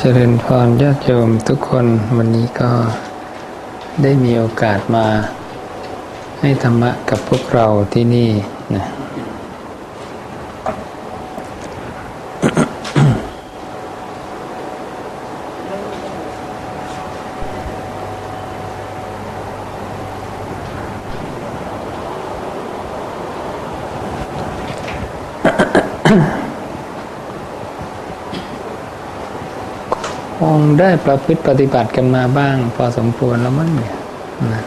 เจริญพรญาติโยมทุกคนวันนี้ก็ได้มีโอกาสมาให้ธรรมะกับพวกเราที่นี่นะคง ได้ประพฤติปฏิบัติกันมาบ้าง พอสมควรแล้วมั้งเนี่ยนะ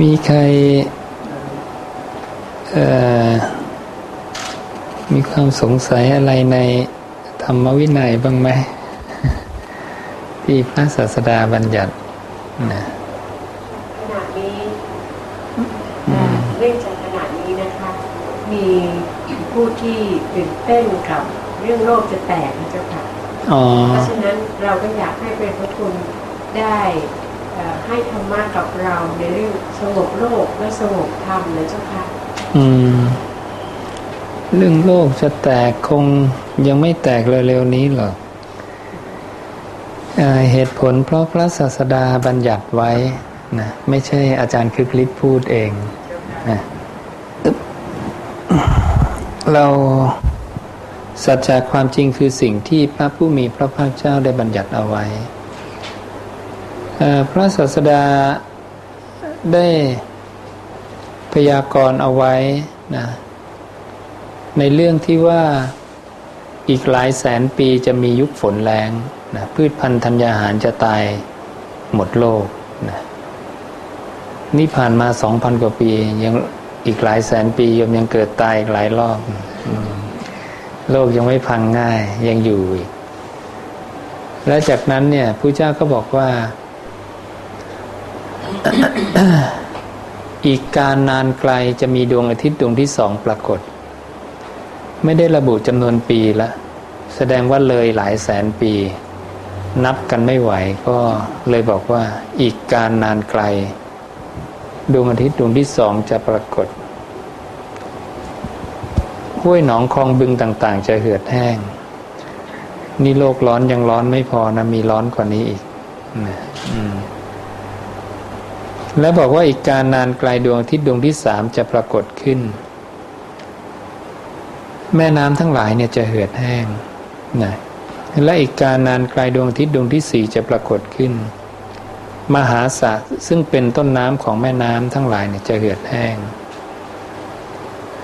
มีใครมีความสงสัยอะไรในธรรมวินัยบ้างไหม ที่พระศาสดาบัญญัตินะ ที่ตื่นเต้นกับเรื่องโลกจะแตกนะเจ้าค่ะเพราะฉะนั้นเราก็อยากให้เป็นพระคุณได้ให้ธรรมะกับเราในเรื่องสงบโลกและสงบธรรมนะเจ้าค่ะอืม เรื่องโลกจะแตกคงยังไม่แตกเร็วๆนี้หรอกเหตุผลเพราะพระศาสดาบัญญัติไว้นะไม่ใช่อาจารย์คึกฤทธิ์พูดเองนะ เราสัจจะความจริงคือสิ่งที่พระผู้มีพระภาคเจ้าได้บัญญัติเอาไว้พระศาสดาได้พยากรณ์เอาไว้นะในเรื่องที่ว่าอีกหลายแสนปีจะมียุคฝนแรงนะพืชพันธุ์ธัญญาหารจะตายหมดโลกนะนี่ผ่านมาสองพันกว่าปียัง อีกหลายแสนปียมยังเกิดตายอีกหลายรอบโลกยังไม่พังง่ายยังอยู่อีก และจากนั้นเนี่ยพระเจ้าก็บอกว่า อีกการนานไกลจะมีดวงอาทิตย์ดวงที่สองปรากฏ ไม่ได้ระบุจำนวนปีละแสดงว่าเลยหลายแสนปี นับกันไม่ไหว ก็เลยบอกว่าอีกการนานไกล ดวงอาทิตย์ดวงที่สองจะปรากฏ ห้วยหนองคลองบึงต่างๆ จะเหือดแห้ง นี่โลกร้อนยังร้อนไม่พอนะ มีร้อนกว่านี้อีกนะอและบอกว่าอีกการนานไกลดวงอาทิตย์ดวงที่สามจะปรากฏขึ้น แม่น้ำทั้งหลายเนี่ยจะเหือดแห้งนะและอีกการนานไกลดวงอาทิตย์ดวงที่สี่จะปรากฏขึ้น มหาสาซึ่งเป็นต้นน้ำของแม่น้ำทั้งหลายเนี่ยจะเหือดแห้ง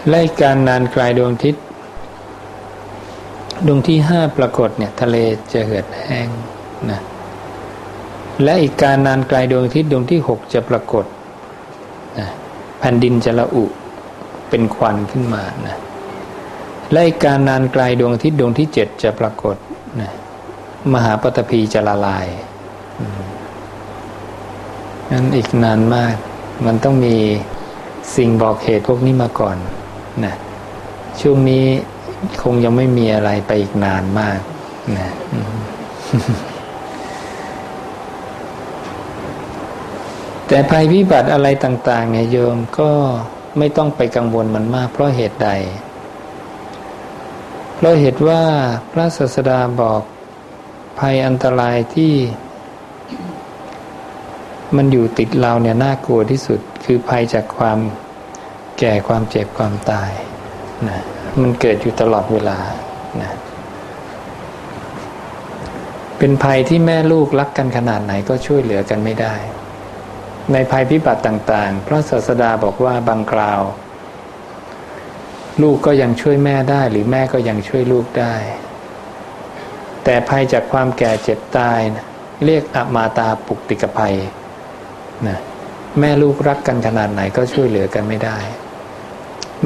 และอีการนานไกลดวงอาทิตย์ดวงที่ห้าปรากฏเนี่ยทะเลจะเหือดแห้งนะและอีกการนานไกลดวงอาทิตย์ดวงที่หกจะปรากฏนะแผ่นดินจะละอุเป็นควันขึ้นมานะและอีกการนานไกลดวงอาทิตย์ดวงที่เจ็ดจะปรากฏนะมหาปฐพีจะละลาย นั้นอีกนานมาก มันต้องมีสิ่งบอกเหตุพวกนี้มาก่อนนะช่วงนี้คงยังไม่มีอะไรไปอีกนานมากนะแต่ภัยพิบัติอะไรต่าง ๆ เนี่ยโยมก็ไม่ต้องไปกังวลมันมาก เพราะเหตุใด เพราะเหตุว่าพระศาสดาบอกภัยอันตรายที่ มันอยู่ติดเราเนี่ยน่ากลัวที่สุด คือภัยจากความแก่ความเจ็บความตายนะมันเกิดอยู่ตลอดเวลานะเป็นภัยที่แม่ลูกรักกันขนาดไหนก็ช่วยเหลือกันไม่ได้ ในภัยพิบัติต่างๆ พระศาสดาบอกว่าบางคราว ลูกก็ยังช่วยแม่ได้หรือแม่ก็ยังช่วยลูกได้ แต่ภัยจากความแก่เจ็บตายนะเรียกอมาตาปุกติกภัย นะแม่ลูกรักกันขนาดไหนก็ช่วยเหลือกันไม่ได้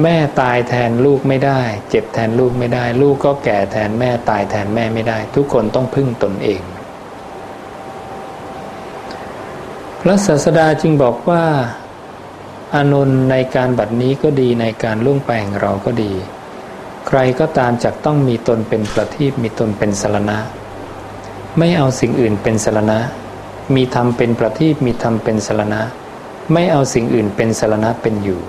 แม่ตายแทนลูกไม่ได้ เจ็บแทนลูกไม่ได้ ลูกก็แก่แทนแม่ตายแทนแม่ไม่ได้ ทุกคนต้องพึ่งตนเอง พระศาสดาจึงบอกว่าอานนท์ในการบัดนี้ก็ดีในการล่วงไปของเราก็ดี ใครก็ตามจักต้องมีตนเป็นประทีปมีตนเป็นสารณะ ไม่เอาสิ่งอื่นเป็นสารณะ มีธรรมเป็นประทีปมีธรรมเป็นสารณะ ไม่เอาสิ่งอื่นเป็นสารณะเป็นอยู่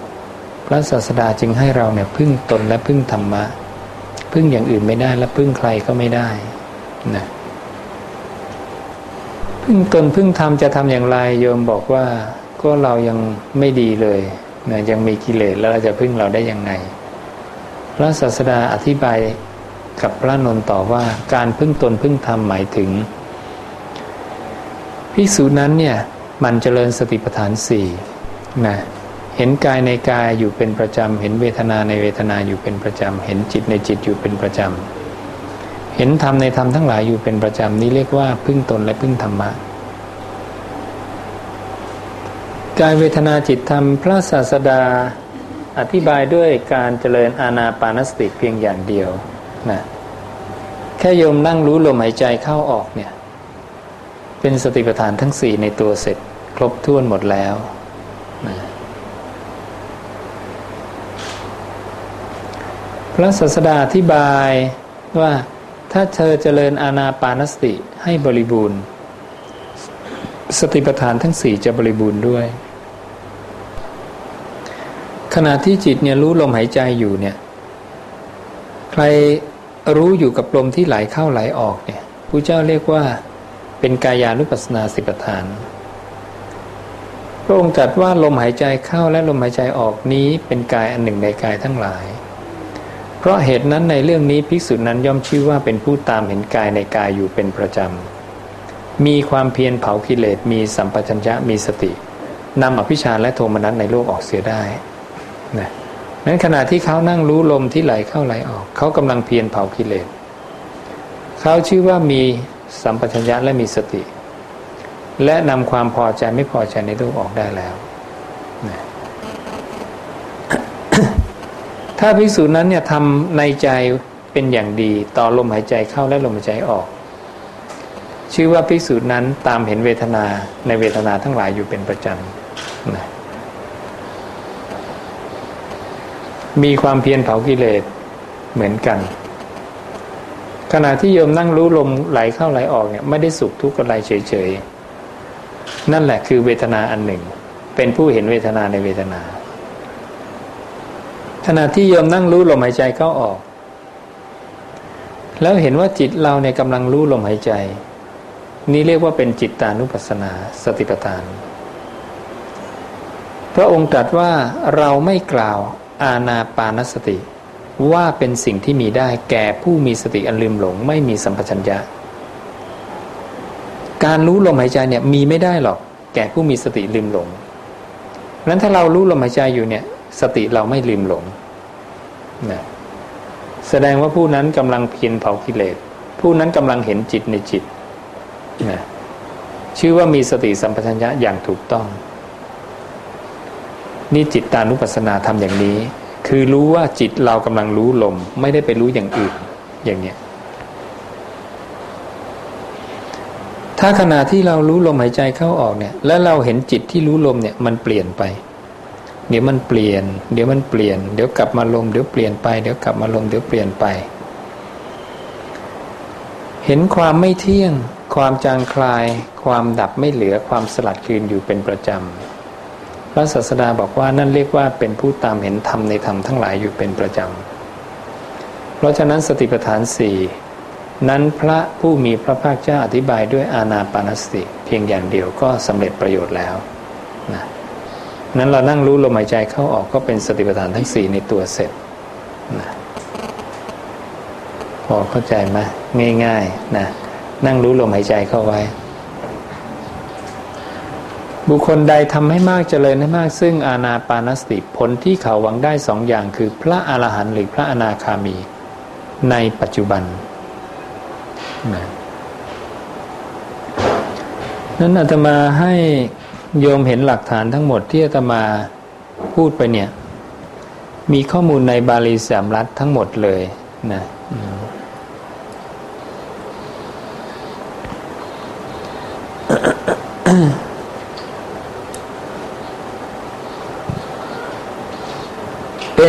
พระศาสดาจึงให้เราเนี่ยพึ่งตนและพึ่งธรรมะ พึ่งอย่างอื่นไม่ได้และพึ่งใครก็ไม่ได้นะพึ่งตนพึ่งธรรมจะทำอย่างไรโยมบอกว่าก็เรายังไม่ดีเลยนะยังมีกิเลสแล้วเราจะพึ่งเราได้ยังไง พระศาสดาอธิบายกับพระนนท์ต่อว่าการพึ่งตนพึ่งธรรมหมายถึง ภิกษุนั้นเนี่ยมันเจริญสติปัฏฐานสี่นะเห็นกายในกายอยู่เป็นประจำ เห็นเวทนาในเวทนาอยู่เป็นประจำ เห็นจิตในจิตอยู่เป็นประจำ เห็นธรรมในธรรมทั้งหลายอยู่เป็นประจำ นี้เรียกว่าพึ่งตนและพึ่งธรรมะกายเวทนาจิตธรรมพระศาสดาอธิบายด้วยการเจริญอาณาปานสติเพียงอย่างเดียวนะแค่โยมนั่งรู้ลมหายใจเข้าออกเนี่ย เป็นสติปัฏฐานทั้งสี่ในตัวเสร็จ ครบถ้วนหมดแล้วนะพระศาสดาอธิบายว่าถ้าเธอเจริญอาณาปานสติให้บริบูรณ์ สติปัฏฐานทั้งสี่จะบริบูรณ์ด้วย ขณะที่จิตเนี่ยรู้ลมหายใจอยู่เนี่ย ใครรู้อยู่กับลมที่ไหลเข้าไหลออกเนี่ยผู้เจ้าเรียกว่า เป็นกายานุปัสนาสิบฐาน พระองค์ตรัสว่าลมหายใจเข้าและลมหายใจออกนี้เป็นกายอันหนึ่งในกายทั้งหลาย เพราะเหตุนั้นในเรื่องนี้ภิกษุนั้นย่อมชื่อว่าเป็นผู้ตามเห็นกายในกายอยู่เป็นประจำ มีความเพียรเผากิเลสมีสัมปชัญญะมีสตินำอภิชาและโทมนัสในโลกออกเสียได้นะนั้นขณะที่เขานั่งรู้ลมที่ไหลเข้าไหลออก เขากำลังเพียรเผากิเลสเขาชื่อว่ามี สัมปชัญญะและมีสติ และนำความพอใจไม่พอใจในโลกออกได้แล้วนะถ้าภิกษุนั้นเนี่ยทำในใจเป็นอย่างดี ต่อลมหายใจเข้าและลมหายใจออก ชื่อว่าภิกษุนั้นตามเห็นเวทนาในเวทนาทั้งหลายอยู่เป็นประจำนะมีความเพียรเผากิเลสเหมือนกัน ขณะที่โยมนั่งรู้ลมไหลเข้าไหลออกเนี่ยไม่ได้สุขทุกข์อะไรเฉยๆ นั่นแหละคือเวทนาอันหนึ่ง เป็นผู้เห็นเวทนาในเวทนา ขณะที่โยมนั่งรู้ลมหายใจเข้าออก แล้วเห็นว่าจิตเราในกำลังรู้ลมหายใจ นี่เรียกว่าเป็นจิตตานุปัสสนาสติปัฏฐาน พระองค์ตรัสว่าเราไม่กล่าวอาณาปานสติ ว่าเป็นสิ่งที่มีได้แก่ผู้มีสติอันลืมหลง ไม่มีสัมปชัญญะ การรู้ลมหายใจเนี่ยมีไม่ได้หรอก แก่ผู้มีสติลืมหลงนั้นถ้าเรารู้ลมหายใจอยู่เนี่ย สติเราไม่ลืมหลงนะแสดงว่าผู้นั้นกำลังเพียรเผากิเลสผู้นั้นกำลังเห็นจิตในจิตนะชื่อว่ามีสติสัมปชัญญะอย่างถูกต้อง นี่จิตตานุปัสสนาทำอย่างนี้ คือรู้ว่าจิตเรากำลังรู้ลม ไม่ได้ไปรู้อย่างอื่น อย่างเนี้ยถ้าขณะที่เรารู้ลมหายใจเข้าออกเนี่ย แล้วเราเห็นจิตที่รู้ลมเนี่ยมันเปลี่ยนไป เดี๋ยวมันเปลี่ยน เดี๋ยวมันเปลี่ยน เดี๋ยวกลับมาลม เดี๋ยวเปลี่ยนไป เดี๋ยวกลับมาลม เดี๋ยวเปลี่ยนไป เห็นความไม่เที่ยง ความจางคลาย ความดับไม่เหลือ ความสลัดคืนอยู่เป็นประจำ ระศาสดาบอกว่านั่นเรียกว่าเป็นผู้ตามเห็นธรรมในธรรมทั้งหลายอยู่เป็นประจำ เพราะฉะนั้นสติปัฏฐานสี่นั้นพระผู้มีพระภาคเจ้าอธิบายด้วยอาณาปานสติ เพียงอย่างเดียวก็สำเร็จประโยชน์แล้วนะนั้นเรานั่งรู้ลมหายใจเข้าออกก็เป็นสติปัฏฐานทั้งสี่ในตัวเสร็จนะพอเข้าใจไหมง่ายๆนะนั่งรู้ลมหายใจเข้าไว้ บุคคลใดทำให้มากเจริญให้มาก ซึ่งอาณาปานสติผลที่เขาหวังได้สองอย่างคือพระอรหันต์หรือพระอนาคามี ในปัจจุบันนะนั้นอาตมาให้โยมเห็นหลักฐานทั้งหมดที่อาตมาพูดไปเนี่ย มีข้อมูลในบาลีสามรัฐทั้งหมดเลยนะ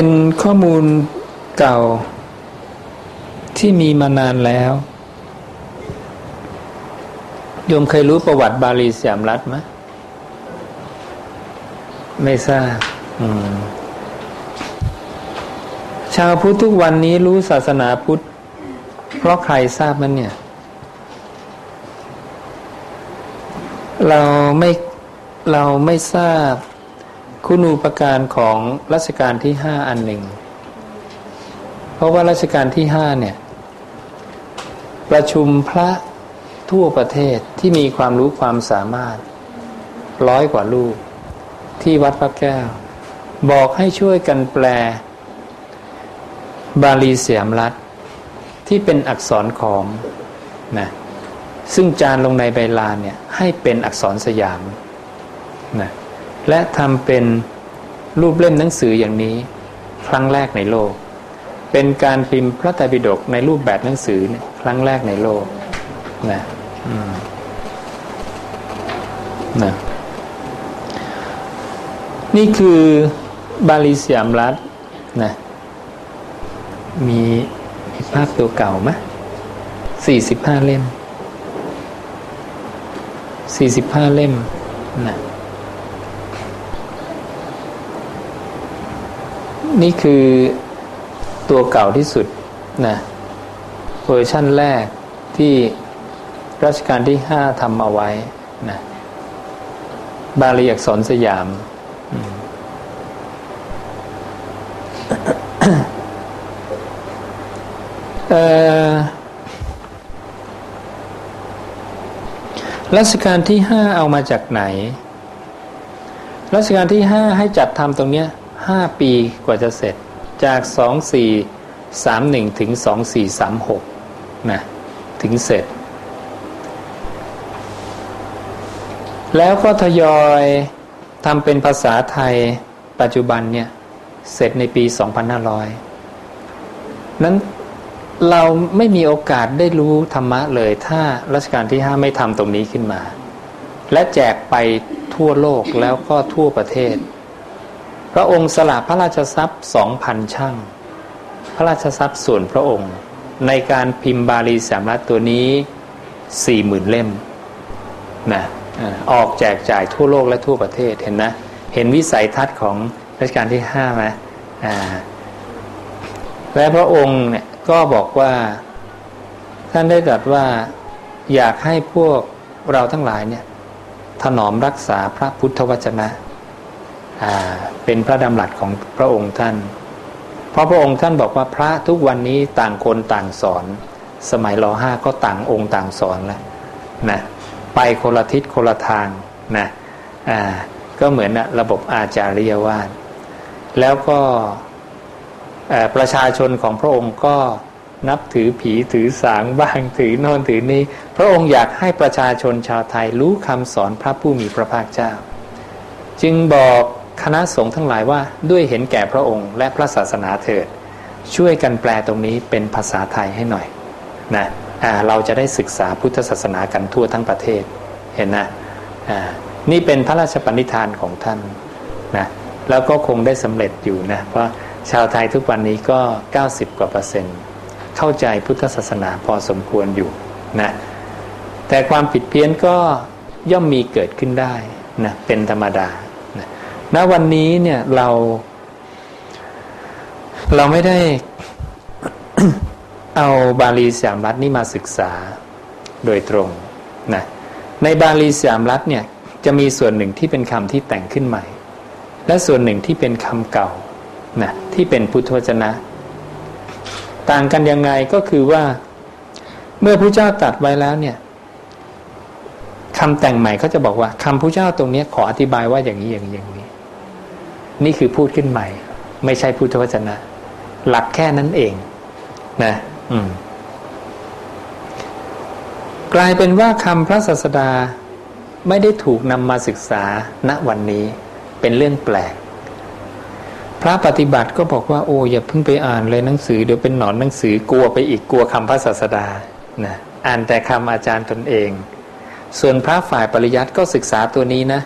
เป็นข้อมูลเก่าที่มีมานานแล้ว โยมเคยรู้ประวัติบาลีสยามรัฐไหมไม่ทราบชาวพุทธทุกวันนี้รู้ศาสนาพุทธ เพราะใครทราบมันเนี่ย เราไม่เราไม่ทราบ คุณูปการของรัชกาลที่ห้าอันหนึ่ง เพราะว่ารัชกาลที่ห้าเนี่ย ประชุมพระทั่วประเทศที่มีความรู้ความสามารถ ร้อยกว่าลูก ที่วัดพระแก้ว บอกให้ช่วยกันแปล บาลีเสียมรัฐ ที่เป็นอักษรขอมนะซึ่งจานลงในใบลานเนี่ย ให้เป็นอักษรสยามนะ และทำเป็นรูปเล่มหนังสืออย่างนี้ ครั้งแรกในโลก เป็นการพิมพ์พระไตรปิฎกในรูปแบบหนังสือเนี่ยครั้งแรกในโลกนะนะนี่คือบาลีสยามรัฐนะมีมีภาพตัวเก่าไหมสี่สิบห้าเล่มสี่สิบห้าเล่มนะ นี่คือตัวเก่าที่สุดนะเวอร์ชั่นแรกที่รัชกาลที่ห้าทำเอาไว้นะบาลีอักษรสยาม รัชกาลที่ห้าเอามาจากไหน รัชกาลที่ห้าให้จัดทำตรงเนี้ย ห้าปีกว่าจะเสร็จจากสองสี่สามหนึ่งถึงสองสี่สามหกนะ ถึงเสร็จ แล้วก็ทยอยทำเป็นภาษาไทยปัจจุบันเนี่ย เสร็จในปี 2500 นั้นเราไม่มีโอกาสได้รู้ธรรมะเลย ถ้ารัชกาลที่ห้าไม่ทำตรงนี้ขึ้นมา และแจกไปทั่วโลกแล้วก็ทั่วประเทศ พระองค์สละพระราชทรัพย์สองพันช่าง พระราชทรัพย์ส่วนพระองค์ ในการพิมพ์บาลีสามรัตตัวนี้สี่หมื่นเล่มนะออกแจกจ่ายทั่วโลกและทั่วประเทศเห็นนะ เห็นวิสัยทัศน์ของรัชกาลที่ห้าไหมและพระองค์เนี่ยก็บอกว่าท่านได้ตรัสว่าอยากให้พวกเราทั้งหลายเนี่ยถนอมรักษาพระพุทธวจนะ เป็นพระดำรัสของพระองค์ท่าน เพราะพระองค์ท่านบอกว่าพระทุกวันนี้ต่างคนต่างสอน สมัยรอห้าก็ต่างองค์ต่างสอนแล้วนะไปคนละทิศคนละทางนะก็เหมือนนะระบบอาจาริยวาสแล้วก็ประชาชนของพระองค์ก็นับถือผีถือสางบ้างถือนอนถือนี้พระองค์อยากให้ประชาชนชาวไทยรู้คำสอนพระผู้มีพระภาคเจ้า จึงบอก คณะสงฆ์ทั้งหลายว่าด้วยเห็นแก่พระองค์และพระศาสนาเถิด ช่วยกันแปลตรงนี้เป็นภาษาไทยให้หน่อยนะเราจะได้ศึกษาพุทธศาสนากันทั่วทั้งประเทศเห็นนะนี่เป็นพระราชปณิธานของท่านนะแล้วก็คงได้สำเร็จอยู่นะเพราะชาวไทยทุกวันนี้ก็ 90 กว่าเปอร์เซ็นต์ เข้าใจพุทธศาสนาพอสมควรอยู่นะแต่ความผิดเพี้ยนก็ย่อมมีเกิดขึ้นได้นะเป็นธรรมดา ณวันนี้เนี่ยเรา เราไม่ได้เอาบาลีสามรัฐนี่มาศึกษาโดยตรงนะในบาลีสามรัฐเนี่ยจะมีส่วนหนึ่งที่เป็นคำที่แต่งขึ้นใหม่ และส่วนหนึ่งที่เป็นคำเก่านะที่เป็นพุทธวจนะ ต่างกันยังไงก็คือว่า เมื่อพระเจ้าตัดไว้แล้วเนี่ยคำแต่งใหม่เขาจะบอกว่าคำพระเจ้าตรงนี้ขออธิบายว่าอย่างนี้อย่างนี้อย่างนี้ นี่คือพูดขึ้นใหม่ ไม่ใช่พุทธวจนะ หลักแค่นั้นเอง นะกลายเป็นว่าคำพระศาสดาไม่ได้ถูกนำมาศึกษาณวันนี้ เป็นเรื่องแปลก พระปฏิบัติก็บอกว่าโอ้อย่าเพิ่งไปอ่านเลยหนังสือเดี๋ยวเป็นหนอนหนังสือกลัวไปอีกกลัวคำพระศาสดานะอ่านแต่คำอาจารย์ตนเอง ส่วนพระฝ่ายปริยัติก็ศึกษาตัวนี้นะ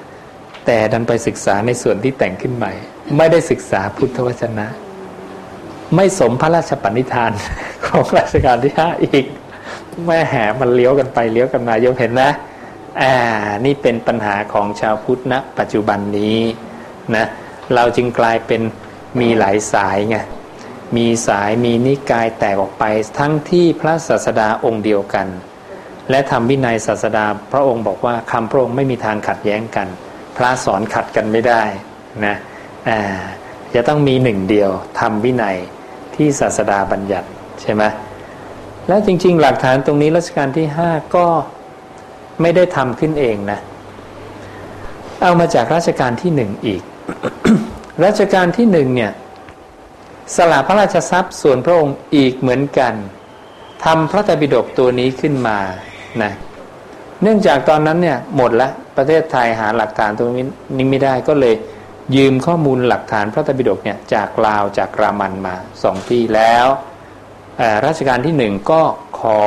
แต่ดันไปศึกษาในส่วนที่แต่งขึ้นใหม่ ไม่ได้ศึกษาพุทธวจนะ ไม่สมพระราชปณิธานของราชการที่ห้าอีก แม่แหมันเลี้ยวกันไปเลี้ยวกันมาโยมเห็นนะอ่านี่เป็นปัญหาของชาวพุทธณปัจจุบันนี้นะเราจึงกลายเป็นมีหลายสายไงมีสายมีนิกายแตกออกไปทั้งที่พระศาสดาองค์เดียวกัน และทำวินัยศาสดาพระองค์บอกว่าคำพระองค์ไม่มีทางขัดแย้งกัน พระสอนขัดกันไม่ได้นะจะต้องมีหนึ่งเดียวทำวินัยที่ศาสดาบัญญัติใช่ไหมแล้วจริง ๆ หลักฐานตรงนี้รัชกาลที่ห้าก็ไม่ได้ทำขึ้นเองนะ เอามาจากรัชกาลที่หนึ่งอีก รัชกาลที่หนึ่งเนี่ยสละพระราชทรัพย์ส่วนพระองค์อีกเหมือนกันทำพระตรปิฎกตัวนี้ขึ้นมานะ เนื่องจากตอนนั้นเนี่ยหมดละประเทศไทยหาหลักฐานตรงนี้ไม่ได้ก็เลยยืมข้อมูลหลักฐานพระไตรปิฎกเนี่ยจากลาวจากรามันมาสองที่แล้วรัชกาลที่หนึ่งก็ขอ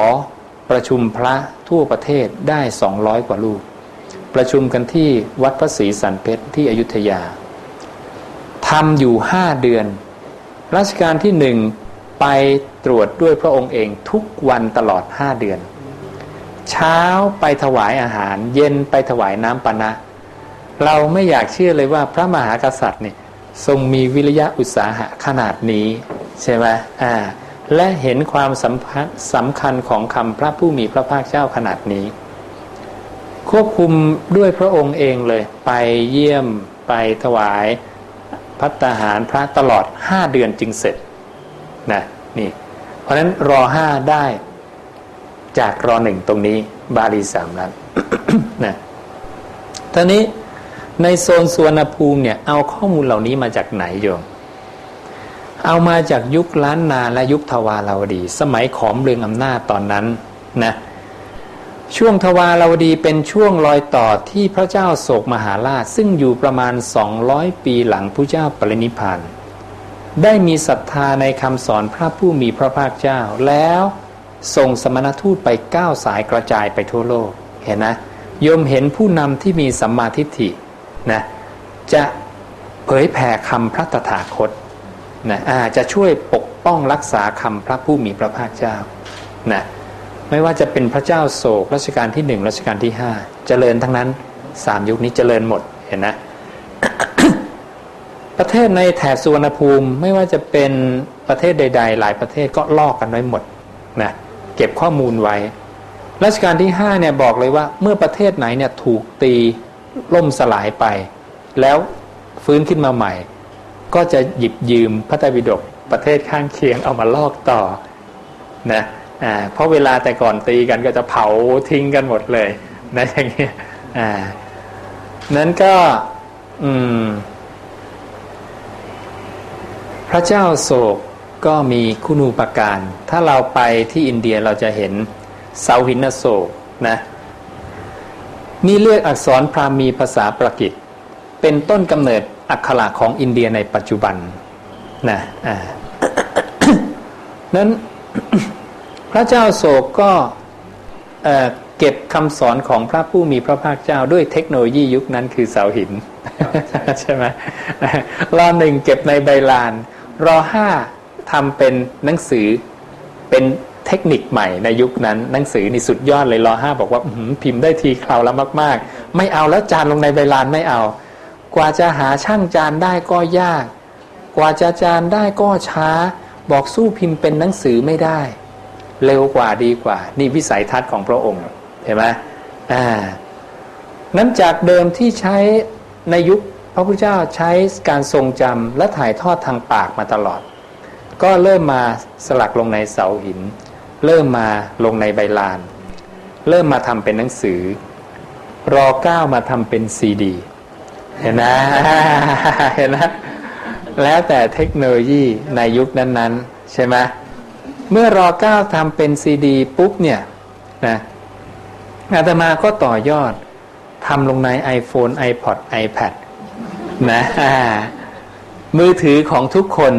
ประชุมพระทั่วประเทศได้สองร้อยกว่าลูกประชุมกันที่วัดพระศรีสันเพชรที่อยุธยาทำอยู่ห้าเดือน รัชกาลที่หนึ่งไปตรวจด้วยพระองค์เองทุกวันตลอดห้าเดือน เช้าไปถวายอาหาร เย็นไปถวายน้ำปานะ เราไม่อยากเชื่อเลยว่าพระมหากษัตริย์เนี่ยทรงมีวิริยะอุตสาหะขนาดนี้ใช่ไหมอ่าและเห็นความสำคัญสำคัญของคำพระผู้มีพระภาคเจ้าขนาดนี้ ควบคุมด้วยพระองค์เองเลย ไปเยี่ยมไปถวายพัตหารพระตลอดห้าเดือนจึงเสร็จนะนี่เพราะนั้นรอห้าได้ จากรอหนึ่งตรงนี้บาลีสามนั้นนะตอนนี้ในโซนสวนภูมิเนี่ยเอาข้อมูลเหล่านี้มาจากไหนโยม เอามาจากยุคล้านนาและยุคทวาราวดี สมัยขอมเรืองอำนาจตอนนั้นนะช่วงทวาราวดีเป็นช่วงรอยต่อที่พระเจ้าโศกมหาราช ซึ่งอยู่ประมาณ 200 ปีหลังพระเจ้าปรินิพานได้มีศรัทธาในคำสอนพระผู้มีพระภาคเจ้าแล้ว ส่งสมณทูตไปก้าวสายกระจายไปทั่วโลก เห็นนะโยมเห็นผู้นำที่มีสัมมาทิฏฐินะจะเผยแผ่คำพระตถาคตนะอาจะช่วยปกป้องรักษาคำพระผู้มีพระภาคเจ้านะไม่ว่าจะเป็นพระเจ้าโศกรัชกาลที่หนึ่งรัชกาลที่ห้าเจริญทั้งนั้นสามยุคนี้เจริญหมดเห็นนะประเทศในแถบสุวรรณภูมิไม่ว่าจะเป็นประเทศใด ๆ หลายประเทศก็ลอกกันไว้หมดนะ เก็บข้อมูลไว้รัชกาลที่ห้าเนี่ยบอกเลยว่าเมื่อประเทศไหนเนี่ยถูกตีล่มสลายไป แล้วฟื้นขึ้นมาใหม่ ก็จะหยิบยืมพระไตรปิฎกประเทศข้างเคียงเอามาลอกต่อนะอ่าเพราะเวลาแต่ก่อนตีกันก็จะเผาทิ้งกันหมดเลยนะอย่างเงี้ยอ่านั้นก็อืมพระเจ้าโศก ก็มีคุณูปการ ถ้าเราไปที่อินเดียเราจะเห็นเสาหินโศกนะนี่เรียกอักษรพรามีภาษาประกิตเป็นต้นกำเนิดอักขระของอินเดียในปัจจุบันนะอ่านั้นพระเจ้าโศกก็เเก็บคำสอนของพระผู้มีพระภาคเจ้าด้วยเทคโนโลยียุคนั้นคือเสาหิน ใช่ไหมรอหนึ่งเก็บในใบลาน รอห้า ทำเป็นหนังสือเป็นเทคนิคใหม่ในยุคนั้นหนังสือนี่สุดยอดเลยรอห้าบอกว่าพิมพ์ได้ทีคราวแล้วมาก ๆ ไม่เอาแล้วจานลงในใบลานไม่เอา กว่าจะหาช่างจานได้ก็ยาก กว่าจะจานได้ก็ช้า บอกสู้พิมพ์เป็นหนังสือไม่ได้ เร็วกว่าดีกว่า นี่วิสัยทัศน์ของพระองค์เห็นไหมอ่านั้นจากเดิมที่ใช้ในยุคพระพุทธเจ้าใช้การทรงจำและถ่ายทอดทางปากมาตลอด ก็เริ่มมาสลักลงในเสาหิน เริ่มมาลงในใบลาน เริ่มมาทำเป็นหนังสือ รอเก้ามาทำเป็นซีดี เห็นนะเห็นนะแล้วแต่เทคโนโลยีในยุคนั้นๆ ใช่ไหมเมื่อรอเก้าทำเป็นซีดี ปุ๊บเนี่ยนะอาตมาก็ต่อยอดทำลงใน iPhone iPod iPad นะมือถือของทุกคน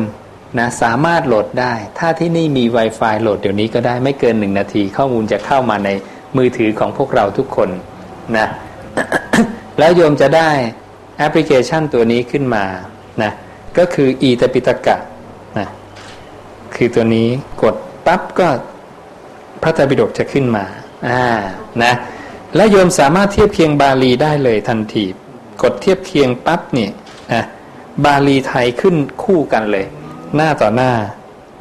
นะสามารถโหลดได้ ถ้าที่นี่มี Wi-Fi โหลดเดี๋ยวนี้ก็ได้ไม่เกินหนึ่งนาที ข้อมูลจะเข้ามาในมือถือของพวกเราทุกคนนะแล้วโยมจะได้แอปพลิเคชันตัวนี้ขึ้นมานะก็คืออีตปิตกะนะคือตัวนี้กดปั๊บก็พระไตรปิฎกจะขึ้นมาอ่านะและโยมสามารถเทียบเคียงบาลีได้เลยทันที กดเทียบเคียงปั๊บเนี่ยอะบาลีไทยขึ้นคู่กันเลย หน้าต่อหน้า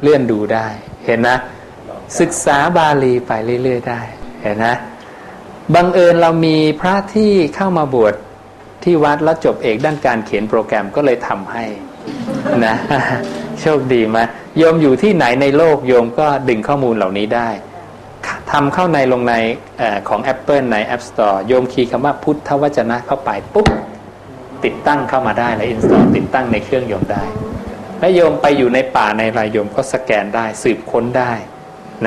เลื่อนดูได้ เห็นนะ ศึกษาบาลีไปเรื่อยๆได้ เห็นนะบังเอิญเรามีพระที่เข้ามาบวชที่วัดแล้วจบเอกด้านการเขียนโปรแกรมก็เลยทำให้นะโชคดีไหมโยมอยู่ที่ไหนในโลกโยมก็ดึงข้อมูลเหล่านี้ได้ทำเข้าในลงในอของ Apple ใน App Store โยม key คำว่าพุทธวจนะเข้าไปปุ๊บติดตั้งเข้ามาได้และ install ติดตั้งในเครื่องโยมได้ และโยมไปอยู่ในป่าในรายโยมก็สแกนได้สืบค้นได้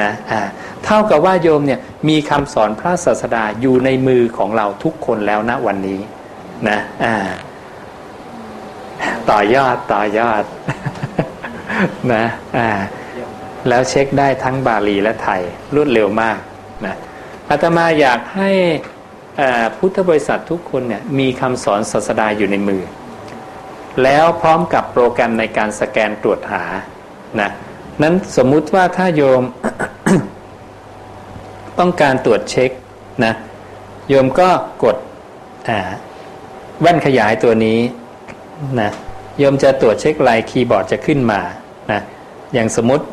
นะอ่าเท่ากับว่าโยมเนี่ยมีคำสอนพระศาสดาอยู่ในมือของเราทุกคนแล้วณวันนี้นะอ่าต่อยอดต่อยอดนะอ่าแล้วเช็คได้ทั้งบาลีและไทยรวดเร็วมากนะอาตมาอยากให้พุทธบริษัททุกคนเนี่ยมีคำสอนศาสดาอยู่ในมือ แล้วพร้อมกับโปรแกรมในการสแกนตรวจหานะนั้นสมมุติว่าถ้าโยมต้องการตรวจเช็คนะโยมก็กดแว่นขยายตัวนี้นะโยมจะตรวจเช็คลายคีย์บอร์ดจะขึ้นมานะอย่างสมมติ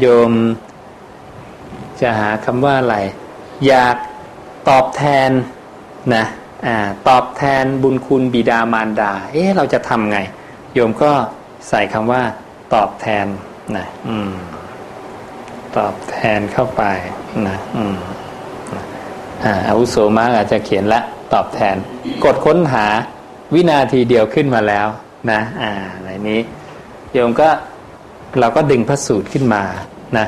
โยมจะหาคำว่าอะไร อยากตอบแทนนะ ตอบแทนบุญคุณบิดามารดา เอ๊ะเราจะทำไง โยมก็ใส่คำว่า ตอบแทนนะอืมตอบแทนเข้าไปนะอืมอ่าอาวุโสมากอาจจะเขียนละ ตอบแทน กดค้นหาวินาทีเดียวขึ้นมาแล้วนะอ่าในนี้ โยมก็เราก็ดึงพระสูตรขึ้นมานะ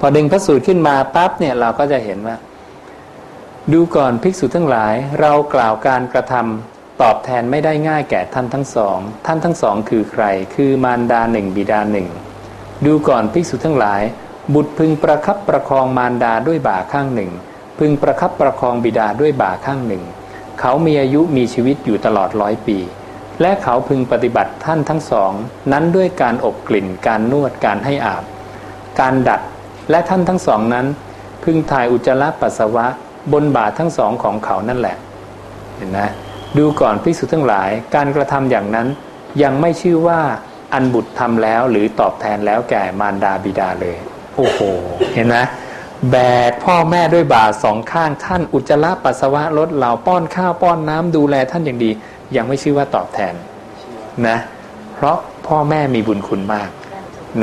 พอดึงพระสูตรขึ้นมาปั๊บเนี่ยเราก็จะเห็นว่า ดูก่อนภิกษุทั้งหลายเรากล่าวการกระทำตอบแทนไม่ได้ง่ายแก่ท่านทั้งสอง ท่านทั้งสองคือใคร คือมารดาหนึ่งบิดาหนึ่ง ดูก่อนภิกษุทั้งหลาย บุตรพึงประคับประคองมารดาด้วยบ่าข้างหนึ่ง พึงประคับประคองบิดาด้วยบ่าข้างหนึ่ง เขามีอายุมีชีวิตอยู่ตลอดร้อยปี และเขาพึงปฏิบัติท่านทั้งสอง นั้นด้วยการอบกลิ่น การนวด การให้อาบ การดัด และท่านทั้งสองนั้น พึงถ่ายอุจจาระปัสสาวะ บนบาททั้งสองของเขานั่นแหละ เห็นนะดูก่อนพิสุทั้งหลาย การกระทำอย่างนั้น ยังไม่ชื่อว่าอันบุตรทำแล้วหรือตอบแทนแล้วแก่มารดาบิดาเลย โอ้โห เห็นไหมแบกพ่อแม่ด้วยบาทสองข้างท่านอุจจาระปัสสาวะลดเหล่าป้อนข้าวป้อนน้ำดูแลท่านอย่างดี ยังไม่ชื่อว่าตอบแทนนะ เพราะพ่อแม่มีบุญคุณมาก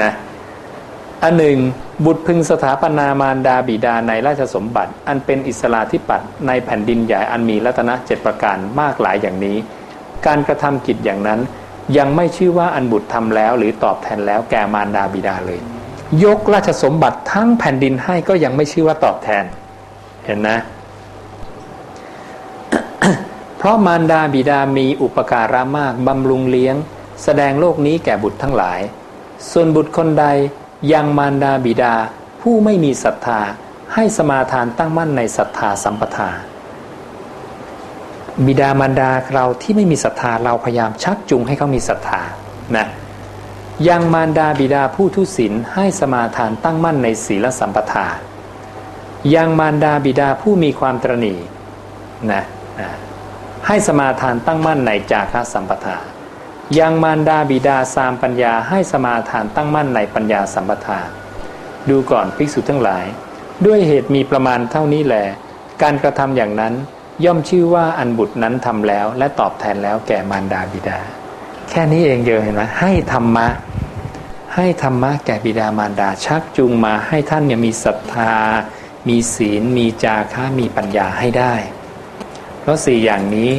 นะ อันหนึ่ง บุตรพึงสถาปนามารดาบิดาในราชสมบัติ อันเป็นอิสลาธิปัตในแผ่นดินใหญ่อันมีรัตนะเจ็ดประการมากหลายอย่างนี้ การกระทำกิจอย่างนั้น ยังไม่ชื่อว่าอันบุตรทำแล้ว หรือตอบแทนแล้วแก่มารดาบิดาเลย ยกราชสมบัติทั้งแผ่นดินให้ก็ยังไม่ชื่อว่าตอบแทน เห็นนะ เพราะมารดาบิดามีอุปการะมากบำรุงเลี้ยง แสดงโลกนี้แก่บุตรทั้งหลาย ส่วนบุตรคนใด ยังมารดาบิดาผู้ไม่มีศรัทธาให้สมาทานตั้งมั่นในศรัทธาสัมปทา บิดามารดาเราที่ไม่มีศรัทธาเราพยายามชักจูงให้เขามีศรัทธานะยังมารดาบิดาผู้ทุศีลให้สมาทานตั้งมั่นในศีลสัมปทา ยังมารดาบิดาผู้มีความตรณีนะนะให้สมาทานตั้งมั่นในจาคะสัมปทา ยังมารดาบิดาสามปัญญาให้สมาทานตั้งมั่นในปัญญาสัมปทา ดูก่อนภิกษุทั้งหลาย ด้วยเหตุมีประมาณเท่านี้แหลการกระทำอย่างนั้นย่อมชื่อว่าอันบุตรนั้นทำแล้ว และตอบแทนแล้วแก่มารดาบิดา แค่นี้เองเยอะเห็นไหมให้ธรรมะ ให้ธรรมะแก่บิดามารดาชักจูงมาให้ท่านเนี่ยมีศรัทธา มีศีล มีจาคะมีปัญญาให้ได้ เพราะสี่อย่างนี้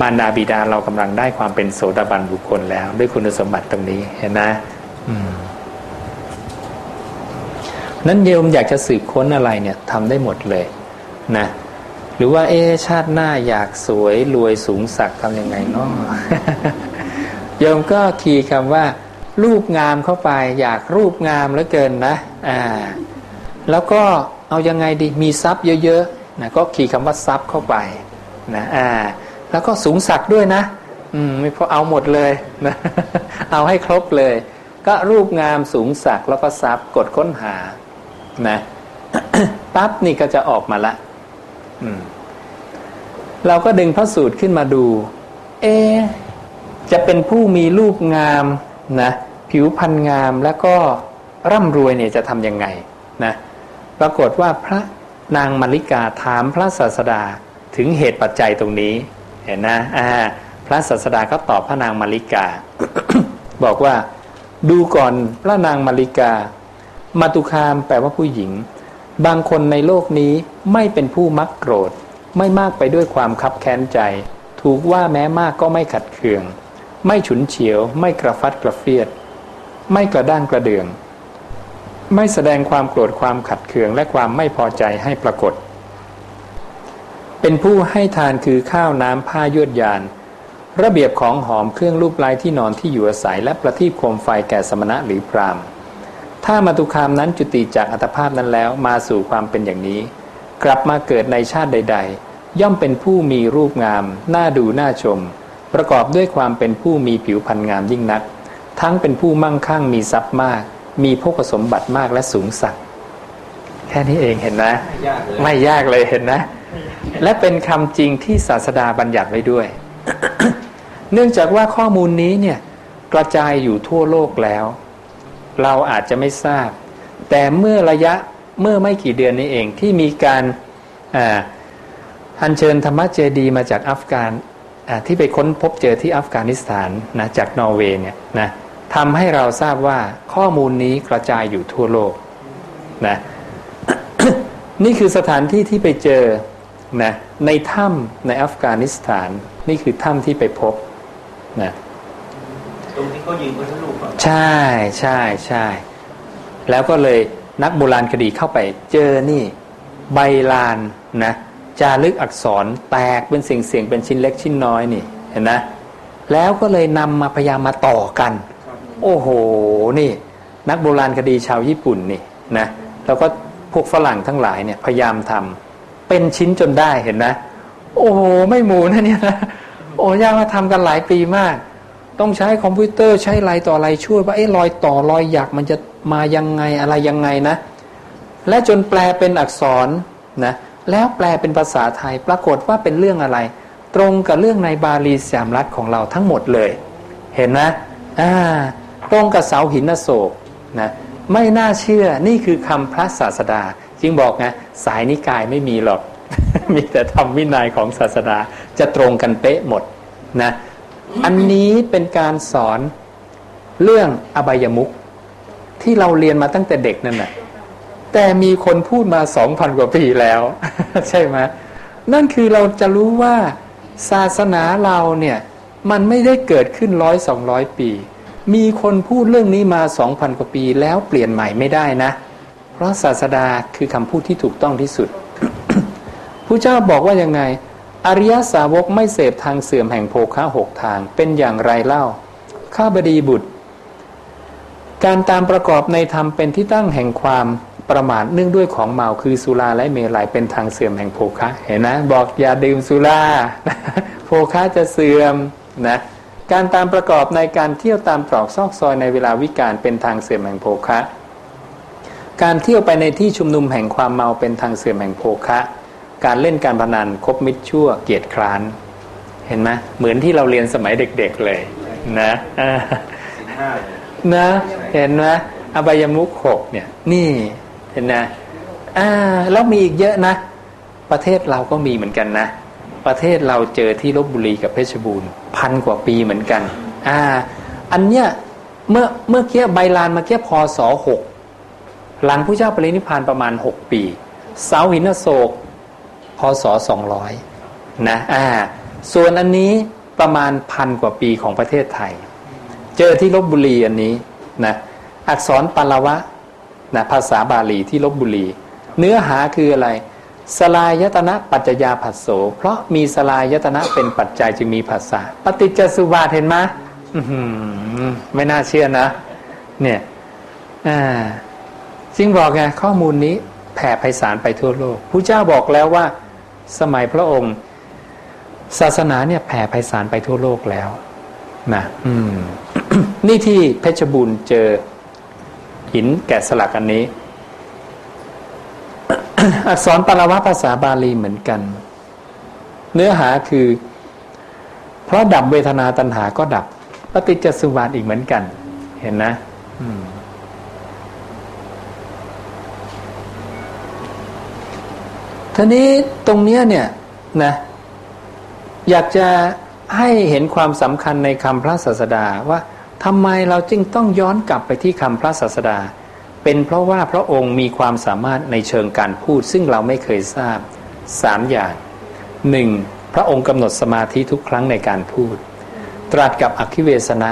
มารดาบิดาเรากำลังได้ความเป็นโสดาบันบุคคลแล้ว ด้วยคุณสมบัติตรงนี้เห็นไหมนั้นโยมอยากจะสืบค้นอะไรเนี่ยทำได้หมดเลยนะหรือว่า เอชาติหน้าอยากสวยรวยสูงสักทำยังไงเนาะโยมก็คีย์คำว่า รูปงามเข้าไป อยากรูปงามเหลือเกินนะอ่า แล้วก็เอายังไงดีมีทรัพย์เยอะๆนะก็คีย์คำว่าทรัพย์เข้าไปนะอ่า แล้วก็สูงสักด้วยนะ อืมไม่พอเอาหมดเลยนะเอาให้ครบเลย ก็รูปงามสูงสักแล้วก็ซับกดค้นหา นะปั๊บนี่ก็จะออกมาละ อืม เราก็ดึงพระสูตรขึ้นมาดู เอ จะเป็นผู้มีรูปงามนะผิวพรรณงามแล้วก็ร่ำรวยเนี่ยจะทำยังไงนะปรากฏว่าพระนางมาริกาถามพระศาสดาถึงเหตุปัจจัยตรงนี้ เห็นนะอ่าพระศาสดาก็ตอบพระนางมาริกา บอกว่า ดูก่อนพระนางมาริกา มาตุคามแปลว่าผู้หญิง บางคนในโลกนี้ไม่เป็นผู้มักโกรธ ไม่มากไปด้วยความคับแค้นใจ ถูกว่าแม้มากก็ไม่ขัดเคือง ไม่ฉุนเฉียว ไม่กระฟัดกระเฟียด ไม่กระด้างกระเดือง ไม่แสดงความโกรธความขัดเคืองและความไม่พอใจให้ปรากฏ เป็นผู้ให้ทานคือข้าวน้ำผ้ายวดยาน ระเบียบของหอมเครื่องรูปลายที่นอนที่อยู่อาศัยและประทีปโคมไฟแก่สมณะหรือพรามถ้ามาตุคามนั้นจุติจากอัตภาพนั้นแล้วมาสู่ความเป็นอย่างนี้ กลับมาเกิดในชาติใด ๆ ย่อมเป็นผู้มีรูปงามน่าดูน่าชม ประกอบด้วยความเป็นผู้มีผิวพรรณงามยิ่งนัก ทั้งเป็นผู้มั่งคั่งมีทรัพย์มาก มีพกสมบัติมากและสูงสักแค่นี้เองเห็นนะ ไม่ยากเลยเห็นนะ และเป็นคำจริงที่ศาสดาบัญญัติไว้ด้วย เนื่องจากว่าข้อมูลนี้เนี่ยกระจายอยู่ทั่วโลกแล้ว เราอาจจะไม่ทราบ แต่เมื่อระยะเมื่อไม่กี่เดือนนี้เองที่มีการอัญเชิญธรรมเจดีมาจากอัฟกานที่ไปค้นพบเจอที่อัฟกานิสถานนะจากนอร์เวย์เนี่ยนะทำให้เราทราบว่าข้อมูลนี้กระจายอยู่ทั่วโลกนะนี่คือสถานที่ที่ไปเจอ นะในถ้ำในอัฟกานิสถานนี่คือถ้ำที่ไปพบนะตรงที่เขายิงพระลูกใช่ใช่ใช่แล้วก็เลยนักโบราณคดีเข้าไปเจอนี่ ใบลานนะจารึกอักษรแตกเป็นเสียงเสียงเป็นชิ้นเล็กชิ้นน้อยนี่เห็นนะแล้วก็เลยนำมาพยายามมาต่อกัน โอ้โหนี่ นักโบราณคดีชาวญี่ปุ่นนี่นะแล้วก็พวกฝรั่งทั้งหลายเนี่ยพยายามทำ เป็นชิ้นจนได้เห็นนะโอ้โหไม่หมูนะเนี่ยนะโอ้ยากมาทำกันหลายปีมาก ต้องใช้คอมพิวเตอร์ใช้อะไรต่ออะไรช่วยว่าเอ้รอยต่อรอยหยักมันจะมายังไงอะไรยังไงนะ และจนแปลเป็นอักษรนะแล้วแปลเป็นภาษาไทยปรากฏว่าเป็นเรื่องอะไร ตรงกับเรื่องในบาลีสามรัฐของเราทั้งหมดเลย เห็นนะอ่าตรงกับเสาหินโศกนะไม่น่าเชื่อนี่คือคำพระศาสดา จึงบอกนะสายนิกายไม่มีหรอก มีแต่ทำวินัยของศาสนาจะตรงกันเป๊ะหมดนะอันนี้เป็นการสอนเรื่องอบายมุกที่เราเรียนมาตั้งแต่เด็กนั่นแหละแต่มีคนพูดมาสองพันกว่าปีแล้ว ใช่ไหมนั่นคือเราจะรู้ว่าศาสนาเราเนี่ยมันไม่ได้เกิดขึ้นร้อยสองร้อยปี มีคนพูดเรื่องนี้มาสองพันกว่าปีแล้วเปลี่ยนใหม่ไม่ได้นะ เพราะศาสดาคือคำพูดที่ถูกต้องที่สุดผู้เจ้าบอกว่ายังไง อริยสาวกไม่เสพทางเสื่อมแห่งโภคะหกทาง เป็นอย่างไรเล่า ข้าบดีบุตร การตามประกอบในธรรมเป็นที่ตั้งแห่งความประมาทเนื่องด้วยของเมาคือสุราและเมลัยเป็นทางเสื่อมแห่งโภคะเห็นนะ บอกอย่าดื่มสุราโภคะจะเสื่อมนะการตามประกอบในการเที่ยวตามตรอกซอกซอยในเวลาวิการเป็นทางเสื่อมแห่งโภคะ การเที่ยวไปในที่ชุมนุมแห่งความเมาเป็นทางเสื่อมแห่งโภคะ การเล่นการพนันคบมิตรชั่วเกียรติคร้าน เห็นไหมเหมือนที่เราเรียนสมัยเด็กๆเลย นะนะ เห็นไหมอบายมุขหกเนี่ย นี่เห็นนะอ่าแล้วมีอีกเยอะนะ ประเทศเราก็มีเหมือนกันนะ ประเทศเราเจอที่ลบบุรีกับเพชรบูรณ์พันกว่าปีเหมือนกัน อ่า อันเนี้ยเมื่อเมื่อเกี้ยใบลานมาเกี้ยพศหก หลังพระเจ้าปรินิพานประมาณหกปีเสาหินโศกพศสองร้อยนะอ่าส่วนอันนี้ประมาณพันกว่าปีของประเทศไทย เจอที่ลบบุรีอันนี้นะอักษรปาลวะนะภาษาบาลีที่ลบบุรี เนื้อหาคืออะไร สลายตนะปัจจยาผัสโส เพราะมีสลายตนะเป็นปัจจัยจึงมีภาษาปฏิจจสุบาทเห็นไหมไม่น่าเชื่อนะ เนี่ยอ่า จริงบอกไงข้อมูลนี้แผ่ไพศาลไปทั่วโลกผู้เจ้าบอกแล้วว่าสมัยพระองค์ ศาสนาเนี่ยแผ่ไพศาลไปทั่วโลกแล้วนะอืมนี่ที่เพชรบูรณ์เจอหินแกะสลักอันนี้ อักษรปรวะภาษาบาลีเหมือนกัน เนื้อหาคือ เพราะดับเวทนาตัณหาก็ดับปฏิจจสุบาทอีกเหมือนกัน เห็นนะ ทีนี้ตรงเนี้ยเนี่ยนะอยากจะให้เห็นความสำคัญในคำพระศาสดาว่าทำไมเราจึงต้องย้อนกลับไปที่คำพระศาสดา เป็นเพราะว่าพระองค์มีความสามารถในเชิงการพูด ซึ่งเราไม่เคยทราบสามอย่างหนึ่งพระองค์กำหนดสมาธิทุกครั้งในการพูด ตรัสกับอคิเวสนะ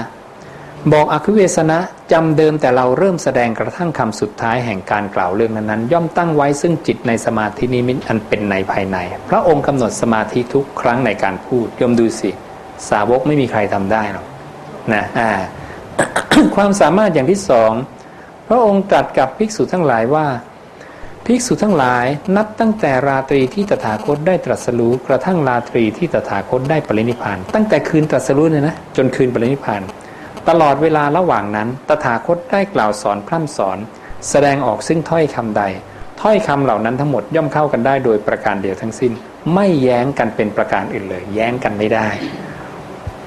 บอกอคิเวสนะจำเดิมแต่เราเริ่มแสดงกระทั่งคำสุดท้ายแห่งการกล่าวเรื่องนั้นๆ ย่อมตั้งไว้ซึ่งจิตในสมาธินิมิตอันเป็นในภายใน พระองค์กำหนดสมาธิทุกครั้งในการพูดย่อมดูสิ สาวกไม่มีใครทำได้หรอกนะอ่าความสามารถอย่างที่สองพระองค์ตรัสกับภิกษุทั้งหลายว่า ภิกษุทั้งหลายนับตั้งแต่ราตรีที่ตถาคตได้ตรัสรู้กระทั่งราตรีที่ตถาคตได้ปรินิพานตั้งแต่คืนตรัสรู้เนี่ยนะจนคืนปรินิพาน ตลอดเวลาระหว่างนั้น ตถาคตได้กล่าวสอนพร่ำสอน แสดงออกซึ่งถ้อยคำใด ถ้อยคำเหล่านั้นทั้งหมดย่อมเข้ากันได้โดยประการเดียวทั้งสิ้น ไม่แย้งกันเป็นประการอื่นเลย แย้งกันไม่ได้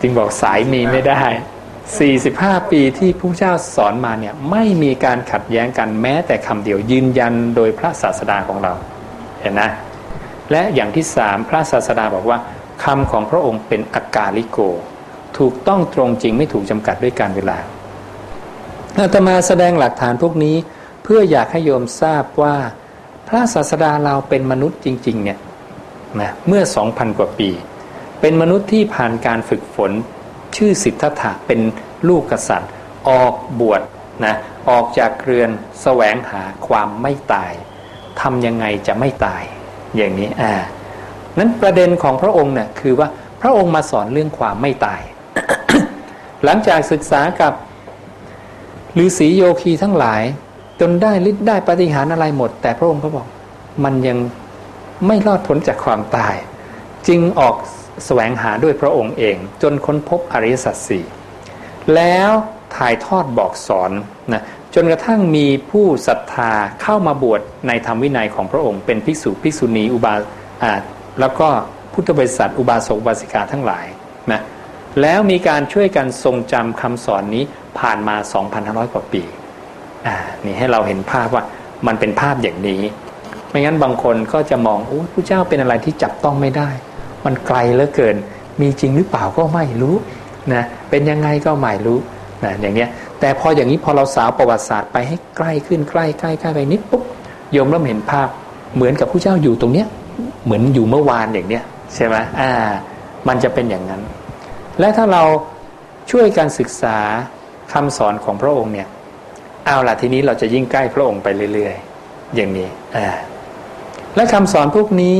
จึงบอกสายมีไม่ได้ 45 ปีที่พระเจ้าสอนมาเนี่ยไม่มีการขัดแย้งกันแม้แต่คำเดียวยืนยันโดยพระศาสดาของเรา เห็นนะและอย่างที่สามพระศาสดาบอกว่าคำของพระองค์เป็นอากาลิโก ถูกต้องตรงจริงไม่ถูกจำกัดด้วยการเวลาอาตมาแสดงหลักฐานพวกนี้เพื่ออยากให้โยมทราบว่าพระศาสดาเราเป็นมนุษย์จริง ๆ เนี่ยนะเมื่อสองพันกว่าปี เป็นมนุษย์ที่ผ่านการฝึกฝน ชื่อสิทธัตถะเป็นลูกกษัตริย์ ออกบวชนะออกจากเรือนแสวงหาความไม่ตายทำยังไงจะไม่ตาย อย่างนี้อ่านั้นประเด็นของพระองค์เนี่ยคือว่าพระองค์มาสอนเรื่องความไม่ตาย หลังจากศึกษากับฤาษีโยคีทั้งหลาย จนได้ฤทธิ์ได้ปฏิหารอะไรหมด แต่พระองค์ก็บอก มันยังไม่รอดพ้นจากความตาย จึงออกแสวงหาด้วยพระองค์เอง จนค้นพบอริยสัจสี่แล้วถ่ายทอดบอกสอนนะจนกระทั่งมีผู้ศรัทธาเข้ามาบวชในธรรมวินัยของพระองค์เป็นภิกษุภิกษุณีอุบาอ่าแล้วก็พุทธบริษัทอุบาสกอุบาสิกาทั้งหลายนะ แล้วมีการช่วยกันทรงจำคำสอนนี้ผ่านมา 2,500 กว่าปีอ่านี่ให้เราเห็นภาพว่ามันเป็นภาพอย่างนี้ ไม่งั้นบางคนก็จะมองโอ้พระเจ้าเป็นอะไรที่จับต้องไม่ได้ มันไกลเหลือเกิน มีจริงหรือเปล่าก็ไม่รู้นะเป็นยังไงก็ไม่รู้นะอย่างเนี้ยแต่พออย่างนี้พอเราสาวประวัติศาสตร์ไปให้ใกล้ขึ้นใกล้ใกล้ใกล้ไปนิดปุ๊บโยมเริ่มเห็นภาพเหมือนกับผู้เจ้าอยู่ตรงเนี้ยเหมือนอยู่เมื่อวานอย่างเนี้ยใช่ไหมอ่า มันจะเป็นอย่างนั้น และถ้าเราช่วยการศึกษาคำสอนของพระองค์เนี่ยเอาล่ะทีนี้เราจะยิ่งใกล้พระองค์ไปเรื่อยๆ อย่างนี้อ่าและคำสอนพวกนี้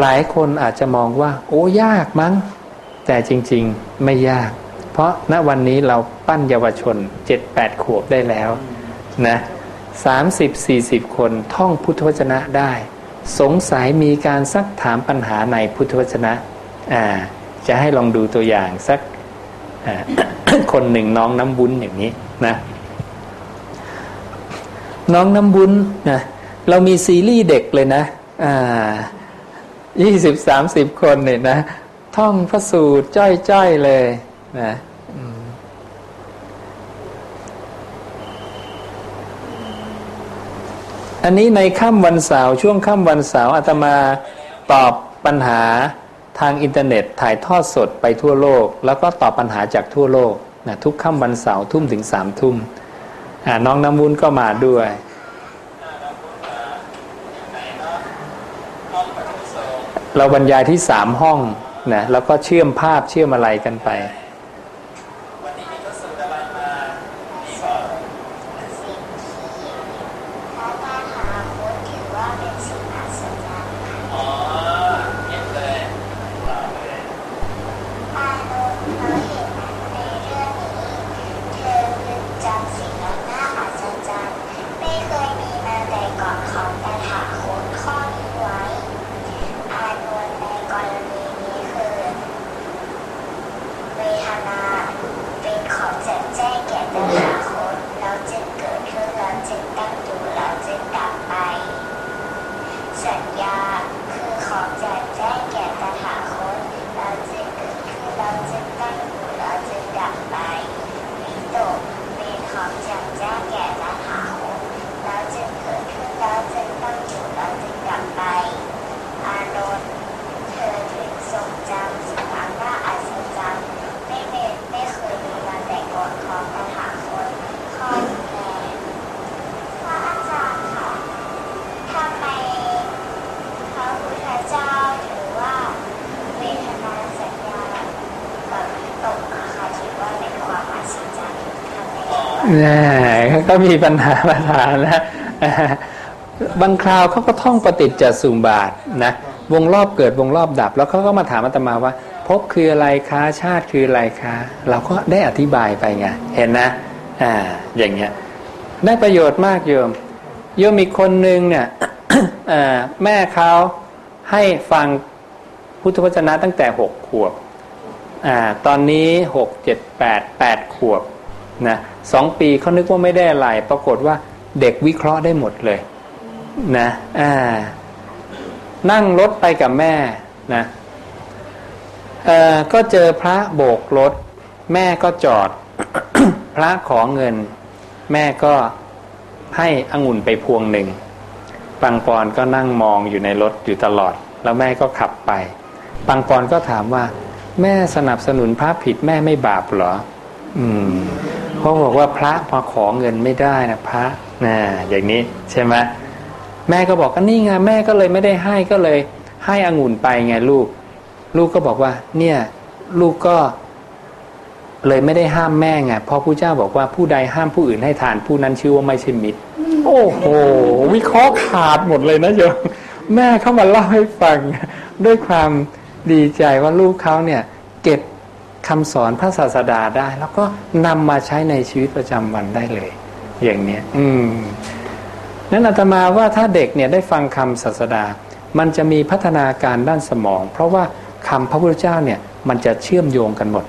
หลายคนอาจจะมองว่า โอ้ยากมั้ง แต่จริงๆไม่ยาก เพราะณวันนี้เราปั้นเยาวชนเจ็ดแปดขวบได้แล้วนะสามสิบสี่สิบคนท่องพุทธวจนะได้ สงสัยมีการซักถามปัญหาในพุทธวจนะอ่าจะให้ลองดูตัวอย่างสักคนหนึ่งน้องน้ำบุญอย่างนี้นะน้องน้ำบุญนะเรามีซีรีส์เด็กเลยนะอ่ายี่สิบสามสิบคนเนี่ยนะ ท่องพระสูตรจ้อยๆเลยนะ อันนี้ในค่ำวันเสาร์ช่วงค่ำวันเสาร์อาตมาตอบปัญหาทางอินเทอร์เน็ตถ่ายทอดสดไปทั่วโลก แล้วก็ตอบปัญหาจากทั่วโลกนะทุกค่ำวันเสาร์ทุ่มถึงสามทุ่มน้องน้ำวุ้นก็มาด้วยเราบรรยายที่สามห้องนะแล้วก็เชื่อมภาพเชื่อมอะไรกันไป มีปัญหาปัญหาแล้วบางคราวเขาก็ท่องปฏิจจสุบาทนะวงรอบเกิดวงรอบดับ แล้วเขาก็มาถามอาตมาว่าภพคืออะไรคะชาติคืออะไรคะเราก็ได้อธิบายไปไงเห็นนะอ่าอย่างเงี้ยได้ประโยชน์มากโยมโยมอีกคนนึงเนี่ยแม่เขาให้ฟังพุทธวจนะตั้งแต่หกขวบอ่าตอนนี้หกเจ็ดแปดแปดขวบนะ สองปีเขานึกว่าไม่ได้อะไร ปรากฏว่าเด็กวิเคราะห์ได้หมดเลย นะอ่านั่งรถไปกับแม่นะเอ่อก็เจอพระโบกรถ แม่ก็จอด พระขอเงิน แม่ก็ให้องุ่นไปพวงหนึ่งปังปอนก็นั่งมองอยู่ในรถอยู่ตลอด แล้วแม่ก็ขับไป ปังปอนก็ถามว่า แม่สนับสนุนพระผิดแม่ไม่บาปเหรอ อืม เขาบอกว่าพระมาขอเงินไม่ได้นะพระนะอย่างนี้ใช่ไหมแม่ก็บอกก็นี่ไงแม่ก็เลยไม่ได้ให้ก็เลยให้องุ่นไปไงลูก ลูกก็บอกว่า เนี่ย ลูกก็เลยไม่ได้ห้ามแม่ไงเพราะผู้เจ้าบอกว่าผู้ใดห้ามผู้อื่นให้ทานผู้นั้นชื่อว่าไม่ใช่มิตร โอ้โห วิเคราะห์ขาดหมดเลยนะโยมแม่เข้ามาเล่าให้ฟัง ด้วยความดีใจว่าลูกเขาเนี่ย เก็บ คำสอนพระศาสดาได้ แล้วก็นำมาใช้ในชีวิตประจำวันได้เลย อย่างเนี้ย อืมนั้นอาตมาว่าถ้าเด็กเนี่ยได้ฟังคำศาสดา มันจะมีพัฒนาการด้านสมอง เพราะว่าคำพระพุทธเจ้าเนี่ยมันจะเชื่อมโยงกันหมด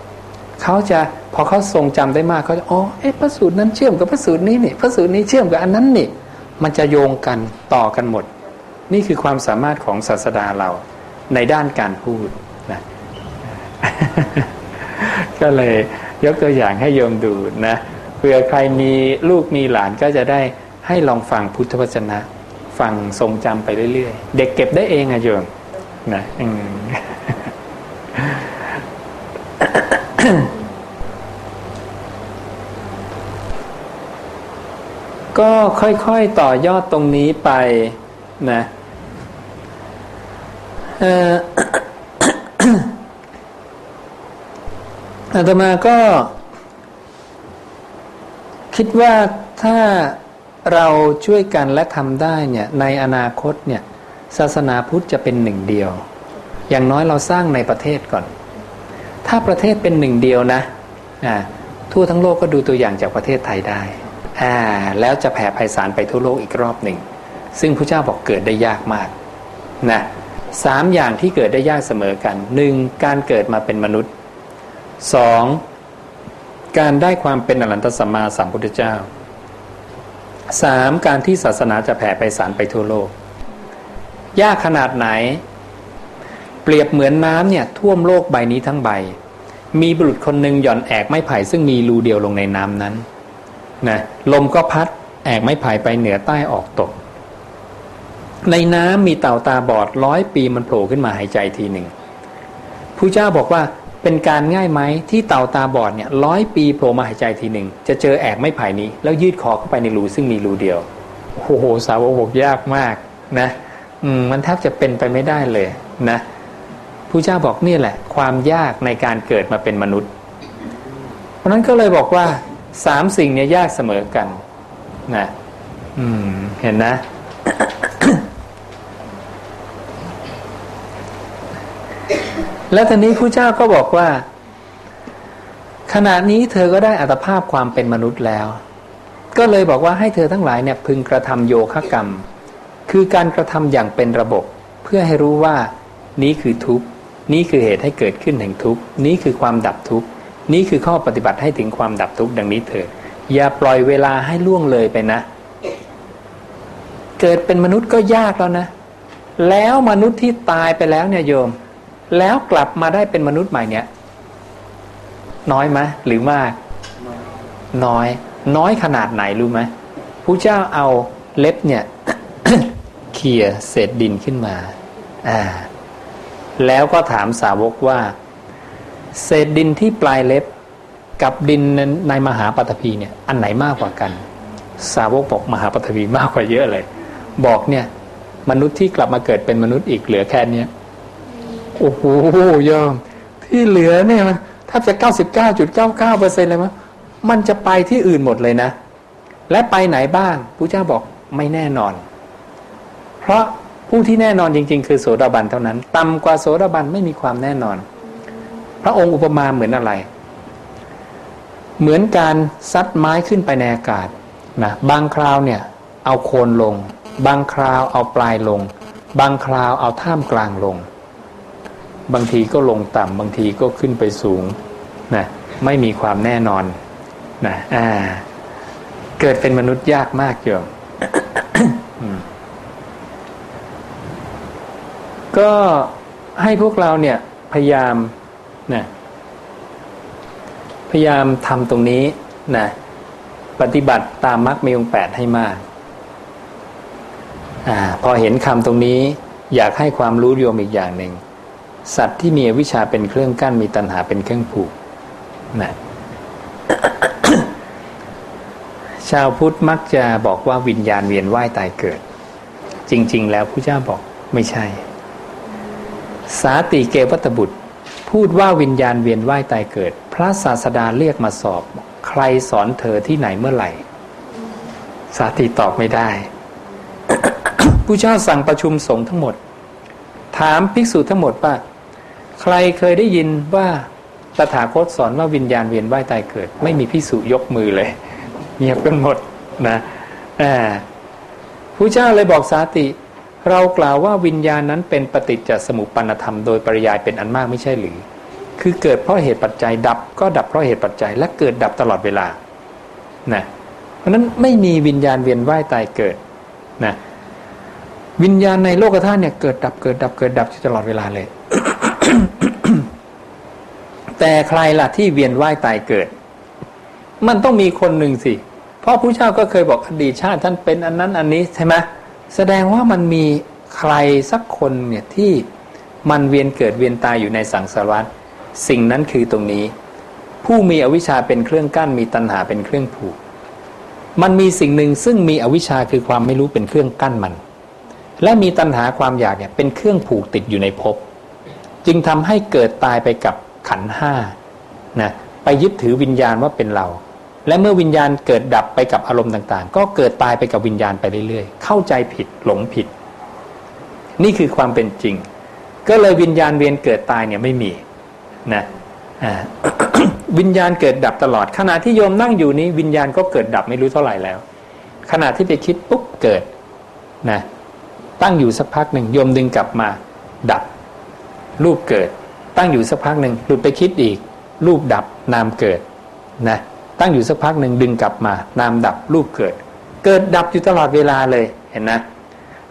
เขาจะพอเขาทรงจำได้มากเขาจะอ๋อเอ๊ะพระสูตรนั้นเชื่อมกับพระสูตรนี้นี่พระสูตรนี้เชื่อมกับอันนั้นนี่ มันจะโยงกันต่อกันหมด นี่คือความสามารถของศาสดาเราในด้านการพูดนะ ก็เลยยกตัวอย่างให้โยมดูนะเผื่อใครมีลูกมีหลานก็จะได้ให้ลองฟังพุทธวจนะ ฟังทรงจำไปเรื่อยๆ เด็กเก็บได้เองอะโยมนะอืมก็ค่อยๆต่อยอดตรงนี้ไปนะ อาตมาก็ คิดว่าถ้าเราช่วยกันและทำได้เนี่ย ในอนาคตเนี่ย ศาสนาพุทธจะเป็นหนึ่งเดียว อย่างน้อยเราสร้างในประเทศก่อน ถ้าประเทศเป็นหนึ่งเดียวนะอ่าทั่วทั้งโลกก็ดูตัวอย่างจากประเทศไทยได้อ่าแล้วจะแผ่ไพศาลไปทั่วโลกอีกรอบหนึ่ง ซึ่งพระเจ้าบอกเกิดได้ยากมากนะสามอย่างที่เกิดได้ยากเสมอกันหนึ่งการเกิดมาเป็นมนุษย์ สองการได้ความเป็นอรันตสัมมาสัมพุทธเจ้าสามการที่ศาสนาจะแผ่ไพศาลไปทั่วโลก ยากขนาดไหน เปรียบเหมือนน้ำเนี่ยท่วมโลกใบนี้ทั้งใบ มีบุรุษคนหนึ่งหย่อนแอกไม้ไผ่ซึ่งมีรูเดียวลงในน้ำนั้นนะลมก็พัดแอกไม้ไผ่ไปเหนือใต้ออกตก ในน้ำมีเต่าตาบอดร้อยปีมันโผล่ขึ้นมาหายใจทีหนึ่งผู้เจ้าบอกว่า เป็นการง่ายไหมที่เต่าตาบอดเนี่ยร้อยปีโผล่มาหายใจทีหนึ่งจะเจอแอกไม้ไผ่นี้ แล้วยืดคอเข้าไปในรูซึ่งมีรูเดียวโอ้โหสาวกบอกยากมากนะอืมมันแทบจะเป็นไปไม่ได้เลยนะผู้เจ้าบอกนี่แหละ ความยากในการเกิดมาเป็นมนุษย์ เพราะนั้นก็เลยบอกว่าสามสิ่งเนี้ยากเสมอกันนะอืมเห็นนะ แล้วตอนนี้ผู้เจ้าก็บอกว่า ขณะนี้เธอก็ได้อัตภาพความเป็นมนุษย์แล้ว ก็เลยบอกว่าให้เธอทั้งหลายเนี่ยพึงกระทำโยคะกรรม คือการกระทำอย่างเป็นระบบ เพื่อให้รู้ว่านี้คือทุกข์นี้คือเหตุให้เกิดขึ้นแห่งทุกข์นี้คือความดับทุกข์นี้คือข้อปฏิบัติให้ถึงความดับทุกข์ดังนี้เถิดอย่าปล่อยเวลาให้ล่วงเลยไปนะ เกิดเป็นมนุษย์ก็ยากแล้วนะ แล้วมนุษย์ที่ตายไปแล้วเนี่ยโยม แล้วกลับมาได้เป็นมนุษย์ใหม่เนี่ย น้อยไหมหรือมาก น้อย น้อยขนาดไหนรู้ไหมผู้เจ้าเอาเล็บเนี่ยเขี่ยเศษดินขึ้นมา อ่า แล้วก็ถามสาวกว่า เศษดินที่ปลายเล็บกับดินในมหาปฐพีเนี่ย อันไหนมากกว่ากัน สาวกบอกมหาปฐพีมากกว่าเยอะเลย บอกเนี่ย มนุษย์ที่กลับมาเกิดเป็นมนุษย์อีกเหลือแค่เนี้ย โอ้โหยอม ที่เหลือเนี่ยมันถ้าจะเก้าสิบเก้าจุดเก้าเก้าเปอร์เซ็นต์เลยมั้ยมันจะไปที่อื่นหมดเลยนะ และไปไหนบ้างพระเจ้าบอกไม่แน่นอน เพราะผู้ที่แน่นอนจริง ๆ คือโสดาบันเท่านั้นต่ำกว่าโสดาบันไม่มีความแน่นอน พระองค์อุปมาเหมือนอะไร เหมือนการซัดไม้ขึ้นไปในอากาศนะบางคราวเนี่ยเอาโคนลง บางคราวเอาปลายลง บางคราวเอาท่ามกลางลง บางทีก็ลงต่ำบางทีก็ขึ้นไปสูงนะไม่มีความแน่นอนนะอ่า เกิดเป็นมนุษย์ยากมากโยมก็ให้พวกเราเนี่ย พยายามนะพยายามทำตรงนี้นะปฏิบัติตามมรรคมีองแปดให้มากอ่าพอเห็นคำตรงนี้ อยากให้ความรู้โยมอีกอย่างหนึ่ง สัตว์ที่มีวิชาเป็นเครื่องกั้นมีตัณหาเป็นเครื่องผูกนะชาวพุทธมักจะบอกว่าวิญญาณเวียนว่ายตายเกิด จริง ๆ แล้วพระเจ้าบอกไม่ใช่ สาติเกวัตบุตร พูดว่าวิญญาณเวียนว่ายตายเกิด พระศาสดาเรียกมาสอบ ใครสอนเธอที่ไหนเมื่อไหร่ สาติตอบไม่ได้ผู้เจ้าสั่งประชุมสงฆ์ทั้งหมด ถามภิกษุทั้งหมดว่า ใครเคยได้ยินว่าตถาคตสอนว่าวิญญาณเวียนว่ายตายเกิด ไม่มีภิกษุยกมือเลยเงียบกันหมดนะอ่าผู้เจ้าเลยบอกสาติ เรากล่าวว่าวิญญาณนั้นเป็นปฏิจจสมุปปนธรรมโดยปริยายเป็นอันมากไม่ใช่หรือ คือเกิดเพราะเหตุปัจจัยดับ ก็ดับเพราะเหตุปัจจัย และเกิดดับตลอดเวลานะเพราะนั้นไม่มีวิญญาณเวียนว่ายตายเกิดนะวิญญาณในโลกธาตุเนี่ยเกิดดับเกิดดับเกิดดับตลอดเวลาเลย แต่ใครล่ะที่เวียนว่ายตายเกิด มันต้องมีคนหนึ่งสิ เพราะผู้เจ้าก็เคยบอกอดีตชาติท่านเป็นอันนั้นอันนี้ใช่ไหมแสดงว่ามันมีใครสักคนเนี่ยที่มันเวียนเกิดเวียนตายอยู่ในสังสารวัฏสิ่งนั้นคือตรงนี้ ผู้มีอวิชชาเป็นเครื่องกั้นมีตัณหาเป็นเครื่องผูก มันมีสิ่งหนึ่งซึ่งมีอวิชชาคือความไม่รู้เป็นเครื่องกั้นมัน และมีตัณหาความอยากเนี่ยเป็นเครื่องผูกติดอยู่ในภพ จึงทำให้เกิดตายไปกับขันห้านะไปยึดถือวิญญาณว่าเป็นเรา และเมื่อวิญญาณเกิดดับไปกับอารมณ์ต่าง ๆ ก็เกิดตายไปกับวิญญาณไปเรื่อยๆ เข้าใจผิดหลงผิด นี่คือความเป็นจริง ก็เลยวิญญาณเวียนเกิดตายเนี่ยไม่มีนะวิญญาณเกิดดับตลอด ขณะที่โยมนั่งอยู่นี้วิญญาณก็เกิดดับไม่รู้เท่าไหร่แล้ว ขณะที่ไปคิดปุ๊บเกิดนะตั้งอยู่สักพักหนึ่งโยมดึงกลับมาดับ รูปเกิด ตั้งอยู่สักพักหนึ่งหลุดไปคิดอีก รูปดับนามเกิดนะตั้งอยู่สักพักหนึ่งดึงกลับมา นามดับรูปเกิด เกิดดับอยู่ตลอดเวลาเลยเห็นนะ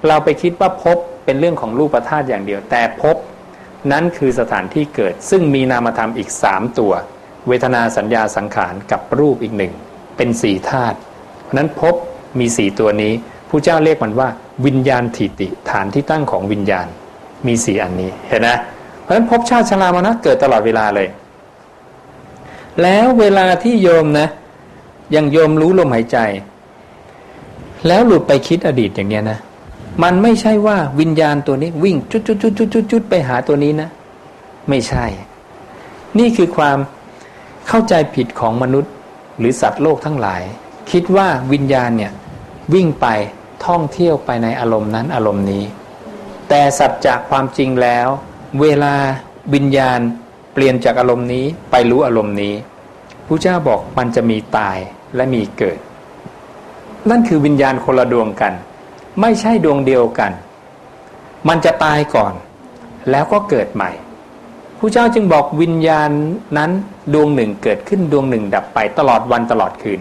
เราไปคิดว่าพบเป็นเรื่องของรูปธาตุอย่างเดียว แต่พบนั้นคือสถานที่เกิด ซึ่งมีนามธรรมอีกสามตัว เวทนาสัญญาสังขารกับรูปอีกหนึ่งเป็นสี่ธาตุเพราะนั้นพบมีสี่ตัวนี้ผู้เจ้าเรียกมันว่า วิญญาณถิติฐานที่ตั้งของวิญญาณมีสี่อันนี้เห็นนะ เพราะฉะนั้นพบชาติชรามนะเกิดตลอดเวลาเลย แล้วเวลาที่โยมนะ ยังโยมรู้ลมหายใจ แล้วหลุดไปคิดอดีตอย่างเนี้ยนะมันไม่ใช่ว่าวิญญาณตัวนี้วิ่งจุดจุดจุดจุดจุดจุดไปหาตัวนี้นะ ไม่ใช่ นี่คือความเข้าใจผิดของมนุษย์หรือสัตว์โลกทั้งหลาย คิดว่าวิญญาณเนี่ยวิ่งไปท่องเที่ยวไปในอารมณ์นั้นอารมณ์นี้ แต่สัจจากความจริงแล้ว เวลาวิญญาณเปลี่ยนจากอารมณ์นี้ไปรู้อารมณ์นี้พระเจ้าบอกมันจะมีตายและมีเกิด นั่นคือวิญญาณคนละดวงกัน ไม่ใช่ดวงเดียวกัน มันจะตายก่อน แล้วก็เกิดใหม่พระเจ้าจึงบอกวิญญาณนั้นดวงหนึ่งเกิดขึ้นดวงหนึ่งดับไปตลอดวันตลอดคืน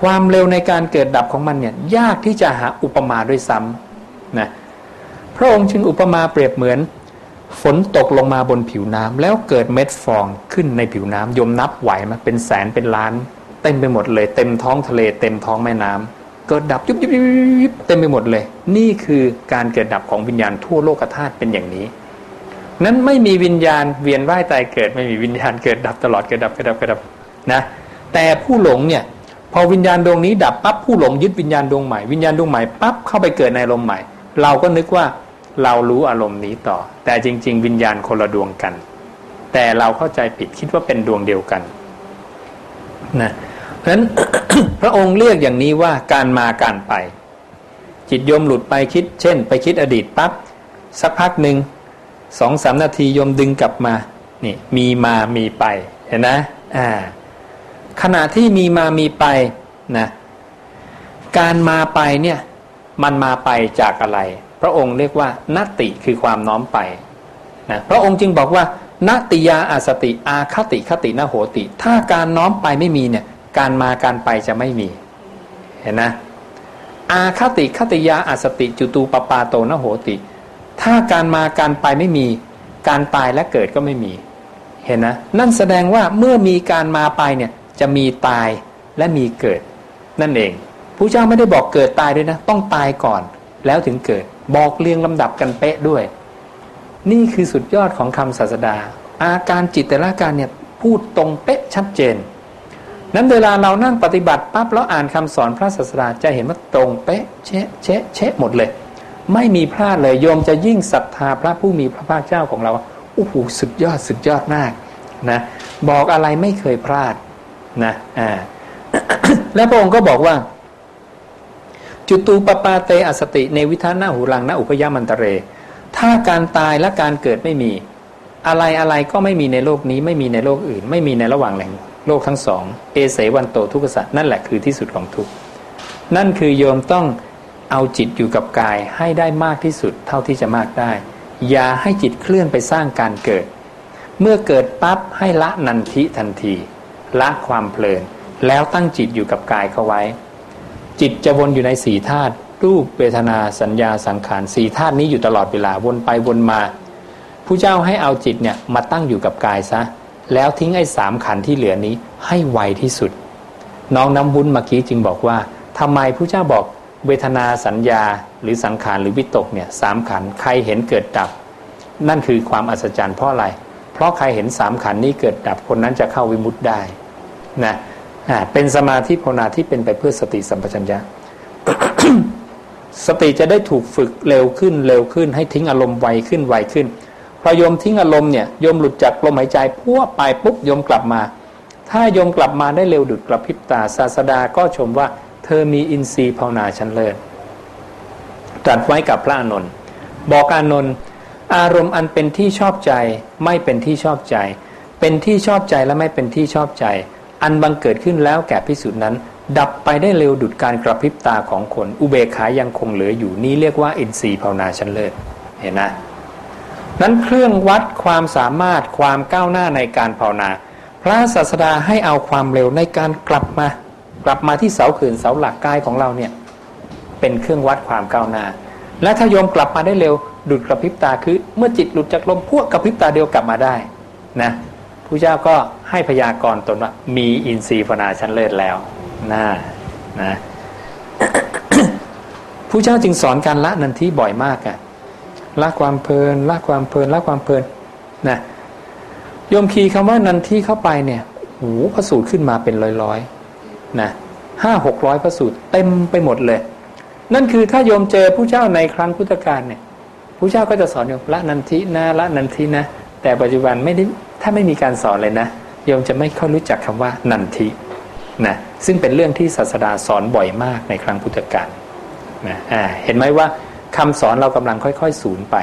ความเร็วในการเกิดดับของมันเนี่ยยากที่จะหาอุปมาด้วยซ้ำนะพระองค์จึงอุปมาเปรียบเหมือน ฝนตกลงมาบนผิวน้ำแล้วเกิดเม็ดฟองขึ้นในผิวน้ำยมนับไหวมาเป็นแสนเป็นล้าน เต็มไปหมดเลย เต็มท้องทะเล เต็มท้องแม่น้ำเกิดดับยุบยุบยุบยุบเต็มไปหมดเลย นี่คือการเกิดดับของวิญญาณทั่วโลกธาตุเป็นอย่างนี้ นั้นไม่มีวิญญาณเวียนว่ายตายเกิด ไม่มีวิญญาณเกิดดับตลอดเกิดดับเกิดดับเกิดดับนะ แต่ผู้หลงเนี่ยพอวิญญาณดวงนี้ดับปั๊บผู้หลงยึดวิญญาณดวงใหม่วิญญาณดวงใหม่ปั๊บเข้าไปเกิดในลมใหม่ เราก็นึกว่า เรารู้อารมณ์นี้ต่อ แต่จริง ๆ วิญญาณคนละดวงกัน แต่เราเข้าใจผิดคิดว่าเป็นดวงเดียวกันนะเพราะฉะนั้นพระองค์เรียกอย่างนี้ว่าการมาการไป จิตโยมหลุดไปคิด เช่น ไปคิดอดีตปั๊บสักพักหนึ่งสองสามนาทีโยมดึงกลับมานี่มีมามีไปเห็นนะอ่าขณะที่มีมามีไปนะการมาไปเนี่ยมันมาไปจากอะไร ระองค์เรียกว่านติคือความน้อมไปนะพระองค์จึงบอกว่านติยาอาสติอาคติคตินโหติ ถ้าการน้อมไปไม่มีเนี่ยการมาการไปจะไม่มีเห็นนะอาคติคติยาอาสติจุตูปปาโตนโหติ ถ้าการมาการไปไม่มี การตายและเกิดก็ไม่มี เห็นนะนั่นแสดงว่าเมื่อมีการมาไปเนี่ยจะมีตายและมีเกิด นั่นเองผู้เจ้าไม่ได้บอกเกิดตายด้วยนะ ต้องตายก่อนแล้วถึงเกิด บอกเรียงลำดับกันเป๊ะด้วย นี่คือสุดยอดของคำศาสดา อาการจิตแต่ละการเนี่ยพูดตรงเป๊ะชัดเจน นั้นเวลาเรานั่งปฏิบัติปั๊บแล้วอ่านคำสอนพระศาสดาจะเห็นว่าตรงเป๊ะเชะเชะเชะหมดเลย ไม่มีพลาดเลยโยมจะยิ่งศรัทธาพระผู้มีพระภาคเจ้าของเราโอ้โหสุดยอดสุดยอดมากนะบอกอะไรไม่เคยพลาดนะอ่าและพระองค์ก็บอกว่า จุตูปปาเตอสติในวิธานาหูรังนาอุพยามันตเร ถ้าการตายและการเกิดไม่มี อะไรอะไรก็ไม่มีในโลกนี้ไม่มีในโลกอื่น ไม่มีในระหว่างแหล่งโลกทั้งสอง เอเสวันโตทุกขสัตนั่นแหละคือที่สุดของทุกนั่นคือโยมต้องเอาจิตอยู่กับกายให้ได้มากที่สุดเท่าที่จะมากได้ อย่าให้จิตเคลื่อนไปสร้างการเกิด เมื่อเกิดปั๊บให้ละนันทิทันที ละความเพลิน แล้วตั้งจิตอยู่กับกายเข้าไว้ จิตจะวนอยู่ในสี่ธาตุรูปเวทนาสัญญาสังขารสี่ธาตุนี้อยู่ตลอดเวลาวนไปวนมาผู้เจ้าให้เอาจิตเนี่ยมาตั้งอยู่กับกายซะ แล้วทิ้งไอ้สามขันที่เหลือนี้ให้ไวที่สุด น้องน้ำวุ้นเมื่อกี้จึงบอกว่าทำไมผู้เจ้าบอกเวทนาสัญญาหรือสังขารหรือวิตกเนี่ยสามขันใครเห็นเกิดดับ นั่นคือความอัศจรรย์เพราะอะไร เพราะใครเห็นสามขันนี้เกิดดับคนนั้นจะเข้าวิมุตได้นะอ่า เป็นสมาธิภาวนาที่เป็นไปเพื่อสติสัมปชัญญะ สติจะได้ถูกฝึกเร็วขึ้นเร็วขึ้น ให้ทิ้งอารมณ์ไวขึ้นไวขึ้นพอโยมทิ้งอารมณ์เนี่ยโยมหลุดจากลมหายใจพวไปปุ๊บโยมกลับมา ถ้าโยมกลับมาได้เร็วดุดกระพริบตาศาสดาก็ชมว่า เธอมีอินทรีย์ภาวนาชั้นเลิศตรัสไว้กับพระอานนท์บอกอานนท์อารมณ์อันเป็นที่ชอบใจ ไม่เป็นที่ชอบใจ เป็นที่ชอบใจและไม่เป็นที่ชอบใจ อันบังเกิดขึ้นแล้วแก่พิสูจน์นั้น ดับไปได้เร็วดุดการกระพริบตาของคน อุเบกขายังคงเหลืออยู่นี่เรียกว่าอินทรีย์ภาวนาชั้นเลิศเห็นนะนั้นเครื่องวัดความสามารถความก้าวหน้าในการภาวนา พระศาสดาให้เอาความเร็วในการกลับมา กลับมาที่เสาขืนเสาหลักกายของเราเนี่ยเป็นเครื่องวัดความก้าวหน้า และถ้าโยมกลับมาได้เร็วดุดกระพริบตาคือ เมื่อจิตหลุดจากลมพวกกระพริบตาเดียวกลับมาได้นะผู้เจ้าก็ ให้พยากรณ์ตนว่ามีอินทรีย์ภาวนาชั้นเลิศแล้วนะนะผู้เจ้าจึงสอนการละนันทีบ่อยมากอะละความเพลินละความเพลินละความเพลินนะโยมคีคำว่านันทีเข้าไปเนี่ยโอ้พระสูตรขึ้นมาเป็นร้อยๆนะห้าหกร้อยพระสูตรเต็มไปหมดเลย นั่นคือถ้าโยมเจอผู้เจ้าในครั้งพุทธกาลเนี่ยผู้เจ้าก็จะสอนโยมละนันทินะละนันทินะ แต่ปัจจุบันไม่ได้ถ้าไม่มีการสอนเลยนะ โยมจะไม่ค่อยรู้จักคำว่านันทินะซึ่งเป็นเรื่องที่ศาสดาสอนบ่อยมากในครั้งพุทธกาลนะอ่าเห็นไหมว่าคำสอนเรากำลังค่อยๆสูญไป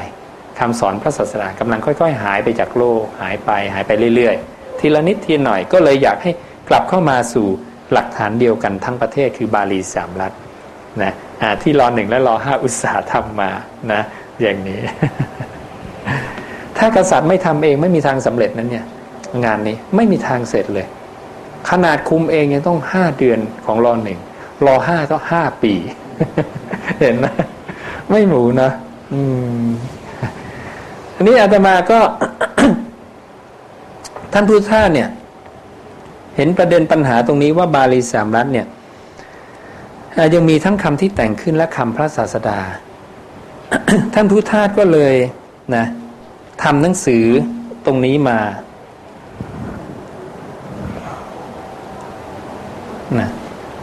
คำสอนพระศาสดากำลังค่อย ๆ หายไปจากโลก หายไปหายไปเรื่อยๆ ทีละนิดทีหน่อยก็เลยอยากให้กลับเข้ามาสู่หลักฐานเดียวกันทั้งประเทศคือบาลีสามรัฐนะที่รอหนึ่งและรอห้าอุตสาห์ทำมานะอย่างนี้ ถ้ากษัตริย์ไม่ทำเองไม่มีทางสำเร็จนั้นเนี่ย งานนี้ไม่มีทางเสร็จเลย ขนาดคุมเองยังต้องห้าเดือนของรอหนึ่งรอห้าต้องห้าปี เห็นไหมไม่หมูนะอืมอันนี้อาตมาก็ ท่านพุทธาเนี่ย เห็นประเด็นปัญหาตรงนี้ว่าบาลีสามรัฐเนี่ยยังมีทั้งคำที่แต่งขึ้นและคำพระศาสดา ท่านพุทธาก็เลยนะทำหนังสือตรงนี้มา นะ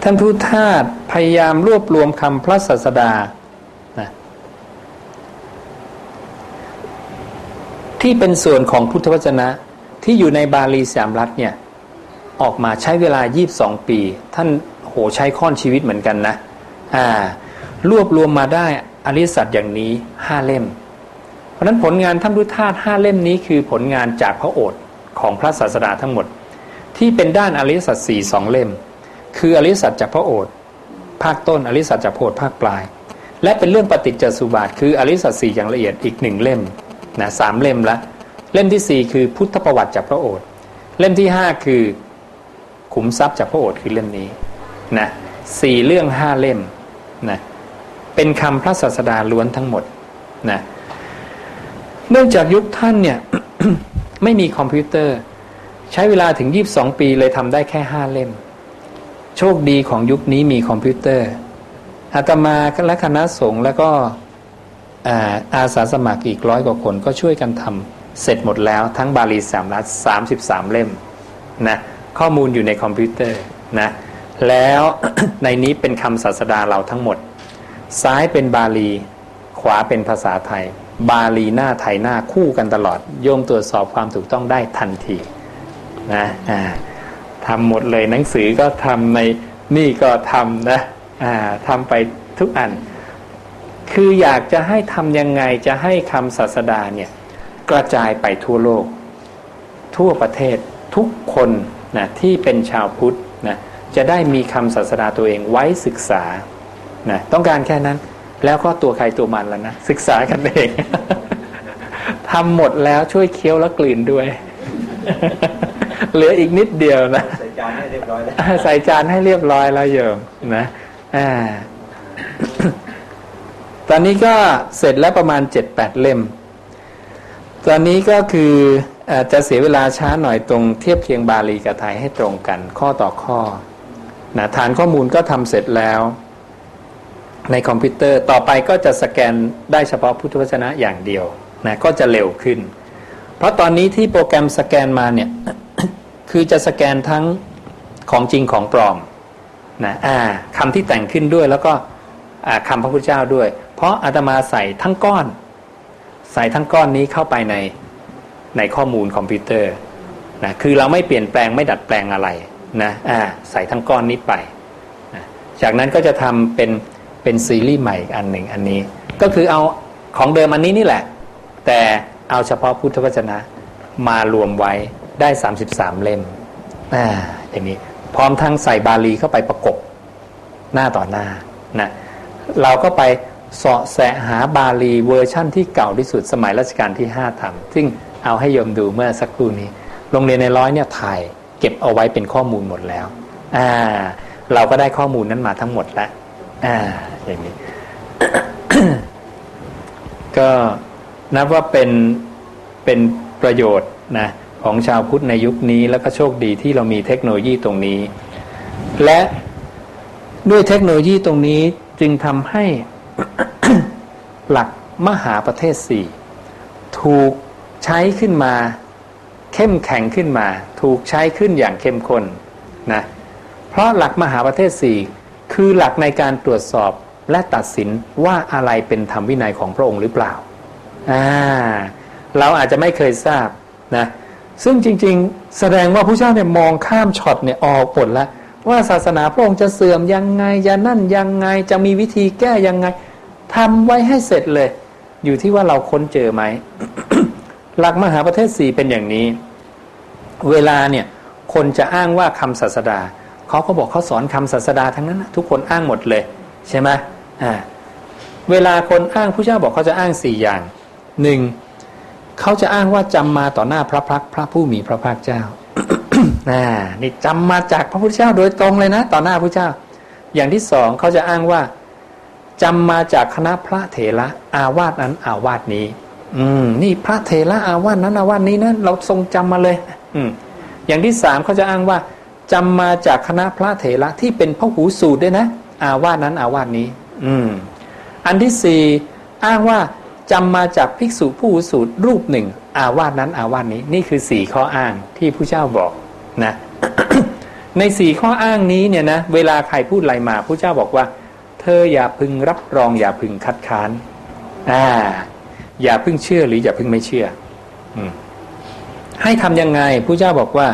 ท่านพุทธาสพยายามรวบรวมคำพระศาสดานะที่เป็นส่วนของพุทธวจนะที่อยู่ในบาลีสามรัฐเนี่ยออกมาใช้เวลา 22 ปี ท่านโหใช้ค้อนชีวิตเหมือนกันนะอ่ารวบรวมมาได้อริสัตอย่างนี้ห้าเล่ม เพราะนั้นผลงานท่านพุทธาสห้าเล่มนี้คือผลงานจากพระโอษฐ์ของพระศาสดาทั้งหมด ที่เป็นด้านอริสัตสี่สองเล่ม คืออริสัตจากพระโอษฐ์ภาคต้นอริสัตจากพระโอษฐ์ภาคปลาย และเป็นเรื่องปฏิจจสุบาท คืออริสัตสี่อย่างละเอียดอีกหนึ่งเล่มนะสามเล่มละ เล่มที่สี่คือพุทธประวัติจากพระโอษฐ์เล่มที่ห้าคือขุมทรัพย์จากพระโอษฐ์คือเล่มนี้นะสี่เรื่องห้าเล่มนะเป็นคำพระศาสดาล้วนทั้งหมดนะเนื่องจากยุคท่านเนี่ยไม่มีคอมพิวเตอร์ ใช้เวลาถึงยีบสองปีเลยทำได้แค่ห้าเล่ม โชคดีของยุคนี้มีคอมพิวเตอร์อาตมาและคณะสงฆ์แล้วก็อาสาสมัครอีกร้อยกว่าคนก็ช่วยกันทำเสร็จหมดแล้วทั้งบาลีสยามรัฐสามสิบสามเล่มนะข้อมูลอยู่ในคอมพิวเตอร์นะแล้วในนี้เป็นคำศาสดาเราทั้งหมด ซ้ายเป็นบาลี ขวาเป็นภาษาไทย บาลีหน้าไทยหน้าคู่กันตลอด โยมตรวจสอบความถูกต้องได้ทันทีนะอ่า ทำหมดเลยหนังสือก็ทำในนี่ก็ทำนะอ่าทำไปทุกอัน คืออยากจะให้ทำยังไงจะให้คำศาสดาเนี่ยกระจายไปทั่วโลก ทั่วประเทศทุกคนนะที่เป็นชาวพุทธนะจะได้มีคำศาสดาตัวเองไว้ศึกษานะต้องการแค่นั้นแล้วก็ตัวใครตัวมันแล้วนะ ศึกษากันเอง ทำหมดแล้วช่วยเคี้ยวแล้วกลืนด้วย เหลืออีกนิดเดียวนะ ใส่จานให้เรียบร้อยแล้วใส่จานให้เรียบร้อยแล้วโยมนะอ่าตอนนี้ก็เสร็จแล้วประมาณเจ็ดแปดเล่ม ตอนนี้ก็คืออาจจะเสียเวลาช้าหน่อยตรงเทียบเคียงบาลีกับไทยให้ตรงกัน ข้อต่อข้อนะฐานข้อมูลก็ทำเสร็จแล้ว ในคอมพิวเตอร์ต่อไปก็จะสแกนได้เฉพาะพุทธวจนะอย่างเดียวนะก็จะเร็วขึ้น เพราะตอนนี้ที่โปรแกรมสแกนมาเนี่ยคือจะสแกนทั้งของจริงของปลอมนะอ่าคำที่แต่งขึ้นด้วยแล้วก็คำพระพุทธเจ้าด้วย เพราะอาตมาใส่ทั้งก้อน ใส่ทั้งก้อนนี้เข้าไปในในข้อมูลคอมพิวเตอร์นะคือเราไม่เปลี่ยนแปลงไม่ดัดแปลงอะไรนะอ่าใส่ทั้งก้อนนี้ไปนะจากนั้นก็จะทำเป็นเป็นซีรีส์ใหม่อีกอันหนึ่งอันนี้ ก็คือเอาของเดิมอันนี้นี่แหละ แต่ เอาเฉพาะพุทธวจนะมารวมไว้ได้ 33 เล่มอ่าอย่างนี้พร้อมทั้งใส่บาลีเข้าไปประกบหน้าต่อหน้านะเราก็ไปเสาะแสะหาบาลีเวอร์ชั่นที่เก่าที่สุดสมัยรัชกาลที่ 5ทำซึ่งเอาให้โยมดูเมื่อสักครู่นี้ โรงเรียนนายร้อยเนี่ยถ่ายเก็บเอาไว้เป็นข้อมูลหมดแล้วอ่าเราก็ได้ข้อมูลนั้นมาทั้งหมดแล้วอ่าอย่างนี้ก็ นับว่าเป็นเป็นประโยชน์นะของชาวพุทธในยุคนี้ แล้วก็โชคดีที่เรามีเทคโนโลยีตรงนี้ และด้วยเทคโนโลยีตรงนี้จึงทำให้หลักมหาประเทศสี่ถูกใช้ขึ้นมา เข้มแข็งขึ้นมา ถูกใช้ขึ้นอย่างเข้มข้นนะเพราะหลักมหาประเทศสี่คือหลักในการตรวจสอบและตัดสินว่าอะไรเป็นธรรมวินัยของพระองค์หรือเปล่า อ่าเราอาจจะไม่เคยทราบนะซึ่งจริง ๆ แสดงว่าผู้เจ้าเนี่ยมองข้ามช็อตเนี่ยออกหมดแล้วว่าศาสนาพระองค์จะเสื่อมยังไงจะนั่นยังไงจะมีวิธีแก้ยังไงทำไว้ให้เสร็จเลย อยู่ที่ว่าเราค้นเจอไหมหลักมหาประเทศสี่เป็นอย่างนี้ เวลาเนี่ยคนจะอ้างว่าคำศาสดาเขาก็บอกเขาสอนคำศาสดาทั้งนั้นทุกคนอ้างหมดเลย ใช่ไหมอ่าเวลาคนอ้างผู้เจ้าบอกเขาจะอ้างสี่อย่าง หนึ่งเขาจะอ้างว่าจำมาต่อหน้าพระพักพระผู้มีพระภาคเจ้าน่นี่จำมาจากพระพุทธเจ้าโดยตรงเลยนะ ต่อหน้าพระเจ้า อย่างที่สองเขาจะอ้างว่าจำมาจากคณะพระเถระอาวาสนั้นอาวาสนี้ อืม นี่พระเถระอาวาสนั้นอาวาสนี้นะเราทรงจำมาเลย อืม อย่างที่สามเขาจะอ้างว่าจำมาจากคณะพระเถระที่เป็นพระหูสูตรด้วยนะ อาวาสนั้นอาวาสนี้ อืม อันที่สี่อ้างว่า จำมาจากภิกษุผู้สูตรรูปหนึ่ง อาวาสนั้นอาวาสนี้นี่คือสี่ข้ออ้างที่ผู้เจ้าบอกนะในสี่ข้ออ้างนี้เนี่ยนะเวลาใครพูดอะไรมาผู้เจ้าบอกว่า เธออย่าพึงรับรองอย่าพึงคัดค้านอ่าอย่าพึงเชื่อหรืออย่าพึงไม่เชื่ออให้ทำยังไงผู้เจ้าบอกว่า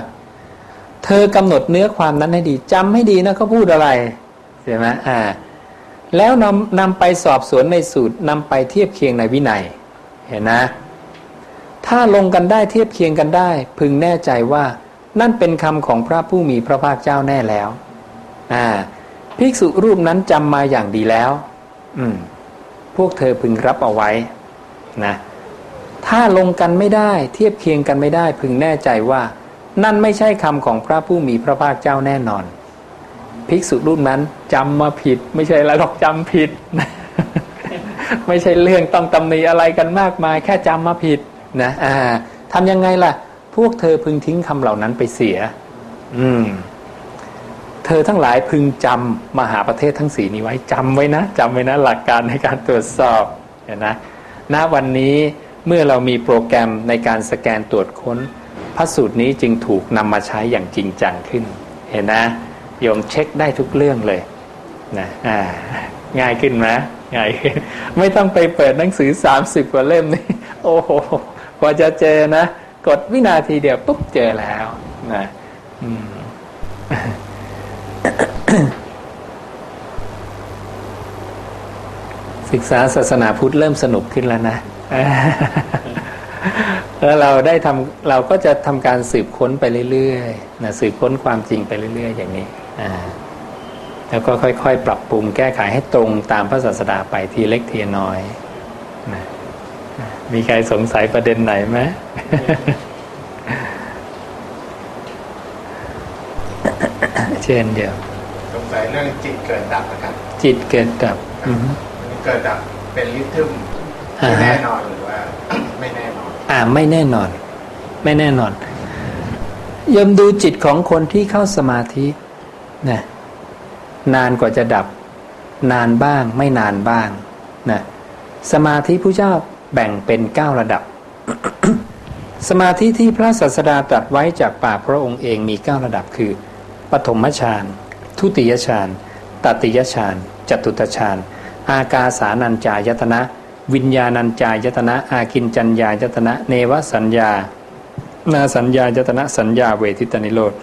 เธอกำหนดเนื้อความนั้นให้ดีจำให้ดีนะเขาพูดอะไรใช่ไหมอ่า แล้วนำนำไปสอบสวนในสูตรนำไปเทียบเคียงในวินัย เห็นนะ ถ้าลงกันได้เทียบเคียงกันได้ พึงแน่ใจว่า นั่นเป็นคำของพระผู้มีพระภาคเจ้าแน่แล้วอ่าภิกษุรูปนั้นจำมาอย่างดีแล้ว อืม พวกเธอพึงรับเอาไว้นะถ้าลงกันไม่ได้เทียบเคียงกันไม่ได้ พึงแน่ใจว่า นั่นไม่ใช่คำของพระผู้มีพระภาคเจ้าแน่นอน ภิกษุรูปนั้นจำมาผิด ไม่ใช่อะไรหรอกจำผิด ไม่ใช่เรื่องต้องตำหนิอะไรกันมากมาย แค่จำมาผิดนะอ่าทำยังไงล่ะ พวกเธอพึงทิ้งคำเหล่านั้นไปเสีย อืม เธอทั้งหลายพึงจำมหาประเทศทั้งสี่นี้ไว้จำไว้นะจำไว้นะหลักการในการตรวจสอบเห็นนะณวันนี้เมื่อเรามีโปรแกรมในการสแกนตรวจค้นพระสูตรนี้จึงถูกนำมาใช้อย่างจริงจังขึ้น เห็นนะ โยมเช็คได้ทุกเรื่องเลยนะอ่าง่ายขึ้นไหมง่ายขึ้นไม่ต้องไปเปิดหนังสือสามสิบกว่าเล่มนี่โอ้โหกว่าจะเจอนะ กดวินาทีเดียวปุ๊บเจอแล้วนะอืมศึกษาศาสนาพุทธเริ่มสนุกขึ้นแล้วนะ แล้วเราได้ทำเราก็จะทำการสืบค้นไปเรื่อยๆนะสืบค้นความจริงไปเรื่อย ๆ อย่างนี้ แล้วก็ค่อยๆ ปรับปรุงแก้ไขให้ตรงตามพระศาสดาไปทีเล็กทีน้อยนะมีใครสงสัยประเด็นไหนไหมเช่นเดียวสงสัยเรื่องจิตเกิดดับนะครับ จิตเกิดดับอือฮึอันนี้เกิดดับเป็นลิทึมอ่าที่ฮะแน่นอนหรือว่าไม่แน่นอน อ่าไม่แน่นอน ไม่แน่นอนยมดูจิตของคนที่เข้าสมาธิ นะนานกว่าจะดับ นานบ้างไม่นานบ้างนะสมาธิผู้เจ้าแบ่งเป็นเก้าระดับ สมาธิที่พระศาสดาตรัสไว้จากปากพระองค์เองมีเก้าระดับคือ ปฐมฌานทุติยฌานตติยฌานจตุตฌานอากาสานัญจายตนะ วิญญาณัญจายตนะ อากินจัญญายตนะ เนวสัญญา นาสัญญายตนะสัญญาเวทิตนิโรธ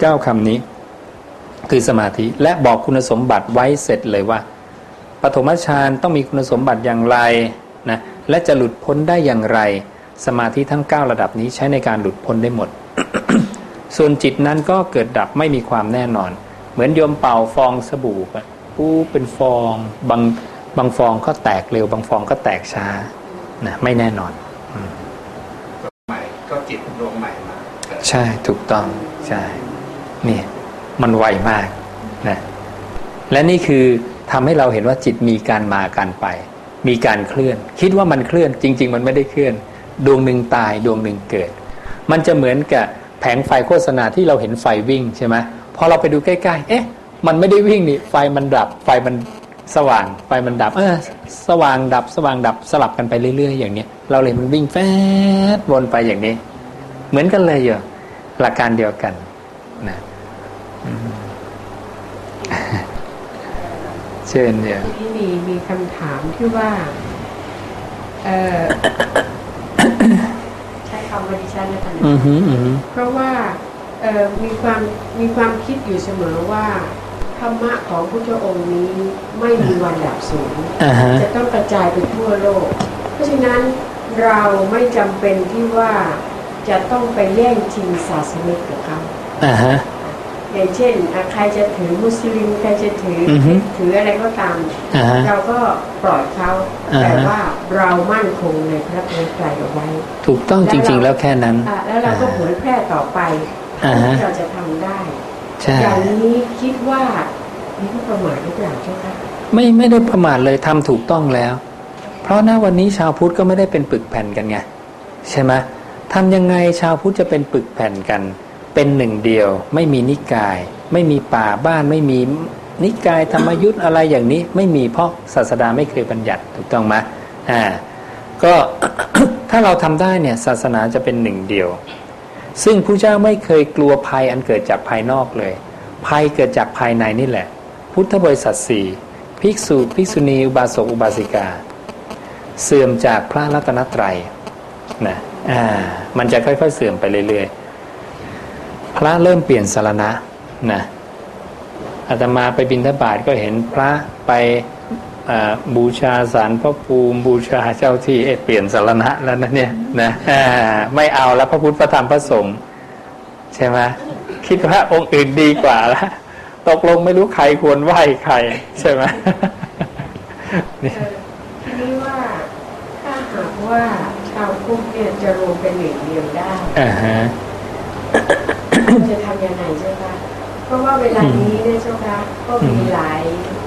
เก้าคำนี้ คือสมาธิและบอกคุณสมบัติไว้เสร็จเลยว่าปฐมฌานต้องมีคุณสมบัติอย่างไรนะและจะหลุดพ้นได้อย่างไร สมาธิทั้ง 9 ระดับนี้ใช้ในการหลุดพ้นได้หมด ส่วนจิตนั้นก็เกิดดับไม่มีความแน่นอน เหมือนโยมเป่าฟองสบู่ไปปูเป็นฟองบางบางฟองก็แตกเร็ว บางฟองก็แตกช้านะไม่แน่นอนใหม่ก็จิตดวงใหม่มาเกิดใช่ถูกต้องใช่นี่ มันไวมากนะและนี่คือทำให้เราเห็นว่าจิตมีการมาการไป มีการเคลื่อน คิดว่ามันเคลื่อนจริง ๆ มันไม่ได้เคลื่อน ดวงหนึ่งตายดวงหนึ่งเกิด มันจะเหมือนกับแผงไฟโฆษณาที่เราเห็นไฟวิ่งใช่ไหมพอเราไปดูใกล้ๆ เอ๊ะ มันไม่ได้วิ่งนี่ไฟมันดับ ไฟมันสว่าง ไฟมันดับ เออสว่างดับ สว่างดับสลับกันไปเรื่อย ๆ อย่างเนี้ยเราเลยมันวิ่งแฟดวนไปอย่างนี้ เหมือนกันเลยเหรอหลักการเดียวกันนะ เชิญเดียวที่มีมีคำถามที่ว่า เออใช้คำว่าดิฉันแล้วกันนะอือหืออือหือเพราะว่าเออมีความมีความคิดอยู่เสมอว่าธรรมะของพุทธองค์นี้ไม่มีวันดับสูญอ่าฮะจะต้องกระจายไปทั่วโลก เพราะฉะนั้นเราไม่จำเป็นที่ว่าจะต้องไปแย่งชิงศาสนิกกับเขา อ่าฮะอย่างเช่นอะใครจะถือมุสลิมใครจะถือออฮึถืออะไรก็ตามอ่าฮะเราก็ปล่อยเขาอ่าฮะแต่ว่าเรามั่นคงในพระธรรมไตรเอาไว้ ถูกต้องจริง ๆ แล้วแค่นั้นอะแล้วเราก็เผยแพร่ต่อไปอ่าฮะที่เราจะทำได้ใช่อย่างนี้คิดว่ามีผู้ประมาทหรือเปล่าเจ้าคะไม่ไม่ได้ประมาทเลยทำถูกต้องแล้ว เพราะณวันนี้ชาวพุทธก็ไม่ได้เป็นปึกแผ่นกันไงใช่ไหมทำยังไงชาวพุทธจะเป็นปึกแผ่นกัน เป็นหนึ่งเดียว ไม่มีนิกาย ไม่มีป่าบ้านไม่มีนิกายธรรมยุทธ์อะไรอย่างนี้ไม่มีเพราะศาสดาไม่เคยบัญญัติถูกต้องไหมอ่าก็ถ้าเราทำได้เนี่ยศาสนาจะเป็นหนึ่งเดียว ซึ่งผู้เจ้าไม่เคยกลัวภัยอันเกิดจากภายนอกเลย ภัยเกิดจากภายในนี่แหละ พุทธบริษัทสี่ภิกษุภิกษุณีอุบาสกอุบาสิกา เสื่อมจากพระรัตนตรัยนะอ่ามันจะค่อยๆเสื่อมไปเรื่อยๆ พระเริ่มเปลี่ยนสารณะนะอาตมาไปบินทบาทก็เห็นพระไปบูชาสารพระภูมิบูชาเจ้าที่เอเปลี่ยนสารณะแล้วนะเนี่ยนะไม่เอาแล้วพระพุทธพระธรรมพระสงฆ์ใช่ไหมคิดว่าองค์อื่นดีกว่าแล้วตกลงไม่รู้ใครควรไหว้ใคร ใช่ไหมทีนี้ว่าถ้าหากว่าชาวพุทธเนี่ยจะรวมเป็นหนึ่งเดียวได้อ่าฮะ จะทำยังไงใช่ไหมเพราะว่าเวลานี้เนี่ยเจ้าคะก็มีหลาย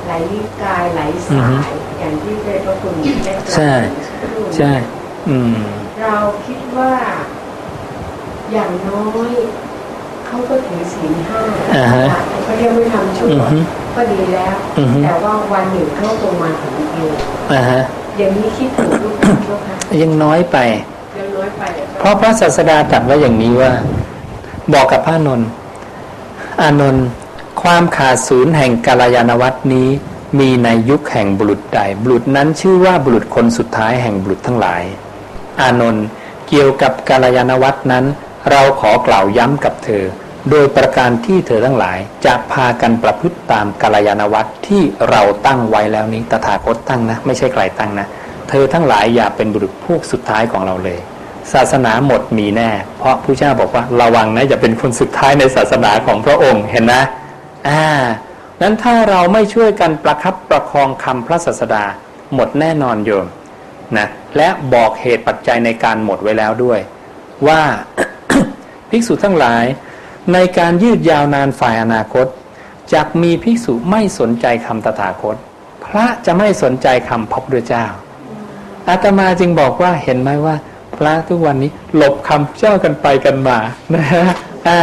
หลายนิกายหลายสายอย่างที่เคยพระคุณได้ใช่ใช่อืมเราคิดว่า อย่างน้อยเขาก็ถือศีลห้าเขาเรียกไม่ทำชั่วก็ดีแล้ว แต่ว่าวันหนึ่งเขาตรงมาถึงเองอย่างนี้คิดถูกหรือเปล่าคะยังน้อยไปยังน้อยไป เพราะพระศาสดาตรัสว่าอย่างนี้ว่า บอกกับพระนนท์อานนท์ความขาดศูนย์แห่งกาลยานวัตนี้มีในยุคแห่งบุรุษใดบุรุษนั้นชื่อว่าบุรุษคนสุดท้ายแห่งบุรุษทั้งหลาย อานนท์เกี่ยวกับกาลยานวัตนั้น เราขอกล่าวย้ำกับเธอ โดยประการที่เธอทั้งหลายจะพากันประพฤติตามกาลยานวัตที่เราตั้งไว้แล้วนี้ตถาคตตั้งนะ ไม่ใช่ใครตั้งนะ เธอทั้งหลายอย่าเป็นบุรุษพวกสุดท้ายของเราเลย ศาสนาหมดมีแน่ เพราะผู้เจ้าบอกว่าระวังนะอย่าเป็นคนสุดท้ายในศาสนาของพระองค์เห็นนะอ่านั้นถ้าเราไม่ช่วยกันประคับประคองคำพระศาสดาหมดแน่นอนโยมนะและบอกเหตุปัจจัยในการหมดไว้แล้วด้วย ว่าภิกษุทั้งหลาย ในการยืดยาวนานฝ่ายอนาคตจะมีภิกษุไม่สนใจคำตถาคต พระจะไม่สนใจคำพระพุทธเจ้าอาตมาจึงบอกว่าเห็นไหมว่า พระทุกวันนี้หลบคำเจ้ากันไปกันมานะฮะอ่า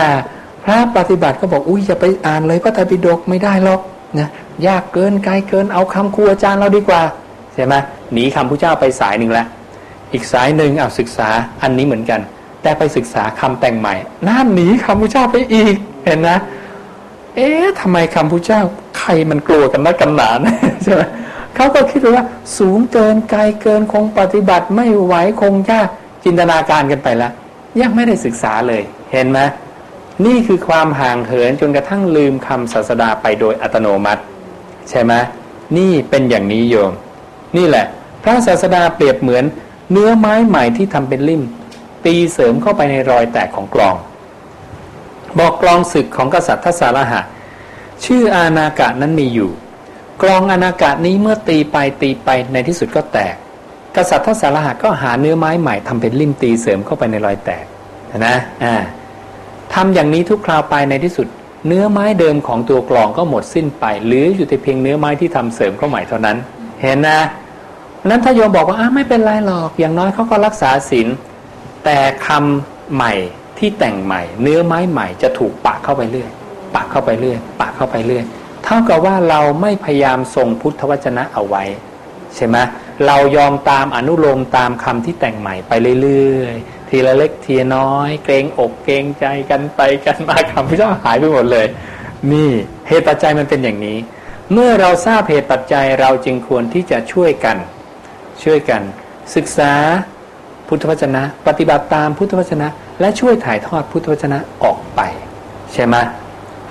พระปฏิบัติก็บอกอุ้ยอย่าไปอ่านเลยพระไตรปิฎกไม่ได้หรอกนะยากเกินไกลเกินเอาคำครูอาจารย์เราดีกว่าใช่ไหมหนีคำพระเจ้าไปสายหนึ่งแล้วอีกสายหนึ่งเอาศึกษาอันนี้เหมือนกัน แต่ไปศึกษาคำแต่งใหม่น่าหนีคำพระเจ้าไปอีกเห็นนะ เอ๊ะทำไมคำพระเจ้าใครมันกลัวกันนักกันหนาใช่ไหมเขาก็คิดว่าสูงเกินไกลเกินคงปฏิบัติไม่ไหวคงยาก จินตนาการกันไปแล้ว ยังไม่ได้ศึกษาเลย เห็นไหมนี่คือความห่างเหินจนกระทั่งลืมคำศาสดาไปโดยอัตโนมัติ ใช่ไหมนี่เป็นอย่างนี้โยม นี่แหละ พระศาสดาเปรียบเหมือนเนื้อไม้ใหม่ที่ทำเป็นลิ่ม ตีเสริมเข้าไปในรอยแตกของกลอง บอกกลองศึกของกษัตริย์ทศรหะ ชื่ออานากะนั้นมีอยู่ กลองอานากะนี้เมื่อตีไปตีไปในที่สุดก็แตก กษัตริย์ทศรหะก็หาเนื้อไม้ใหม่ทำเป็นลิ่มตีเสริมเข้าไปในรอยแตกนะอ่าทำอย่างนี้ทุกคราวไปในที่สุด เนื้อไม้เดิมของตัวกลองก็หมดสิ้นไป หรืออยู่แต่เพียงเนื้อไม้ที่ทำเสริมเข้าใหม่เท่านั้น เห็นนะนั้นถ้าโยมบอกว่าอ้าไม่เป็นไรหรอกอย่างน้อยเขาก็รักษาศีลแต่คำใหม่ที่แต่งใหม่ เนื้อไม้ใหม่จะถูกปะเข้าไปเรื่อยปะเข้าไปเรื่อยปะเข้าไปเรื่อยเท่ากับว่าเราไม่พยายามทรงพุทธวจนะเอาไว้ ใช่ไหม เรายอมตามอนุโลมตามคำที่แต่งใหม่ไปเรื่อยๆ ทีละเล็กทีน้อย เกรงอกเกรงใจกันไปกันมาคำพระเจ้าหายไปหมดเลย นี่เหตุปัจจัยมันเป็นอย่างนี้ เมื่อเราทราบเหตุปัจจัยเราจึงควรที่จะช่วยกัน ช่วยกัน ศึกษาพุทธวจนะ ปฏิบัติตามพุทธวจนะ และช่วยถ่ายทอดพุทธวจนะออกไป ใช่ไหม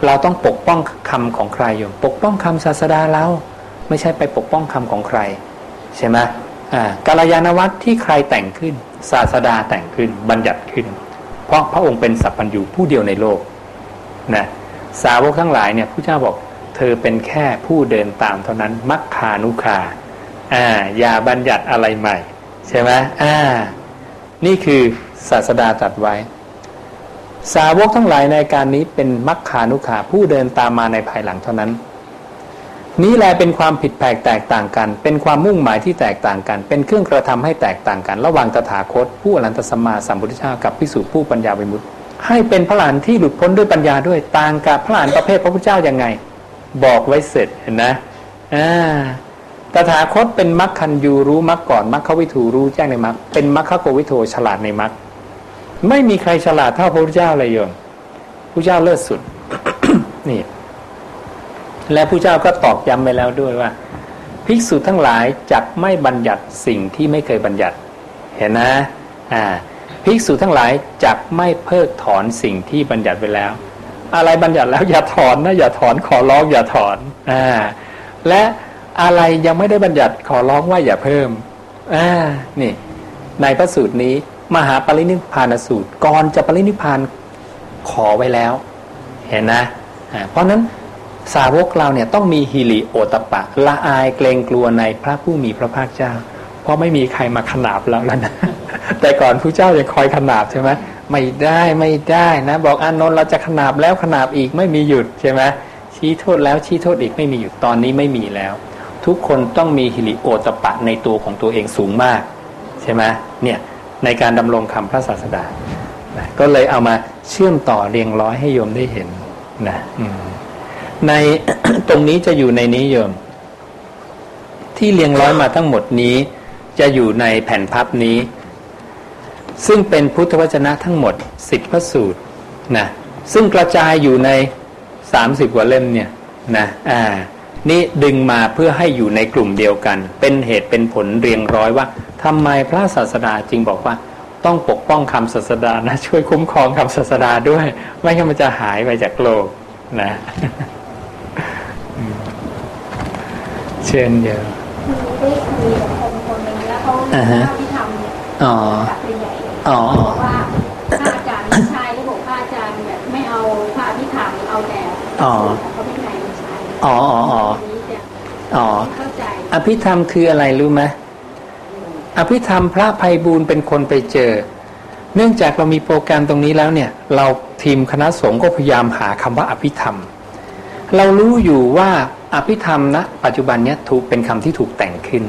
เราต้องปกป้องคำของใครอยู่ปกป้องคำศาสดาเรา ไม่ใช่ไปปกป้องคำของใคร ใช่ไหมกาลยานวัตรที่ใครแต่งขึ้น ศาสดาแต่งขึ้นบัญญัติขึ้น เพราะพระองค์เป็นสัพพัญญูผู้เดียวในโลกนะสาวกทั้งหลายเนี่ยผู้เจ้าบอกเธอเป็นแค่ผู้เดินตามเท่านั้นมักคานุคาอ่าอย่าบัญญัติอะไรใหม่ ใช่ไหมอ่านี่คือศาสดาตัดไว้ สาวกทั้งหลายในการนี้เป็นมักคานุขาผู้เดินตามมาในภายหลังเท่านั้น นี้แลเป็นความผิดแปลกแตกต่างกัน เป็นความมุ่งหมายที่แตกต่างกัน เป็นเครื่องกระทำให้แตกต่างกัน ระหว่างตถาคต ผู้อรันตสมมาสัมพุทธเจ้ากับพิสูจผู้ปัญญาวิมุตติให้เป็นพระหลานที่หลุดพ้นด้วยปัญญาด้วยต่างกับพระหลานประเภทพระพุทธเจ้ายังไง บอกไว้เสร็จเห็นนะอ่าตถาคตเป็นมัคคันยูรู้มัคก่อนมัคควิถูรู้แจ้งในมัคเป็นมัคคโกวิโทฉลาดในมัคไม่มีใครฉลาดเท่าพระพุทธเจ้าเลยโยมพระเจ้าเลิศสุดนี่ และพระเจ้าก็ตอกย้ำไปแล้วด้วยว่า ภิกษุทั้งหลายจักไม่บัญญัติสิ่งที่ไม่เคยบัญญัติ เห็นนะอ่าภิกษุทั้งหลายจักไม่เพิกถอนสิ่งที่บัญญัติไปแล้ว อะไรบัญญัติแล้วอย่าถอนนะอย่าถอนขอร้องอย่าถอนอ่าและอะไรยังไม่ได้บัญญัติขอร้องว่าอย่าเพิ่มอ่านี่ ในพระสูตรนี้มหาปรินิพพานสูตรก่อนจะปรินิพพานขอไว้แล้ว เห็นนะอ่าเพราะนั้น สาวกเราเนี่ยต้องมีฮิริโอตปะ ละอายเกรงกลัวในพระผู้มีพระภาคเจ้า เพราะไม่มีใครมาขนาบเราแล้วนะแต่ก่อนพระเจ้ายังคอยขนาบใช่ไหมไม่ได้ไม่ได้นะ บอกอานนท์เราจะขนาบแล้วขนาบอีกไม่มีหยุดใช่ไหมชี้โทษแล้วชี้โทษอีกไม่มีหยุดตอนนี้ไม่มีแล้ว ทุกคนต้องมีฮิริโอตปะในตัวของตัวเองสูงมาก ใช่ไหมเนี่ยในการดำรงคำพระศาสดาก็เลยเอามาเชื่อมต่อเรียงร้อยให้โยมได้เห็นนะอืม ในตรงนี้จะอยู่ในนี้โยม ที่เรียงร้อยมาทั้งหมดนี้ จะอยู่ในแผ่นพับนี้ ซึ่งเป็นพุทธวจนะทั้งหมดสิบพระสูตรนะซึ่งกระจายอยู่ในสามสิบกว่าเล่มเนี่ยนะอ่านี่ดึงมาเพื่อให้อยู่ในกลุ่มเดียวกัน เป็นเหตุเป็นผลเรียงร้อยว่าทำไมพระศาสดาจึงบอกว่า ต้องปกป้องคำศาสดานะ ช่วยคุ้มครองคำศาสดาด้วย ไม่งั้นมันจะหายไปจากโลกนะ เชิญเยอะคือได้คุยกับคนคนหนึ่งแล้วเขาอ่าฮะเล่าที่ทำเนี่ยอ๋อจับเป็นใหญ่เลยอ๋อบอกว่าพระอาจารย์ไม่ใช่แล้วบอกพระอาจารย์เนี่ยไม่เอาพระอภิธรรมเอาแต่อ๋อของเขาไม่ไหนไม่ใช่อ๋ออ๋ออ๋ออันนี้จะอ๋อไม่เข้าใจอภิธรรมคืออะไรรู้ไหมอภิธรรมพระภัยบูลย์เป็นคนไปเจอ เนื่องจากเรามีโปรแกรมตรงนี้แล้วเนี่ย เราทีมคณะสงฆ์ก็พยายามหาคำว่าอภิธรรม เรารู้อยู่ว่า อภิธรรมนะปัจจุบันเนี้ยถูกเป็นคำที่ถูกแต่งขึ้น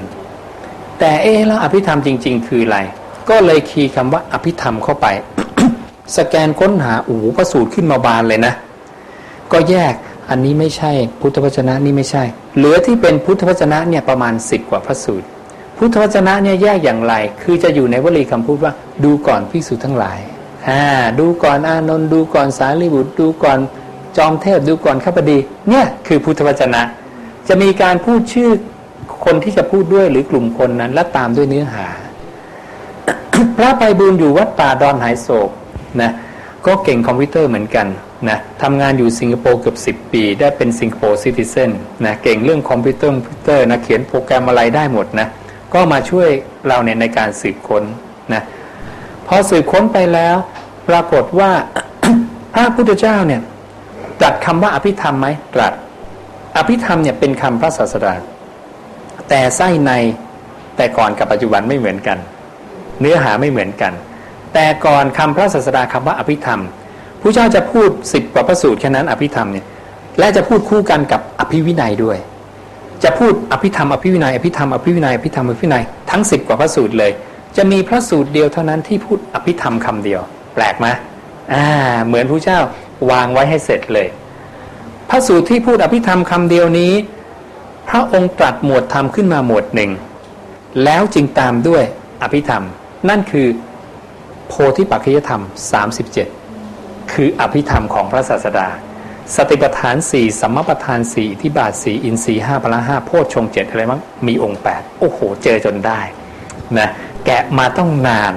แต่เอ๊แล้วอภิธรรมจริง ๆ คืออะไร ก็เลยคีย์คำว่าอภิธรรมเข้าไป สแกนค้นหาโอ้โหประสูตรขึ้นมาบานเลยนะ ก็แยกอันนี้ไม่ใช่พุทธวจนะนี่ไม่ใช่ เหลือที่เป็นพุทธวจนะเนี่ยประมาณสิบกว่าพระสูตร พุทธวจนะเนี่ยแยกอย่างไร คือจะอยู่ในวลีคำพูดว่าดูก่อนภิกษุทั้งหลายอ่าดูก่อนอานนท์ดูก่อนสารีบุตรดูก่อน จอมเทพดูก่อนข้าพดี เนี่ยคือพุทธวจนะ จะมีการพูดชื่อคนที่จะพูดด้วยหรือกลุ่มคนนั้น และตามด้วยเนื้อหา พระไปบุญอยู่วัดป่าดอนหายโศกนะก็เก่งคอมพิวเตอร์เหมือนกันนะทำงานอยู่สิงคโปร์เกือบ 10 ปี ได้เป็นสิงคโปร์ซิติเซนนะเก่งเรื่องคอมพิวเตอร์คอมพิวเตอร์นะเขียนโปรแกรมอะไรได้หมดนะก็มาช่วยเราเนี่ยในการสืบค้นนะพอสืบค้นไปแล้ว ปรากฏว่าพระพุทธเจ้าเนี่ย ตรัสคำว่าอภิธรรมไหมตรัส อภิธรรมเนี่ยเป็นคำพระศาสดาแต่ไส้ในแต่ก่อนกับปัจจุบันไม่เหมือนกัน เนื้อหาไม่เหมือนกัน แต่ก่อนคำพระศาสดาคำว่าอภิธรรมผู้เจ้าจะพูดสิบกว่าพระสูตรแค่นั้นอภิธรรมเนี่ยและจะพูดคู่กันกับอภิวินัยด้วย จะพูดอภิธรรมอภิวินัยอภิธรรมอภิวินัยอภิธรรมอภิวินัยทั้งสิบกว่าพระสูตรเลย จะมีพระสูตรเดียวเท่านั้นที่พูดอภิธรรมคำเดียว แปลกไหมอ่าเหมือนผู้เจ้า วางไว้ให้เสร็จเลย พระสูตรที่พูดอภิธรรมคำเดียวนี้ พระองค์ตรัสหมวดธรรมขึ้นมาหมวดหนึ่ง แล้วจึงตามด้วยอภิธรรม นั่นคือโพธิปัจจยธรรม 37 คืออภิธรรมของพระศาสดา สติปัฏฐานสี่สัมมาปัฏฐานสี่ที่บาทสี่อินทรีห้าพละห้าโพชฌงเจ็ดอะไรมั้งมีองค์แปดโอ้โห เจอจนได้นะแกะมาต้องนาน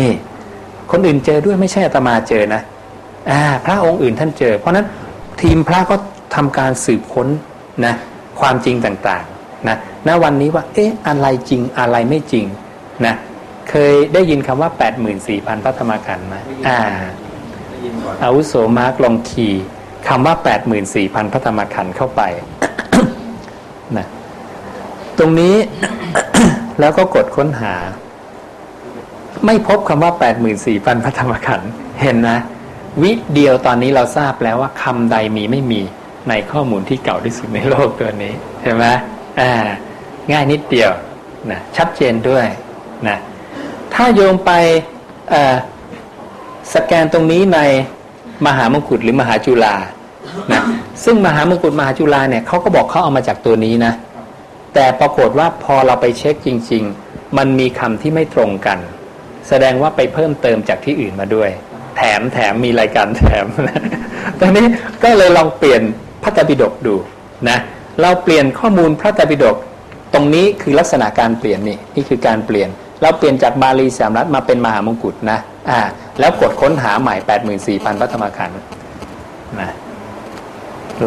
นี่ คนอื่นเจอด้วยไม่ใช่อาตมาเจอนะ พระองค์อื่นท่านเจอ เพราะนั้นทีมพระก็ทำการสืบค้นนะความจริงต่างๆนะณวันนี้ว่าเอ๊ะอะไรจริงอะไรไม่จริงนะเคยได้ยินคำว่า 84,000พระธรรมขันธ์ไหมอ่าได้ยินก่อนอาวุโสมาร์กลองคีย์คำว่า 84,000พระธรรมขันธ์เข้าไปนะตรงนี้ แล้วก็กดค้นหา ไม่พบคำว่า 84,000พระธรรมขันธ์เห็นนะ วิเดียวตอนนี้เราทราบแล้วว่าคำใดมีไม่มีในข้อมูลที่เก่าที่สุดในโลกตัวนี้เห็นไหมอ่า ง่ายนิดเดียวนะชัดเจนด้วยนะถ้าโยมไปสแกนตรงนี้ในมหามงกุฎหรือมหาจุฬานะซึ่งมหามงกุฎมหาจุฬาเนี่ยเขาก็บอกเขาเอามาจากตัวนี้นะ แต่ปรากฏว่าพอเราไปเช็คจริง ๆ มันมีคำที่ไม่ตรงกัน แสดงว่าไปเพิ่มเติมจากที่อื่นมาด้วย แถมแถมมีรายการแถมตอนนี้ก็เลยลองเปลี่ยนพระไตรปิฎกดูนะเราเปลี่ยนข้อมูลพระไตรปิฎกตรงนี้คือลักษณะการเปลี่ยนนี่นี่คือการเปลี่ยน เราเปลี่ยนจากบาลีสามรัฐมาเป็นมหามงกุฎนะอ่าแล้วกดค้นหาใหม่แปดหมื่นสี่พันพระธรรมขันธ์นะ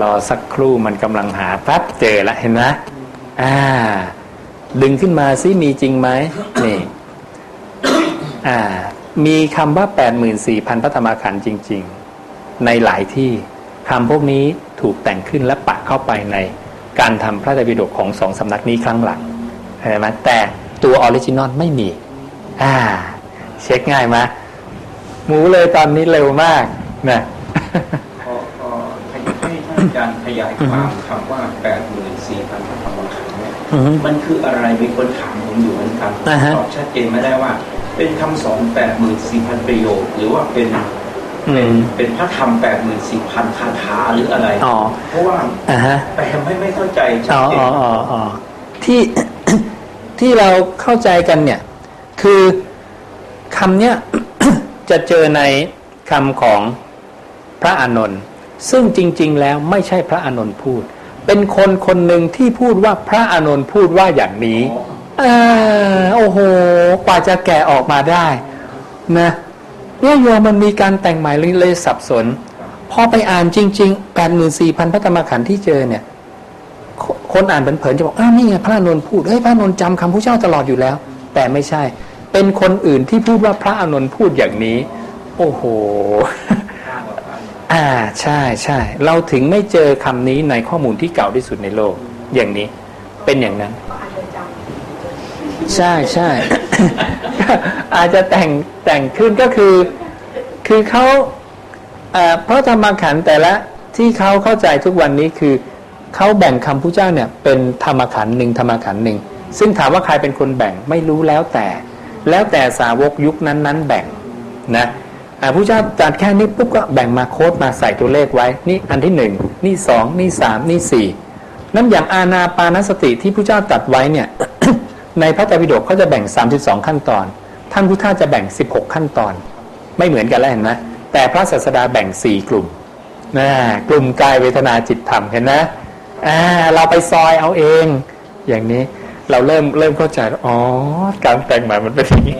รอสักครู่มันกำลังหาปั๊บเจอแล้วเห็นไหมอ่า ดึงขึ้นมาซิมีจริงไหมนี่ อ่า มีคำว่าแปดหมื่นสี่พันพระธรรมขันธ์จริง ๆ ในหลายที่คำพวกนี้ถูกแต่งขึ้นและปะเข้าไปในการทำพระไตรปิฎกของสองสำนักนี้ครั้งหลังเห็นไหมแต่ตัว original ไม่มีอ่าเช็คง่ายไหมหมูเลยตอนนี้เร็วมากนะขอขอให้ท่านอาจารย์ขยายความคำว่าแปดหมื่นสี่พันพระธรรมขันธ์เนี่ยอือฮึมันคืออะไรมีคนถามผมอยู่เหมือนกันอ่าฮะตอบชัดเจนไม่ได้ว่า เป็นคำสอนแปดหมื่นสี่พันประโยคหรือว่าเป็นอืเป็นมเป็นพระธรรมแปดหมื่นสี่พันคาถาหรืออะไรอ๋อเพราะว่าอ่าฮะแปลไม่ไม่เข้าใจชัอ๋ดอเจอ๋นออ๋ออ๋อที่ที่เราเข้าใจกันเนี่ย คือคำเนี้ยจะเจอในคำของพระอานนท์ซึ่งจริง ๆ แล้วไม่ใช่พระอานนท์พูด เป็นคนคนหนึ่งที่พูดว่าพระอานนท์พูดว่าอย่างนี้ อ่าโอ้โห กว่าจะแกะออกมาได้ นะเนี่ยโยมมันมีการแต่งหมายเลยสับสน พอไปอ่านจริงๆแปดหมื่นสี่พันพระธรรมขันธ์ที่เจอเนี่ยคคนอ่านเผินๆจะบอกอ้าวนี่ไงพระอนนท์พูดเฮ้ยพระอนนท์จำคำพระเจ้าตลอดอยู่แล้ว แต่ไม่ใช่ เป็นคนอื่นที่พูดว่าพระอนนท์พูดอย่างนี้ โอ้โห อ่าใช่ใช่เราถึงไม่เจอคำนี้ในข้อมูลที่เก่าที่สุดในโลก อย่างนี้ เป็นอย่างนั้น ใช่ใช่อาจจะแต่งแต่งขึ้นก็คือ คือเขาเพราะธรรมขันแต่ละที่เขาเข้าใจทุกวันนี้คือเขาแบ่งคำพุทธเจ้าเนี่ยเป็นธรรมขันหนึ่งธรรมขันหนึ่งซึ่งถามว่าใครเป็นคนแบ่งไม่รู้แล้วแต่ แล้วแต่สาวกยุคนั้นๆแบ่งนะอ่าพระเจ้าจัดแค่นี้ปุ๊บก็แบ่งมาโค้ดมาใส่ตัวเลขไว้ นี่อันที่หนึ่งนี่สองนี่สามนี่สี่นั่นอย่างอาณาปานสติที่พระเจ้าตัดไว้เนี่ย ในพระไตรปิฎกเขาจะแบ่ง 32 ขั้นตอน ท่านพุทธาจะแบ่ง 16 ขั้นตอน ไม่เหมือนกันแล้วเห็นไหมแต่พระศาสดาแบ่ง 4 กลุ่มนะกลุ่มกายเวทนาจิตธรรมเห็นนะอ่าเราไปซอยเอาเอง อย่างนี้เราเริ่มเริ่มเข้าใจแล้วอ๋อ การแต่งหมายมันเป็นอย่างนี้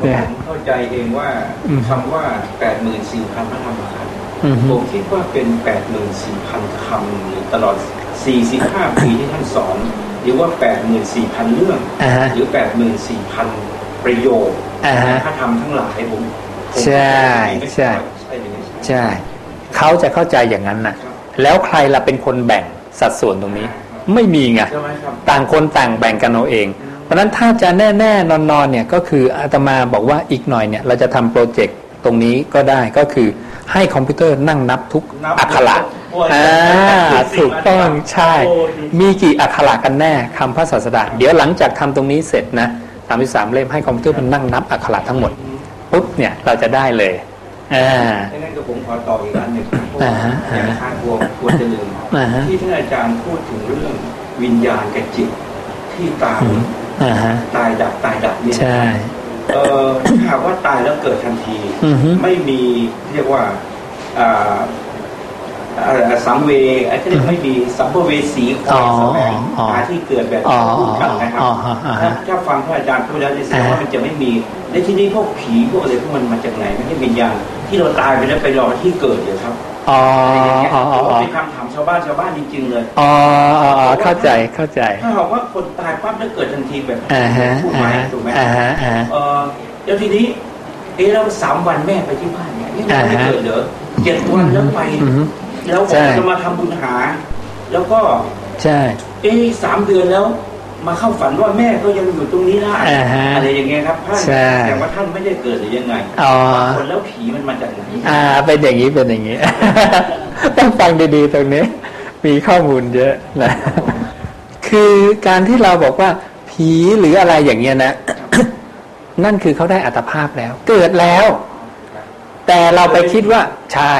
ผเนี่ยมเข้าใจเองว่าอืมคำว่าแปดหมื่นสี่พันพระธรรมขันธ์อือฮึผมคิดว่าเป็นแปดหมื่นสี่พันคำหรือตลอดสี่สิบห้าปีที่ท่านสอน หรือว่าแปดหมื่นสี่พันเรื่องอ่าฮะหรือแปดหมื่นสี่พันประโยคอ่าฮะพระธรรมทั้งหลายผมผมใช่ใช่ใช่หรือไม่ใช่ใช่เขาจะเข้าใจอย่างนั้นน่ะ แล้วใครล่ะเป็นคนแบ่งสัดส่วนตรงนี้ ไม่มีไงใช่ไหมครับต่างคนต่างแบ่งกันเอาเอง เพราะฉะนั้นถ้าจะแน่ๆนอนๆเนี่ยก็คืออาตมาบอกว่าอีกหน่อยเนี่ยเราจะทำ project ตรงนี้ก็ได้ก็คือให้คอมพิวเตอร์นั่งนับทุกนับอักขระโอ้ยอ่าถูกต้องใช่โอ้ยมีกี่อักขระกันแน่คำพระศาสดาเดี๋ยวหลังจากทำตรงนี้เสร็จนะสามสามเล่มให้คอมพิวเตอร์มันนั่งนับอักขระทั้งหมดปุ๊บเนี่ยเราจะได้เลยอ่าดังนั้นก็ผมขอต่ออีกอันหนึ่งเพราะอ่าว่าฮะอย่างทางกลัวกลัวจะลืมอ่าฮะที่ท่านอาจารย์พูดถึงเรื่องวิญญาณกับจิตที่ตายอืมอ่าฮะตายดับตายดับเนี่ยใช่เออถ้าหากว่าตายแล้วเกิดทันทีอือฮึไม่มีเรียกว่าอ่าอ่า สังเวไอ้ที่เรียกไม่มีสัมภเวสีคอยแสวงอ๋อหาที่เกิดแบบอ๋อที่พูดกันนะครับอ๋ออ๋ออ๋อถ้าถ้าฟังพระอาจารย์พูดแล้วจะแสดงว่ามันจะไม่มีในที่นี้พวกผีพวกอะไรพวกมันมาจากไหนไม่ใช่วิญญาณที่เราตายไปแล้วไปรอที่เกิดเดี๋ยวครับอ๋ออะไรอย่างเงี้ยอ๋ออ๋ออ๋อเป็นคำถามชาวบ้านชาวบ้านจริงๆเลยอ๋ออ๋ออ๋อเข้าใจเข้าใจถ้าหากว่าคนตายปั๊บแล้วเกิดทันทีแบบอ่าฮะพูดอ่าไหมฮะถูกไหมอ่าฮะอ่าฮะเออแล้วทีนี้เอ๊ะแล้วสามวันแม่ไปที่บ้านเนี่ยนี่มันไม่อ่าฮะเกิดเหรอเจ็ดวันแล้วไปอือฮึ แล้วใช่จะมาทำบุญหา แล้วก็ ใช่ เอ๊ะสามเดือนแล้ว มาเข้าฝันว่าแม่ก็ยังอยู่ตรงนี้ได้อ่าฮะอะไรอย่างเงี้ยครับท่านใช่แต่ว่าท่านไม่ได้เกิดหรือยังไงอ๋อคนแล้วผีมันมาจากไหนอ่า เป็นอย่างนี้เป็นอย่างนี้ต้องฟังดีๆตรงนี้ มีข้อมูลเยอะนะคือการที่เราบอกว่าผีหรืออะไรอย่างเงี้ยนะนั่นคือเขาได้อัตภาพแล้ว เกิดแล้ว แต่เราไปคิดว่าใช่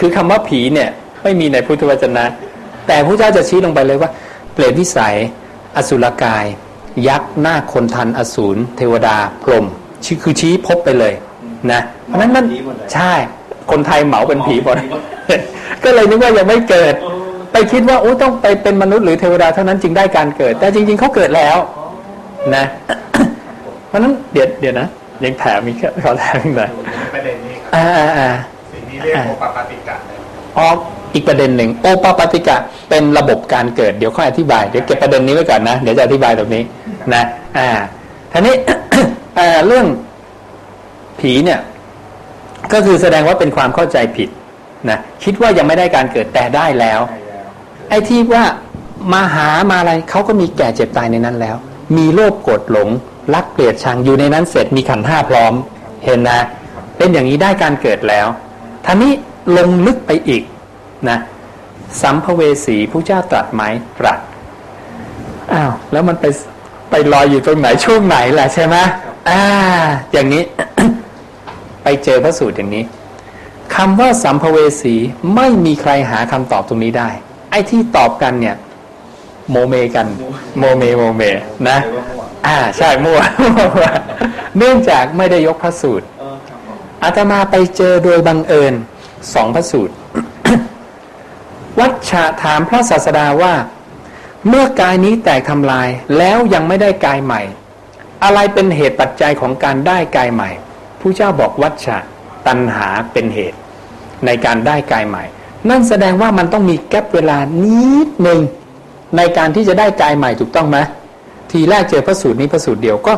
คือคำว่าผีเนี่ยไม่มีในพุทธวจนะ แต่พระเจ้าจะชี้ลงไปเลยว่า เปรตวิสัย อสุรกาย ยักษ์หน้าคนทันอสูรเทวดาพรหมชี้คือชี้พบไปเลยนะเพราะนั้นมันใช่คนไทยเหมาเป็นผีหมดก็เลยนึกว่ายังไม่เกิด ไปคิดว่าโอ้ต้องไปเป็นมนุษย์หรือเทวดาเท่านั้นจึงได้การเกิด แต่จริง ๆเขาเกิดแล้วนะ เพราะนั้นเดี๋ยวเดี๋ยวนะยังแถมมีขอแถมอีกหน่อยประเด็นนี้ครับอ่าอ่าอ่าสิ่ง นี้เรียกโอปปาติกะเลยอ๋ออีกประเด็นหนึ่งโอปปาติกะเป็นระบบการเกิดเดี๋ยวค่อยอธิบายเดี๋ยวเก็บประเด็นนี้ไว้ก่อนนะเดี๋ยวจะอธิบายตรงนี้นะอ่าทีนี้เรื่องผีเนี่ยก็คือแสดงว่าเป็นความเข้าใจผิดนะคิดว่ายังไม่ได้การเกิดแต่ได้แล้ว ไอ้ที่ว่ามาหามาอะไรเขาก็มีแก่เจ็บตายในนั้นแล้ว มีโลภโกรธหลงรักเกลียดชังอยู่ในนั้นเสร็จมีขันห้าพร้อม เห็นนะ เป็นอย่างนี้ได้การเกิดแล้ว ท่านี้ลงลึกไปอีกนะสัมภเวสีพุทธเจ้าตรัสไหมตรัสอ้าวแล้วมันไปไปลอยอยู่ตรงไหนช่วงไหนล่ะใช่ไหมอ่า อย่างนี้ ไปเจอพระสูตรอย่างนี้คำว่าสัมภเวสีไม่มีใครหาคำตอบตรงนี้ได้ ไอ้ที่ตอบกันเนี่ย โมเมกัน โมเมโมเมนะ อ่า ใช่มั่วเนื่องจากไม่ได้ยกพระสูตร อาตมาไปเจอโดยบังเอิญสองพระสูตร วัชชะถามพระศาสดาว่า เมื่อกายนี้แตกทำลายแล้วยังไม่ได้กายใหม่ อะไรเป็นเหตุปัจจัยของการได้กายใหม่ผู้เจ้าบอกวัชชะตัณหาเป็นเหตุ ในการได้กายใหม่ นั่นแสดงว่ามันต้องมีแกลบเวลานิดหนึ่งในการที่จะได้กายใหม่ถูกต้องไหมทีแรกเจอพระสูตรนี้พระสูตรเดียวก็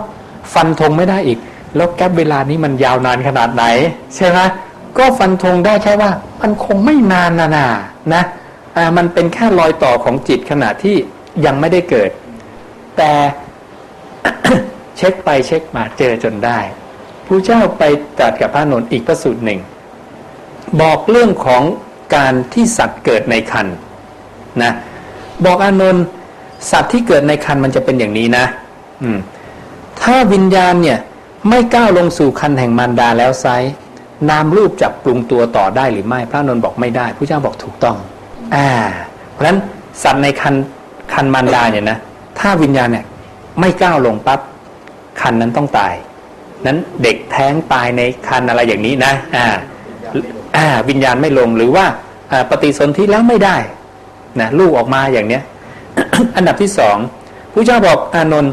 ฟันธงไม่ได้อีก แล้วแกลบเวลานี้มันยาวนานขนาดไหน ใช่ไหมก็ฟันธงได้แค่ว่า มันคงไม่นานนานานะมันเป็นแค่รอยต่อของจิตขณะที่ยังไม่ได้เกิด แต่เช็คไปเช็คมาเจอจนได้ผู้เจ้าไปตัดกับพระนนท์อีกประสูตรหนึ่ง บอกเรื่องของการที่สัตว์เกิดในคันนะบอกอานนท์สัตว์ที่เกิดในคันมันจะเป็นอย่างนี้นะ อืม ถ้าวิญญาณเนี่ย ไม่ก้าวลงสู่คันแห่งมารดาแล้วไซนามรูปจับปรุงตัวต่อได้หรือไม่ พระนนท์บอกไม่ได้ผู้เจ้าบอกถูกต้อง อ่า เพราะฉะนั้นสัตว์ในคันคันมารดาเนี่ยนะ ถ้าวิญญาณเนี่ยไม่ก้าวลงปั๊บคันนั้นต้องตาย นั้นเด็กแท้งตายในคันอะไรอย่างนี้นะ อ่า อ่า วิญญาณไม่ลงหรือว่าปฏิสนธิแล้วไม่ได้นะลูกออกมาอย่างเนี้ย อันดับที่สองผู้เจ้าบอกอานนท์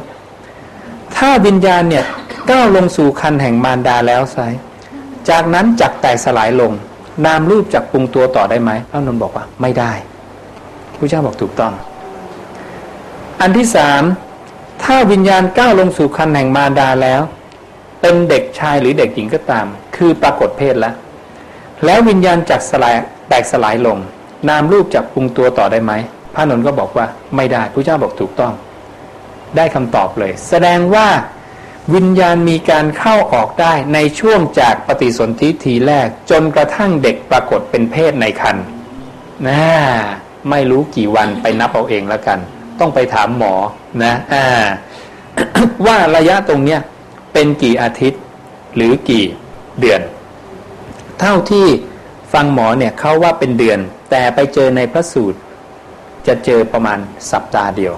ถ้าวิญญาณเนี่ย ก้าวลงสู่คันแห่งมารดาแล้วไซจากนั้นจักแตกสลายลง นามรูปจักปรุงตัวต่อได้ไหมพระนนท์บอกว่าไม่ได้ผู้เจ้าบอกถูกต้อง อันที่สามถ้าวิญญาณก้าวลงสู่คันแห่งมารดาแล้ว เป็นเด็กชายหรือเด็กหญิงก็ตาม คือปรากฏเพศแล้ว แล้ววิญญาณจักสลายแตกสลายลง นามรูปจักปรุงตัวต่อได้ไหมพระนนท์ก็บอกว่าไม่ได้พระเจ้าบอกถูกต้อง ได้คำตอบเลย แสดงว่า วิญญาณมีการเข้าออกได้ในช่วงจากปฏิสนธิทีแรกจนกระทั่งเด็กปรากฏเป็นเพศในคันนะไม่รู้กี่วันไปนับเอาเองแล้วกัน ต้องไปถามหมอนะอ่าว่าระยะตรงเนี้ยเป็นกี่อาทิตย์ หรือกี่เดือน เท่าที่ฟังหมอเนี่ยเขาว่าเป็นเดือน แต่ไปเจอในพระสูตร จะเจอประมาณสัปดาห์เดียว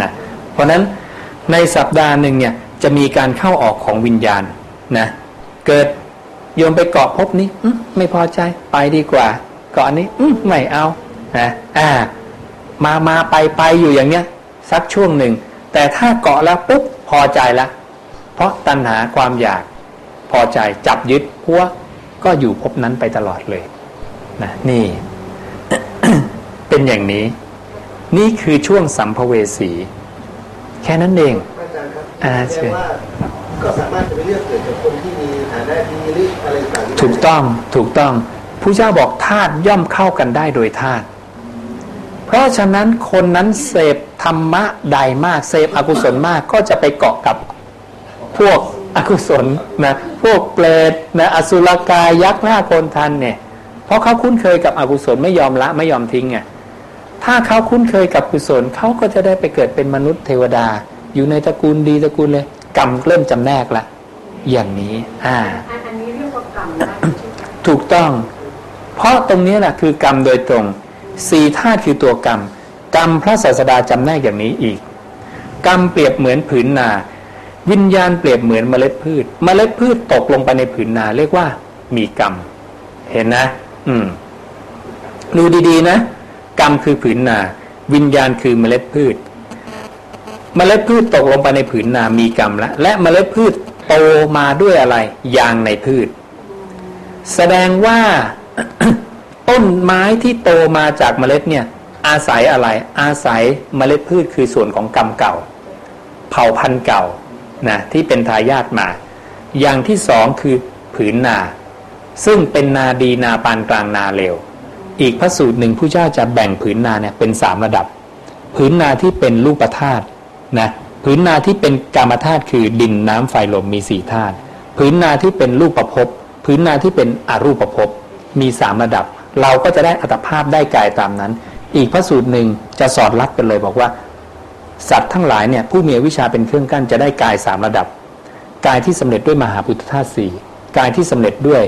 นะเพราะนั้นในสัปดาห์หนึ่งเนี่ย จะมีการเข้าออกของวิญญาณนะเกิดโยมไปเกาะพบนี้ไม่พอใจไปดีกว่า เกาะนี้ไม่เอานะอ่า มามาไปไปอยู่อย่างเนี้ยสักช่วงหนึ่ง แต่ถ้าเกาะแล้วปุ๊บพอใจล้วเพราะตัณหาความอยากพอใจจับยึดพัวก็อยู่พบนั้นไปตลอดเลยนะนี่ เป็นอย่างนี้ นี่คือช่วงสัมภเวสี แค่นั้นเอง อ่าเชิญก็สามารถจะไปเลือกเกิดจากคนที่มีฐานะดีหรืออะไรต่างถูกต้องถูกต้องผู้เจ้าบอกธาตุย่อมเข้ากันได้โดยธาตุเพราะฉะนั้นคนนั้นเสพธรรมะใดมากเสพอกุศลมากก็จะไปเกาะกับพวกอกุศลนะพวกเปรตนะอสุรกายยักษ์หน้าโคนทันเนี่ยเพราะเขาคุ้นเคยกับอกุศลไม่ยอมละไม่ยอมทิ้งไงถ้าเขาคุ้นเคยกับกุศลเขาก็จะได้ไปเกิดเป็นมนุษย์เทวดา อยู่ในตระกูลดีตระกูลเลย กรรมเริ่มจำแนกละอย่างนี้อ่าอันนี้เรียกว่ากรรมถูกต้อง เพราะตรงนี้แหละคือกรรมโดยตรงสี่ธาตุคือตัวกรรม กรรมพระศาสดาจำแนกอย่างนี้อีก กรรมเปรียบเหมือนผืนนา วิญญาณเปรียบเหมือนเมล็ดพืช เมล็ดพืชตกลงไปในผืนนา เรียกว่า มีกรรม เห็นนะ อืมดูดีๆนะ กรรมคือผืนนา วิญญาณคือเมล็ดพืช เมล็ดพืชตกลงไปในผืนนามีกรรมแล้วและเมล็ดพืชโตมาด้วยอะไร ยางในพืช แสดงว่าต้นไม้ที่โตมาจากเมล็ดเนี่ย อาศัยอะไร อาศัยเมล็ดพืชคือส่วนของกรรมเก่า เผ่าพันธุ์เก่านะที่เป็นทายาทมา อย่างที่สองคือผืนนา ซึ่งเป็นนาดีนาปานกลางนาเลวอีกพระสูตรหนึ่งผู้เจ้าจะแบ่งผืนนาเนี่ยเป็นสามระดับ ผืนนาที่เป็นรูปธาตุ นะผืนนาที่เป็นกรรมธาตุคือดินน้ำไฟลมมีสี่ธาตุผืนนาที่เป็นรูปประพบผืนนาที่เป็นอรูปประพบมีสามระดับ เราก็จะได้อัตภาพได้กายตามนั้น อีกพระสูตรหนึ่งจะสอดรับกันเลยบอกว่า สัตว์ทั้งหลายเนี่ยผู้มีวิชาเป็นเครื่องกั้นจะได้กายสามระดับกายที่สำเร็จด้วยมหาพุทธธาตุสี่กายที่สำเร็จด้วย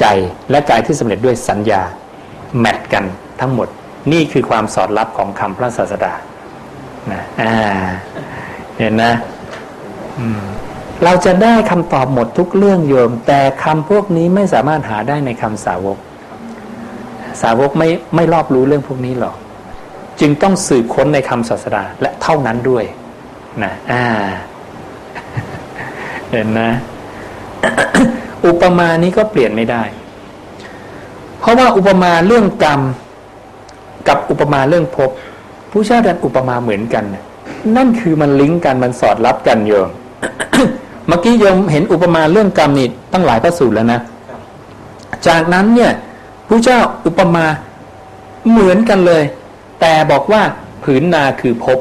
ใจและกายที่สำเร็จด้วยสัญญา แมทกันทั้งหมด นี่คือความสอดรับของคำพระศาสดา นะอ่าเห็นนะเราจะได้คำตอบหมดทุกเรื่องโยม แต่คำพวกนี้ไม่สามารถหาได้ในคำสาวก สาวกไม่ไม่รอบรู้เรื่องพวกนี้หรอก จึงต้องสืบค้นในคำศาสดาและเท่านั้นด้วยนะอ่าเห็นนะ อุปมานี้ก็เปลี่ยนไม่ได้ เพราะว่าอุปมาเรื่องกรรม กับอุปมาเรื่องภพ ผู้ชาติอุปมาเหมือนกัน นั่นคือมันลิงก์กันมันสอดรับกันโยมเมื่อกี้โยมเห็นอุปมาเรื่องกรรมนี่ตั้งหลายพระสูตรแล้วนะ จากนั้นเนี่ยผู้เจ้าอุปมาเหมือนกันเลย แต่บอกว่าผืนนาคือภพ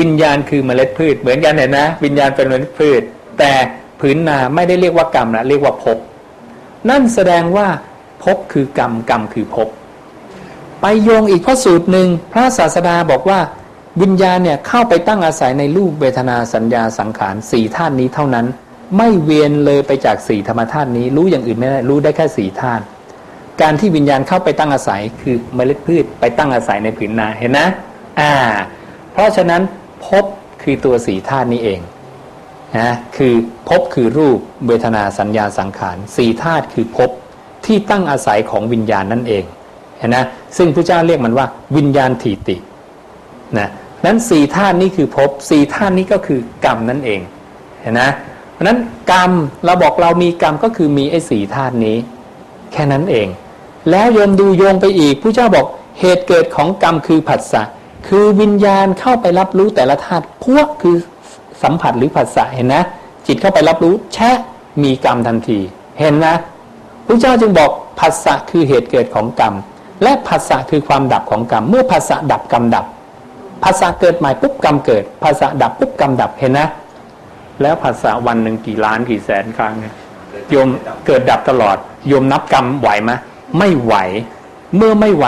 วิญญาณคือเมล็ดพืช เหมือนกันเห็นนะ วิญญาณเป็นเมล็ดพืช แต่ผืนนาไม่ได้เรียกว่ากรรมนะเรียกว่าภพนั่นแสดงว่าภพคือกรรมกรรมคือภพ ไปโยงอีกพระสูตรหนึ่งพระศาสดาบอกว่าวิญญาณเนี่ยเข้าไปตั้งอาศัยในรูปเวทนาสัญญาสังขารสี่ธาตุนี้เท่านั้น ไม่เวียนเลยไปจากสี่ธรรมธาตุนี้ รู้อย่างอื่นไม่ได้รู้ได้แค่สี่ธาตุการที่วิญญาณเข้าไปตั้งอาศัยคือเมล็ดพืชไปตั้งอาศัยในผืนนาเห็นนะอ่า เพราะฉะนั้นภพคือตัวสี่ธาตุนี้เองนะคือภพคือรูปเวทนาสัญญาสังขารสี่ธาตุคือภพที่ตั้งอาศัยของวิญญาณนั่นเอง ห็นนะซึ่งพระเจ้าเรียกมันว่า วิญญาณถีตินะนั้นสี่ธาตุนี้คือภพสี่ธาตุนี้ก็คือกรรมนั่นเองเห็นนะเพราะนั้นกรรมเราบอกเรามีกรรมก็คือมีไอ้สี่ธาตุนี้ แค่นั้นเอง แล้วโยมดูโยงไปอีกผู้เจ้าบอกเหตุเกิดของกรรมคือผัสสะคือวิญญาณเข้าไปรับรู้แต่ละธาตุพวกคือสัมผัสหรือผัสสะเห็นนะ จิตเข้าไปรับรู้แช่มีกรรมทันที เห็นนะพระเจ้าจึงบอกผัสสะคือเหตุเกิดของกรรม และผัสสะคือความดับของกรรม เมื่อผัสสะดับกรรมดับผัสสะเกิดใหม่ปุ๊บกรรมเกิดผัสสะดับปุ๊บกรรมดับเห็นนะ แล้วผัสสะวันหนึ่งกี่ล้านกี่แสนครั้งโยมเกิดดับตลอดโยมนับกรรมไหวไหมไม่ไหว เมื่อไม่ไหว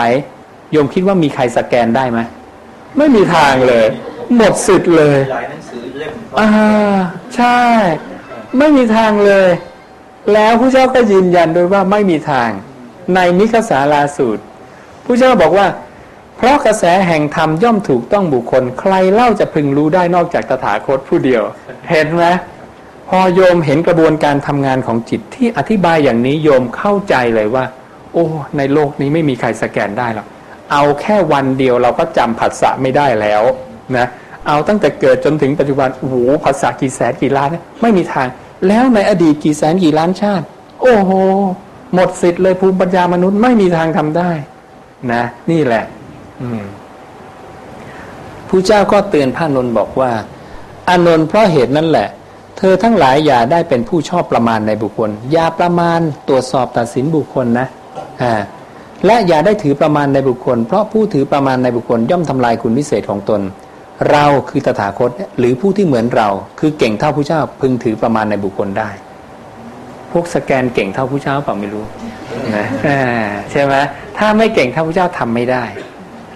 โยมคิดว่ามีใครสแกนได้ไหมไม่มีทางเลย หมดสิทธิ์เลยอ่าใช่ ไม่มีทางเลย แล้วผู้เจ้าก็ยืนยันโดยว่าไม่มีทาง ในมิคสาลาสูตร ผู้เจ้าบอกว่า เพราะกระแสแห่งธรรมย่อมถูกต้องบุคคล ใครเล่าจะพึงรู้ได้นอกจากตถาคตผู้เดียว เห็นไหมพอโยมเห็นกระบวนการทำงานของจิตที่อธิบายอย่างนี้โยมเข้าใจเลยว่า โอ้ ในโลกนี้ไม่มีใครสแกนได้หรอกเอาแค่วันเดียวเราก็จำผัสสะไม่ได้แล้วนะเอาตั้งแต่เกิดจนถึงปัจจุบันโอ้โหภาษากี่แสนกี่ล้านไม่มีทาง แล้วในอดีตกี่แสนกี่ล้านชาติ โอ้โห หมดสิทธิ์เลยภูมิปัญญามนุษย์ไม่มีทางทำได้ นะ นี่แหละผู้เจ้าก็เตือนพระนนท์บอกว่า อานนท์เพราะเหตุนั้นแหละ เธอทั้งหลายอย่าได้เป็นผู้ชอบประมาณในบุคคล อย่าประมาณตรวจสอบตัดสินบุคคลนะอ่าและอย่าได้ถือประมาณในบุคคล เพราะผู้ถือประมาณในบุคคลย่อมทำลายคุณวิเศษของตน เราคือตถาคตหรือผู้ที่เหมือนเรา คือเก่งเท่าผู้เจ้าพึงถือประมาณในบุคคลได้ วกสแกนเก่งเท่าผู้เจ้าเปล่าไม่รู้นะใช่ไหมถ้าไม่เก่งเท่าผู้เจ้าทำไม่ได้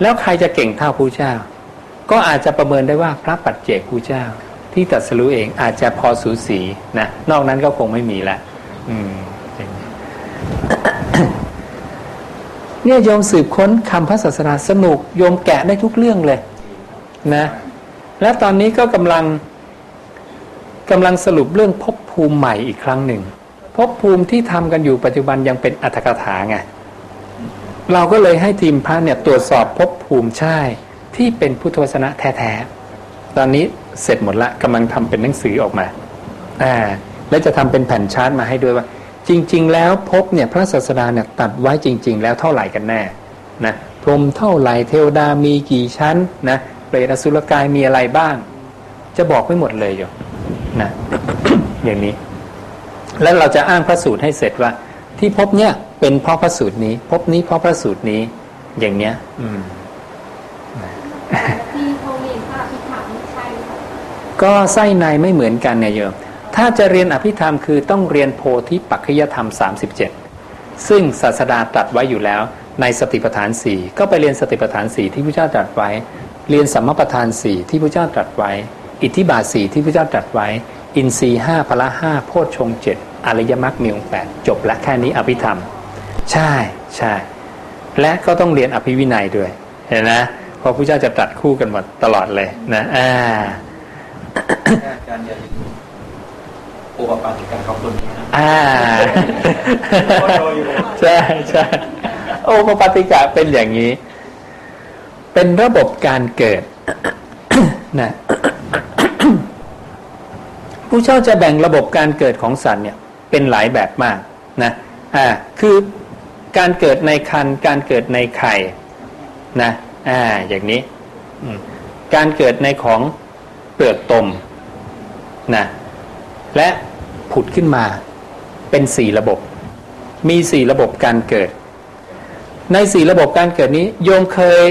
แล้วใครจะเก่งเท่าผู้เจ้า ก็อาจจะประเมินได้ว่าพระปัจเจกผู้เจ้า ที่ตัดสรู้เองอาจจะพอสูสีนะนอกนั้นก็คงไม่มีละอืมเนี่ยโยมสืบค้นคำพระศาสนาสนุกโยมแกะได้ทุกเรื่องเลยนะ และตอนนี้ก็กำลังกำลังสรุปเรื่องภพภูมิใหม่อีกครั้งหนึ่ง ภพภูมิที่ทำกันอยู่ปัจจุบันยังเป็นอัตถกถาไงเราก็เลยให้ทีมพระเนี่ยตรวจสอบภพภูมิใช่ที่เป็นพุทธวจนะแท้ๆตอนนี้เสร็จหมดละกำลังทำเป็นหนังสือออกมาอ่าและจะทำเป็นแผ่นชาร์ตมาให้ด้วยว่า จริง ๆ แล้วภพเนี่ยพระศาสดาเนี่ยตัดไว้จริง ๆ แล้วเท่าไหร่กันแน่นะพรมเท่าไหร่เทวดามีกี่ชั้นนะเปรตอสุรกายมีอะไรบ้าง จะบอกไม่หมดเลยอยู่นะอย่างนี้ แล้วเราจะอ้างพระสูตรให้เสร็จว่า ที่พบเนี่ยเป็นเพราะพระสูตรนี้ พบนี้เพราะพระสูตรนี้ อย่างเนี้ย อืมที่เขาเรียนพระอภิธรรมใช่ไหมคะก็ไส้ในไม่เหมือนกันเนี่ยโยมถ้าจะเรียนอภิธรรมคือต้องเรียนโพธิปัจจยธรรม 37 ซึ่งศาสดาตรัสไว้อยู่แล้ว ในสติปัฏฐานสี่ก็ไปเรียนสติปัฏฐานสี่ที่พระเจ้าตรัสไว้ เรียนสัมมาปัฏฐานสี่ที่พระเจ้าตรัสไว้ อิทธิบาทสี่ที่พระเจ้าตรัสไว้ อินทรีห้าพละห้าโพชฌงค์เจ็ด อริยมรรคมีองค์แปดจบละแค่นี้อภิธรรม ใช่ใช่และก็ต้องเรียนอภิวินัยด้วย เห็นนะเพราะพระเจ้าจะตรัสคู่กันหมดตลอดเลยนะอ่าอาจารย์อย่าลืมโอปปาติกาของคนนี้นะอ่าใช่ใช่โอปปาติกะเป็นอย่างนี้ เป็นระบบการเกิดนะผู้เช่าจะแบ่งระบบการเกิดของสัตว์เนี่ย เป็นหลายแบบมากนะอ่าคือการเกิดในคันการเกิดในไข่นะอ่าอย่างนี้อืมการเกิดในของเปลือกตมนะและผุดขึ้นมาเป็นสี่ระบบ มีสี่ระบบการเกิด ในสี่ระบบการเกิดนี้ โยมเคย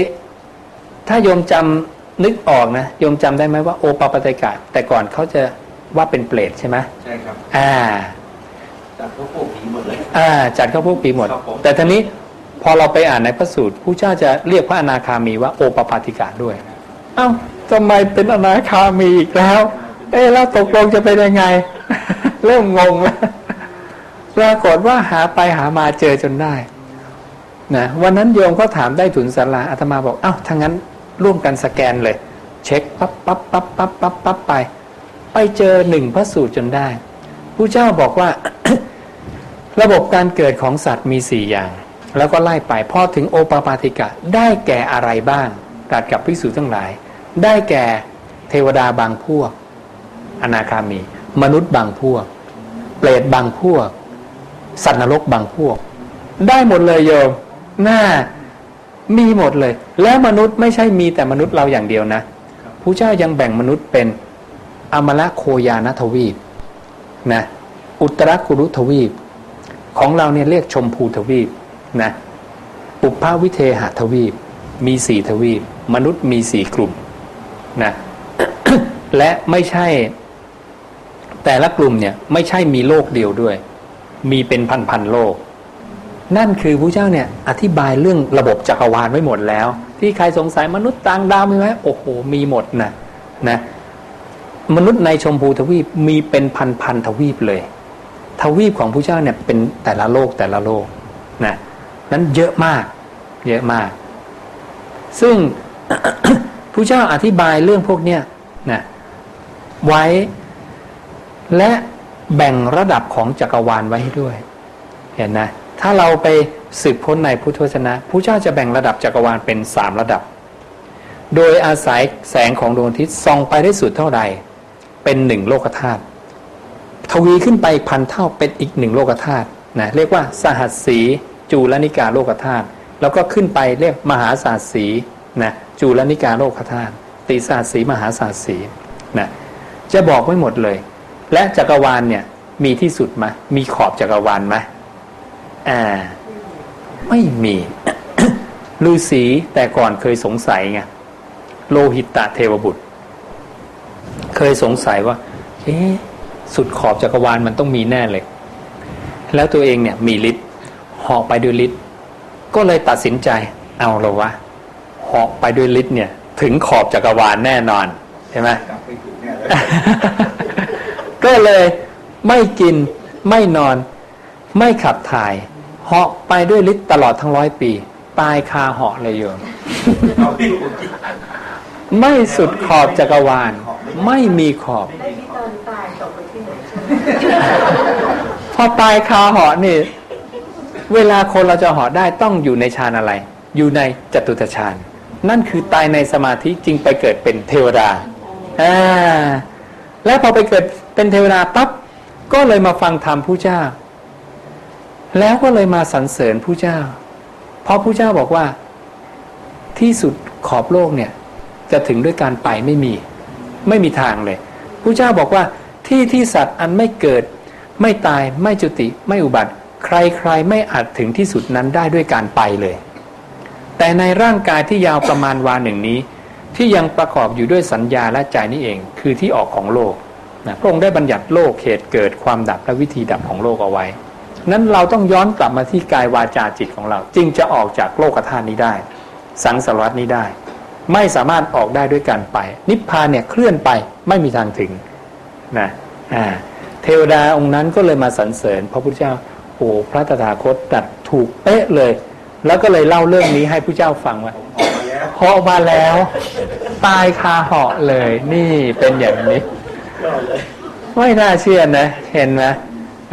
ถ้าโยมจำนึกออกนะโยมจำได้ไหมว่าโอปปาติกะแต่ก่อนเขาจะว่าเป็นเปรตใช่ไหมใช่ครับ อ่า จากพวกพวกผีหมดเลย อ่าจัดเข้าพวกปีหมด ครับผม แต่ทีนี้พอเราไปอ่านในพระสูตรผู้เจ้าจะเรียกพระอนาคามีว่าโอปปาติกะด้วย เอ้าทำไมเป็นอนาคามีอีกแล้ว เอ๊ะแล้วตกลงจะเป็นยังไง เริ่มงงแล้วปรากฏว่าหาไปหามาเจอจนได้นะวันนั้นโยมก็ถามได้ถุนสาราอาตมาบอกเอ้าถ้างั้นร่วมกันสแกนเลย เช็คปั๊บปั๊บปั๊บปั๊บปั๊บปั๊บไป ไปเจอหนึ่งพระสูตรจนได้ ผู้เจ้าบอกว่า ระบบการเกิดของสัตว์มีสี่อย่าง แล้วก็ไล่ไปพอถึงโอปปาติกะได้แก่อะไรบ้างตรัสกับภิกษุทั้งหลาย ได้แก่เทวดาบางพวก อนาคามี มนุษย์บางพวก เปรตบางพวก สัตว์นรกบางพวก ได้หมดเลยโยมหน้ามีหมดเลย แล้วมนุษย์ไม่ใช่มีแต่มนุษย์เราอย่างเดียวนะผู้เจ้ายังแบ่งมนุษย์เป็นอมละโคยานทวีปนะอุตรกุรุทวีป ของเราเนี่ยเรียกชมพูทวีปนะปุพพวิเทหทวีป มีสี่ทวีป มนุษย์มีสี่กลุ่มนะและไม่ใช่ แต่ละกลุ่มเนี่ย ไม่ใช่มีโลกเดียวด้วย มีเป็นพันพันๆโลก นั่นคือพระเจ้าเนี่ย อธิบายเรื่องระบบจักรวาลไว้หมดแล้ว ที่ใครสงสัยมนุษย์ต่างดาวมีไหมโอ้โห มีหมดนะนะ มนุษย์ในชมพูทวีปมีเป็นพันพันๆทวีปเลย ทวีปของพระเจ้าเนี่ยเป็นแต่ละโลกแต่ละโลกนะนั้นเยอะมาก เยอะมาก ซึ่งพระเจ้าอธิบายเรื่องพวกเนี้ยนะไว้ และแบ่งระดับของจักรวาลไว้ให้ด้วย เห็นนะ ถ้าเราไปสืบค้นในพุทธวจนะพระเจ้าจะแบ่งระดับจักรวาลเป็นสามระดับ โดยอาศัยแสงของดวงอาทิตย์ส่องไปได้สุดเท่าใด เป็นหนึ่งโลกธาตุ ทวีขึ้นไปพันเท่าเป็นอีกหนึ่งโลกธาตุนะเรียกว่าสหัสสีจูลนิกาโลกธาตุแล้วก็ขึ้นไปเรียกมหาศาสสีนะจูลนิกาโลกธาตุติสหัสสีมหาศาสสีนะจะบอกไว้หมดเลย และจักรวาลเนี่ยมีที่สุดไหมมีขอบจักรวาลไหมอ่าไม่มีฤาษีแต่ก่อนเคยสงสัยไงโลหิตตะเทวบุตร เคยสงสัยว่า เอ๊ะ สุดขอบจักรวาลมันต้องมีแน่เลย แล้วตัวเองเนี่ยมีฤทธิ์เหาะไปด้วยฤทธิ์ก็เลยตัดสินใจเอาละวะเหาะไปด้วยฤทธิ์เนี่ย ถึงขอบจักรวาลแน่นอนใช่ไหมกลับไปถูกแน่เลยก็เลยไม่กินไม่นอน ไม่ขับถ่ายเหาะไปด้วยฤทธิ์ตลอดทั้งร้อยปี ตายคาเหาะเลยโยมเอาที่ผมคิดไม่สุดขอบจักรวาล ไม่มีขอบ พอตายคาหาะนี่ เวลาคนเราจะหาะได้ต้องอยู่ในฌานอะไร อยู่ในจตุตฌานนั่นคือตายในสมาธิจึงไปเกิดเป็นเทวดาอ่าและพอไปเกิดเป็นเทวดาปั๊บก็เลยมาฟังธรรมผู้เจ้า แล้วก็เลยมาสรรเสริญผู้เจ้า เพราะผู้เจ้าบอกว่า ที่สุดขอบโลกเนี่ย จะถึงด้วยการไปไม่มี ไม่มีทางเลยผู้เจ้าบอกว่า ที่ที่สัตว์อันไม่เกิด ไม่ตายไม่จุติไม่อุบัติ ใครๆไม่อาจถึงที่สุดนั้นได้ด้วยการไปเลย แต่ในร่างกายที่ยาวประมาณวาหนึ่งนี้ ที่ยังประกอบอยู่ด้วยสัญญาและใจนี่เอง คือที่ออกของโลกนะพระองค์ได้บัญญัติโลกเหตุเกิดความดับและวิธีดับของโลกเอาไว้ นั้นเราต้องย้อนกลับมาที่กายวาจาจิตของเรา จึงจะออกจากโลกธาตุนี้ได้ สังสารวัตนี้ได้ ไม่สามารถออกได้ด้วยการไป นิพพานเนี่ยเคลื่อนไปไม่มีทางถึง นะอ่าเทวดาองค์นั้นก็เลยมาสรรเสริญพระพุทธเจ้าโอ้พระตถาคตตัดถูกเป๊ะเลย แล้วก็เลยเล่าเรื่องนี้ให้ผู้เจ้าฟังว่าออกมาแล้วเหาะมาแล้ว ตายคาเหาะเลย นี่เป็นอย่างนี้ไม่น่าเชื่อนะ เห็นไหม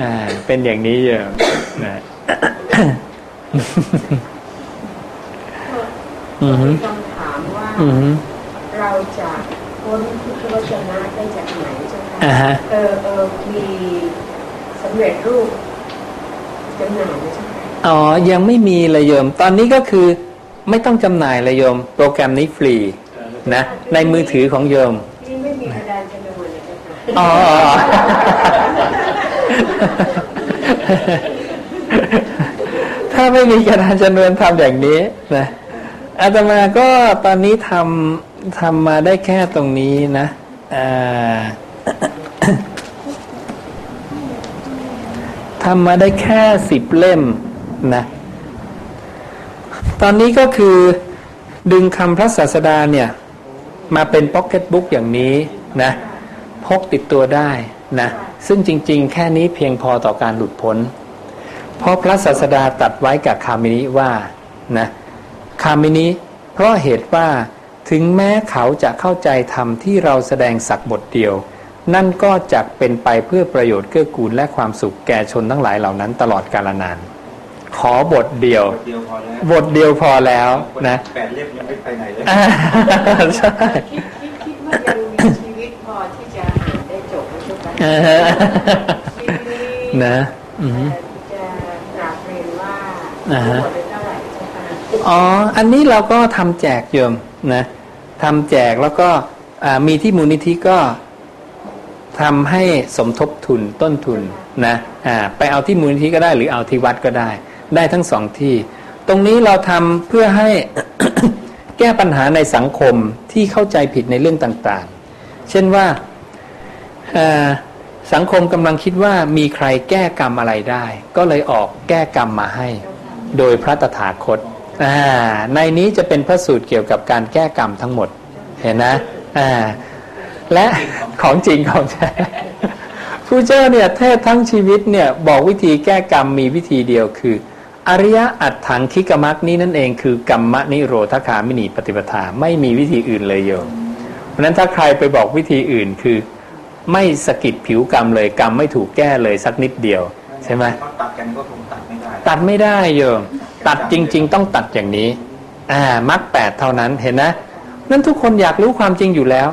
อ่า เป็นอย่างนี้เยอะนะอือฮึคำถามว่าอือฮึเราจะพ้นพุทธวจนะได้จากไหนเจ้า อ่าคะฮะเออเออมีสำเร็จรูปจำหน่ายไหมเจ้าคะอ๋อ ยังไม่มีเลยโยม ตอนนี้ก็คือไม่ต้องจำหน่ายเลยโยม โปรแกรมนี้ฟรีนะ ในมือถือของโยมที่ไม่มีกระดานชนวนเลยเจ้าค่ะอ๋อถ้าไม่มีกระดานชนวนทำอย่างนี้นะอาตมาก็ตอนนี้ทำทำมาได้แค่ตรงนี้นะอ่า ทำมาได้แค่สิบเล่มนะ ตอนนี้ก็คือดึงคำพระศาสดาเนี่ย มาเป็นพ็อกเก็ตบุ๊กอย่างนี้นะพกติดตัวได้นะซึ่งจริง ๆ แค่นี้เพียงพอต่อการหลุดพ้น เพราะพระศาสดาตัดไว้กับคามินิว่านะคามินิเพราะเหตุว่าถึงแม้เขาจะเข้าใจธรรมที่เราแสดงสักบทเดียว นั่นก็จะเป็นไปเพื่อประโยชน์เกื้อกูลและความสุขแก่ชนทั้งหลายเหล่านั้นตลอดกาลนาน ขอบทเดียวเดียวพอแล้วบทเดียวพอแล้วนะแปดเล่มยังไม่ไปไหนเลยอ่าใช่คิดคิดคิดว่ายังมีชีวิตพอที่จะอ่านได้จบไหมเจ้าคะอ่าฮะชีวิตนี้นะอือฮึเอ่อจะกราบเรียนว่าอ่าฮะหมดไปเท่าไหร่เจ้าค่ะอ๋อ อันนี้เราก็ทำแจกโยมนะทำแจกแล้วก็อ่ามีที่มูลนิธิก็ ทำให้สมทบทุนต้นทุนนะอ่าไปเอาที่มูลนิธิก็ได้หรือเอาที่วัดก็ได้ ได้ทั้งสองที่ ตรงนี้เราทำเพื่อให้แก้ปัญหาในสังคมที่เข้าใจผิดในเรื่องต่างๆ เช่นว่าสังคมกำลังคิดว่ามีใครแก้กรรมอะไรได้ ก็เลยออกแก้กรรมมาให้ โดยพระตถาคตในนี้จะเป็นพระสูตรเกี่ยวกับการแก้กรรมทั้งหมด เห็นนะ และของจริงของแท้ผู้เจ้าเนี่ยเทศทั้งชีวิตเนี่ยบอกวิธีแก้กรรมมีวิธีเดียวคือ อริยอัตถังคิกมักนี้นั่นเองคือกรรมนิโรธคามินีปฏิปทาไม่มีวิธีอื่นเลยโยมเพราะฉะนั้นถ้าใครไปบอกวิธีอื่นคือ ไม่สะกิดผิวกรรมเลยกรรมไม่ถูกแก้เลยสักนิดเดียวใช่ไหมเขาตัดกันก็คงตัดไม่ได้ตัดไม่ได้โยมตัดจริง ๆ ต้องตัดอย่างนี้อ่ามรรคแปดเท่านั้นเห็นนะนั่นทุกคนอยากรู้ความจริงอยู่แล้ว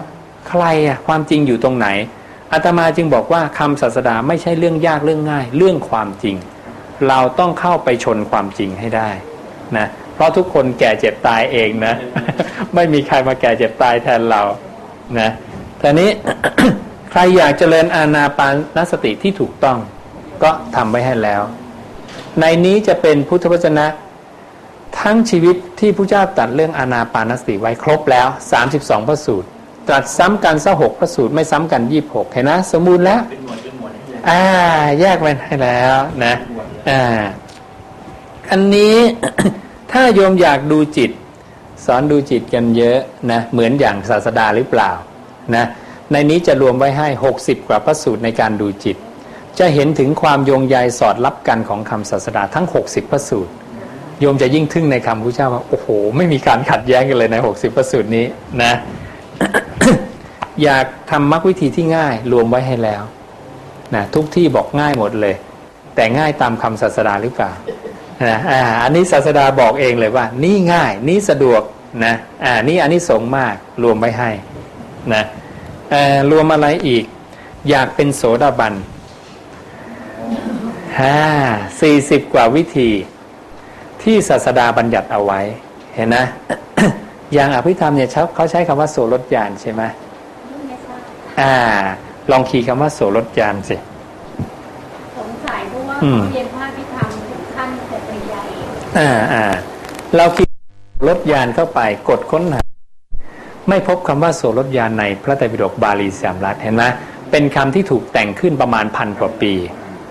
ใครอะความจริงอยู่ตรงไหนอาตมาจึงบอกว่าคำศาสดาไม่ใช่เรื่องยากเรื่องง่าย เรื่องความจริง เราต้องเข้าไปชนความจริงให้ได้นะเพราะทุกคนแก่เจ็บตายเองนะ ไม่มีใครมาแก่เจ็บตายแทนเรานะทีนี้ใครอยากเจริญอาณาปานสติที่ถูกต้อง ก็ทำไว้ให้แล้ว ในนี้จะเป็นพุทธวจนะ ทั้งชีวิตที่พระเจ้าตรัดเรื่องอานาปานสติไว้ครบแล้ว 32 พระสูตร ตรัสซ้ำกันซะหกพระสูตรไม่ซ้ำกัน26เห็นนะสมบูรณ์แล้วเป็นหมวดเป็นหมวดให้เลยอ่า แยกไว้ให้แล้วนะอ่าอันนี้ถ้าโยมอยากดูจิต สอนดูจิตกันเยอะนะเหมือนอย่างศาสดาหรือเปล่านะในนี้จะรวมไว้ให้ 60 กว่าพระสูตรในการดูจิต จะเห็นถึงความโยงใยสอดรับกันของคำศาสดาทั้ง 60 พระสูตรโยมจะยิ่งทึ่งในคำพระเจ้าว่าโอ้โห ไม่มีการขัดแย้งกันเลยใน 60 พระสูตรนี้นะ อยากทำมรรควิธีที่ง่ายรวมไว้ให้แล้วนะทุกที่บอกง่ายหมดเลย แต่ง่ายตามคำศาสดาหรือเปล่านะอ่าอันนี้ศาสดาบอกเองเลยว่า นี่ง่าย นี่สะดวกนะอ่านี่อันนี้สงมากรวมไว้ให้นะรวมอะไรอีก อยากเป็นโสดาบันห้าสี่สิบกว่าวิธีที่ศาสดาบัญญัติเอาไว้ เห็นนะ อย่างอภิธรรมเนี่ยเขาใช้คำว่าโสรถยานใช่ไหมอ่า ลองคีย์คำว่าโสรถยานสิสงสัยเพราะว่าเรียนภาคพิธรรมถึงขั้นแต่ปริยายอ่าอ่าเราคีย์รถยานเข้าไปกดค้นหาไม่พบคำว่าโสรถยานในพระไตรปิฎกบาลีสามรัฐเห็นไหมเป็นคำที่ถูกแต่งขึ้นประมาณพันกว่าปี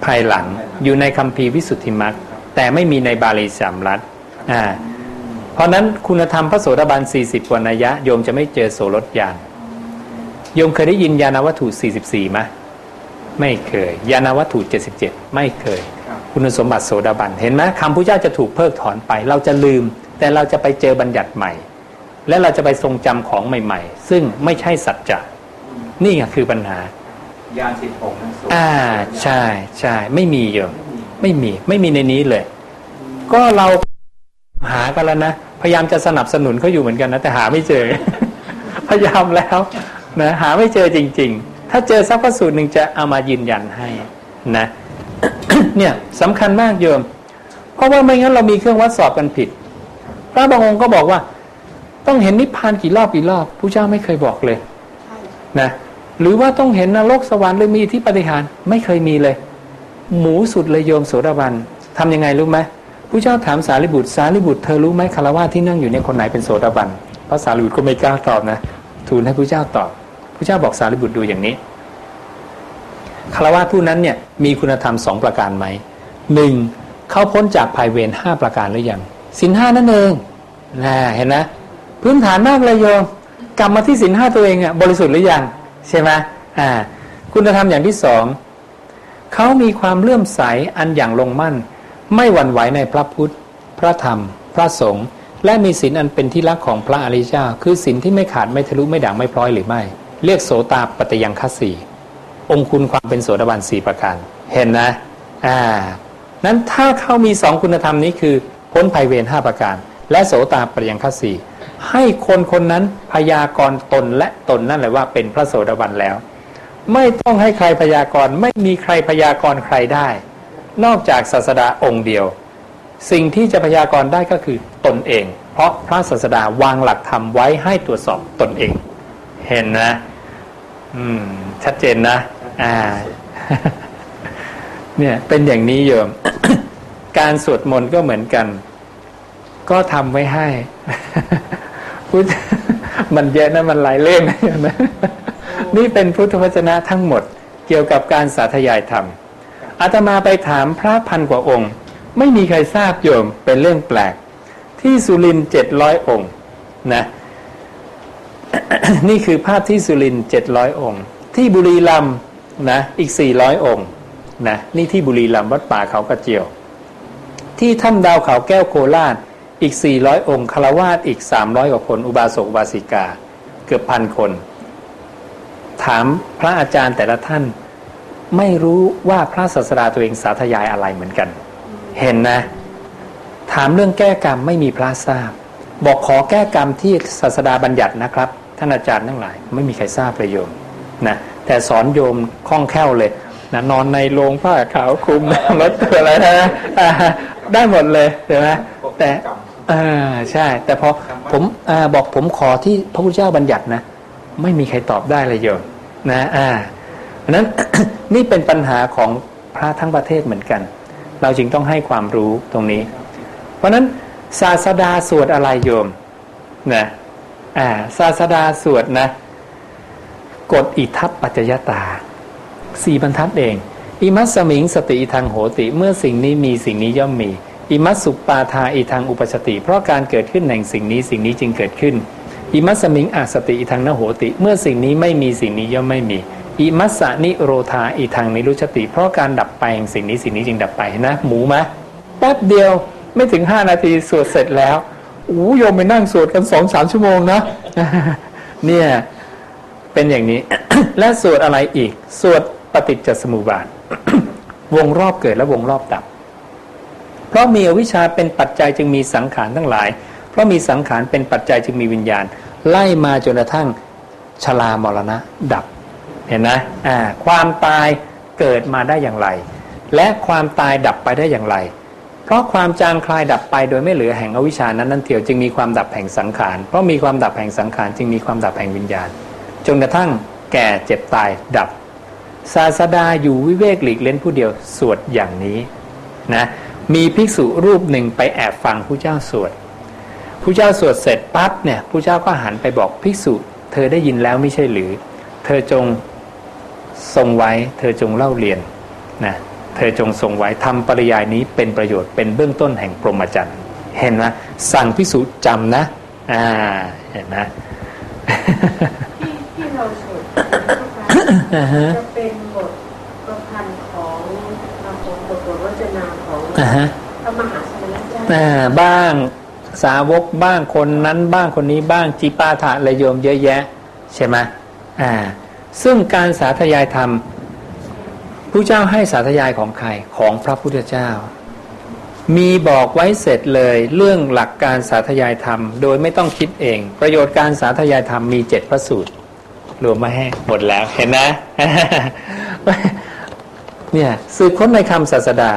ภายหลังอยู่ในคัมภีร์วิสุทธิมรรคแต่ไม่มีในบาลีสามรัฐอ่า เพราะนั้นคุณธรรมพระโสดาบัน 40กว่านัยยะโยมจะไม่เจอโสรถยานโยมเคยได้ยินยานวัตถุ 44ไหมไม่เคย ยานวัตถุ 77 ไม่เคย คุณสมบัติโสดาบัน เห็นไหมคำพุทธเจ้าจะถูกเพิกถอนไป เราจะลืม แต่เราจะไปเจอบัญญัติใหม่ และเราจะไปทรงจำของใหม่ ๆ ซึ่งไม่ใช่สัจจะนี่ไงคือปัญหายานสิบหกอ่าใช่ใช่ไม่มีโยมไม่มีไม่มีในนี้เลย ก็เรา หากันแล้วนะพยายามจะสนับสนุนเขาอยู่เหมือนกันนะแต่หาไม่เจอ พยายามแล้วนะหาไม่เจอจริง ๆ ถ้าเจอสักพระสูตรหนึ่งจะเอามายืนยันให้นะเนี่ยสำคัญมากโยม เพราะว่าไม่งั้นเรามีเครื่องวัดสอบกันผิด พระบางองค์ก็บอกว่า ต้องเห็นนิพพานกี่รอบกี่รอบผู้เจ้าไม่เคยบอกเลยนะหรือว่าต้องเห็นนรกสวรรค์หรือมีที่ปฏิหารไม่เคยมีเลย หมูสุดเลยโยมโสดาบันทำยังไงรู้ไหม ผู้เจ้าถามสารีบุตร สารีบุตรเธอรู้ไหมคารวะที่นั่งอยู่ในคนไหนเป็นโสดาบันพระสารีบุตรก็ไม่กล้าตอบนะทูลให้ผู้เจ้าตอบผู้เจ้าบอกสารีบุตรดูอย่างนี้คารวะผู้นั้นเนี่ยมีคุณธรรมสองประการไหมหนึ่งเขาพ้นจากภัยเวรห้าประการหรือยังสินห้านั่นเองนะเห็นนะพื้นฐานมากเลยโยมกลับมาที่สินห้าตัวเองอะบริสุทธิ์หรือยังใช่ไหมอ่าคุณธรรมอย่างที่สองเขามีความเลื่อมใสอันอย่างลงมั่น ไม่หวั่นไหวในพระพุทธ พระธรรม พระสงฆ์และมีศีลอันเป็นที่รักของพระอริยเจ้า คือศีลที่ไม่ขาดไม่ทะลุไม่ด่างไม่พร้อยหรือไม่ เรียกโสตาปฏิยังคัสีองคุณความเป็นโสดาบันสี่ประการเห็นนะอ่านั้นถ้าเขามีสองคุณธรรมนี้คือ พ้นภัยเวรห้าประการ และโสตาปฏิยังคัสีให้คนคนนั้นพยากรณ์ตนและตนนั่นแหละว่าเป็นพระโสดาบันแล้ว ไม่ต้องให้ใครพยากรณ์ไม่มีใครพยากรณ์ใครได้ นอกจากศาสดาองค์เดียว สิ่งที่จะพยากรณ์ได้ก็คือตนเอง เพราะพระศาสดาวางหลักธรรมไว้ให้ตรวจสอบตนเอง เห็นนะ อืม ชัดเจนนะ อ่า เนี่ยเป็นอย่างนี้โยม การสวดมนต์ก็เหมือนกัน ก็ทำไว้ให้พุทมันเยอะนะมันหลายเล่มนะนี่เป็นพุทธวจนะทั้งหมด เกี่ยวกับการสาธยายธรรม อาตมาไปถามพระพันกว่าองค์ ไม่มีใครทราบโยมเป็นเรื่องแปลก ที่สุรินเจ็ดร้อยองค์นะนี่คือภาพที่สุรินเจ็ดร้อยองค์ ที่บุรีรัมนะอีกสี่ร้อยองค์นะนี่ที่บุรีรัมวัดป่าเขากระเจียว ที่ถ้ำดาวเขาแก้วโคราชอีกสี่ร้องค์คารวาสอีกสามร้อยกว่าคน อุบาสกอุบาสิกา เกือบพันคน ถามพระอาจารย์แต่ละท่าน ไม่รู้ว่าพระศาสดาตัวเองสาธยายอะไรเหมือนกัน เห็นนะ ถามเรื่องแก้กรรมไม่มีพระทราบ บอกขอแก้กรรมที่ศาสดาบัญญัตินะครับ ท่านอาจารย์ทั้งหลาย ไม่มีใครทราบประโยชน์นะแต่สอนโยมคล่องแคล่วเลยนะนอนในโรงผ้าขาวคลุมรถตัวอะไรนะได้หมดเลยใช่ไหมแต่อ่าใช่ แต่พอผมอบอกผมขอที่พระพุทธเจ้าบัญญัตินะ ไม่มีใครตอบได้เลยโยมนะอ่า เพราะนั้นนี่เป็นปัญหาของพระทั้งประเทศเหมือนกัน เราจึงต้องให้ความรู้ตรงนี้ เพราะนั้นศาสดาสวดอะไรโยมนะอ่าศาสดาสวดนะกดอิทัปปัจจยตาสี่บรรทัดเอง อิมัสมิงสติทางโหติ เมื่อสิ่งนี้มีสิ่งนี้ย่อมมี อิมัสสุปาทาอิทางอุปสติ เพราะการเกิดขึ้นแห่งสิ่งนี้สิ่งนี้จึงเกิดขึ้น อิมัสมิงอาสติอิทางนโหติ เมื่อสิ่งนี้ไม่มีสิ่งนี้ย่อมไม่มี อิมัสสนิโรธาอีทางนิรุชติ เพราะการดับไปแห่งสิ่งนี้สิ่งนี้จึงดับไปนะ หมูมะแป๊บเดียวไม่ถึงห้านาทีสวดเสร็จแล้วอู้โยมไปนั่งสวดกันสองสามชั่วโมงนะเนี่ยเป็นอย่างนี้ และสวดอะไรอีก สวดปฏิจจสมุปบาท วงรอบเกิดและวงรอบดับ เพราะมีอวิชชาเป็นปัจจัยจึงมีสังขารทั้งหลาย เพราะมีสังขารเป็นปัจจัยจึงมีวิญญาณ ไล่มาจนกระทั่งชรามรณะดับ เห็นไหมอ่าความตายเกิดมาได้อย่างไร และความตายดับไปได้อย่างไร เพราะความจางคลายดับไปโดยไม่เหลือแห่งอวิชานั้นนั้นเถียวจึงมีความดับแห่งสังขารเพราะมีความดับแห่งสังขารจึงมีความดับแห่งวิญญาณ จนกระทั่งแก่เจ็บตายดับ ศาสดาอยู่วิเวกหลีกเล่นผู้เดียวสวดอย่างนี้นะมีภิกษุรูปหนึ่งไปแอบฟังผู้เจ้าสวดผู้เจ้าสวดเสร็จปั๊บเนี่ยผู้เจ้าก็หันไปบอกภิกษุ เธอได้ยินแล้วไม่ใช่หรือ เธอจง ทรงไว้ เธอจงเล่าเรียนนะเธอจงทรงไว้ทำปริยายนี้เป็นประโยชน์เป็นเบื้องต้นแห่งพรหมจรรย์เห็นไหมสั่งภิกษุจำนะอ่าเห็นไหมที่ที่เราสวดจะเป็นบทประพันธ์ของพระองค์บทบทวจนาของอ่าฮะพระมหาสมณเจ้าอ่าบ้างสาวกบ้างคนนั้นบ้างคนนี้บ้างจีปาถะเลยโยมเยอะแยะ ใช่ไหมอ่า ซึ่งการสาธยายธรรมผู้เจ้าให้สาธยายของใครของพระพุทธเจ้า มีบอกไว้เสร็จเลยเรื่องหลักการสาธยายธรรม โดยไม่ต้องคิดเอง ประโยชน์การสาธยายธรรมมีเจ็ดพระสูตรรวมมาให้หมดแล้วเห็นนะเนี่ยสืบค้นในคำศาสดา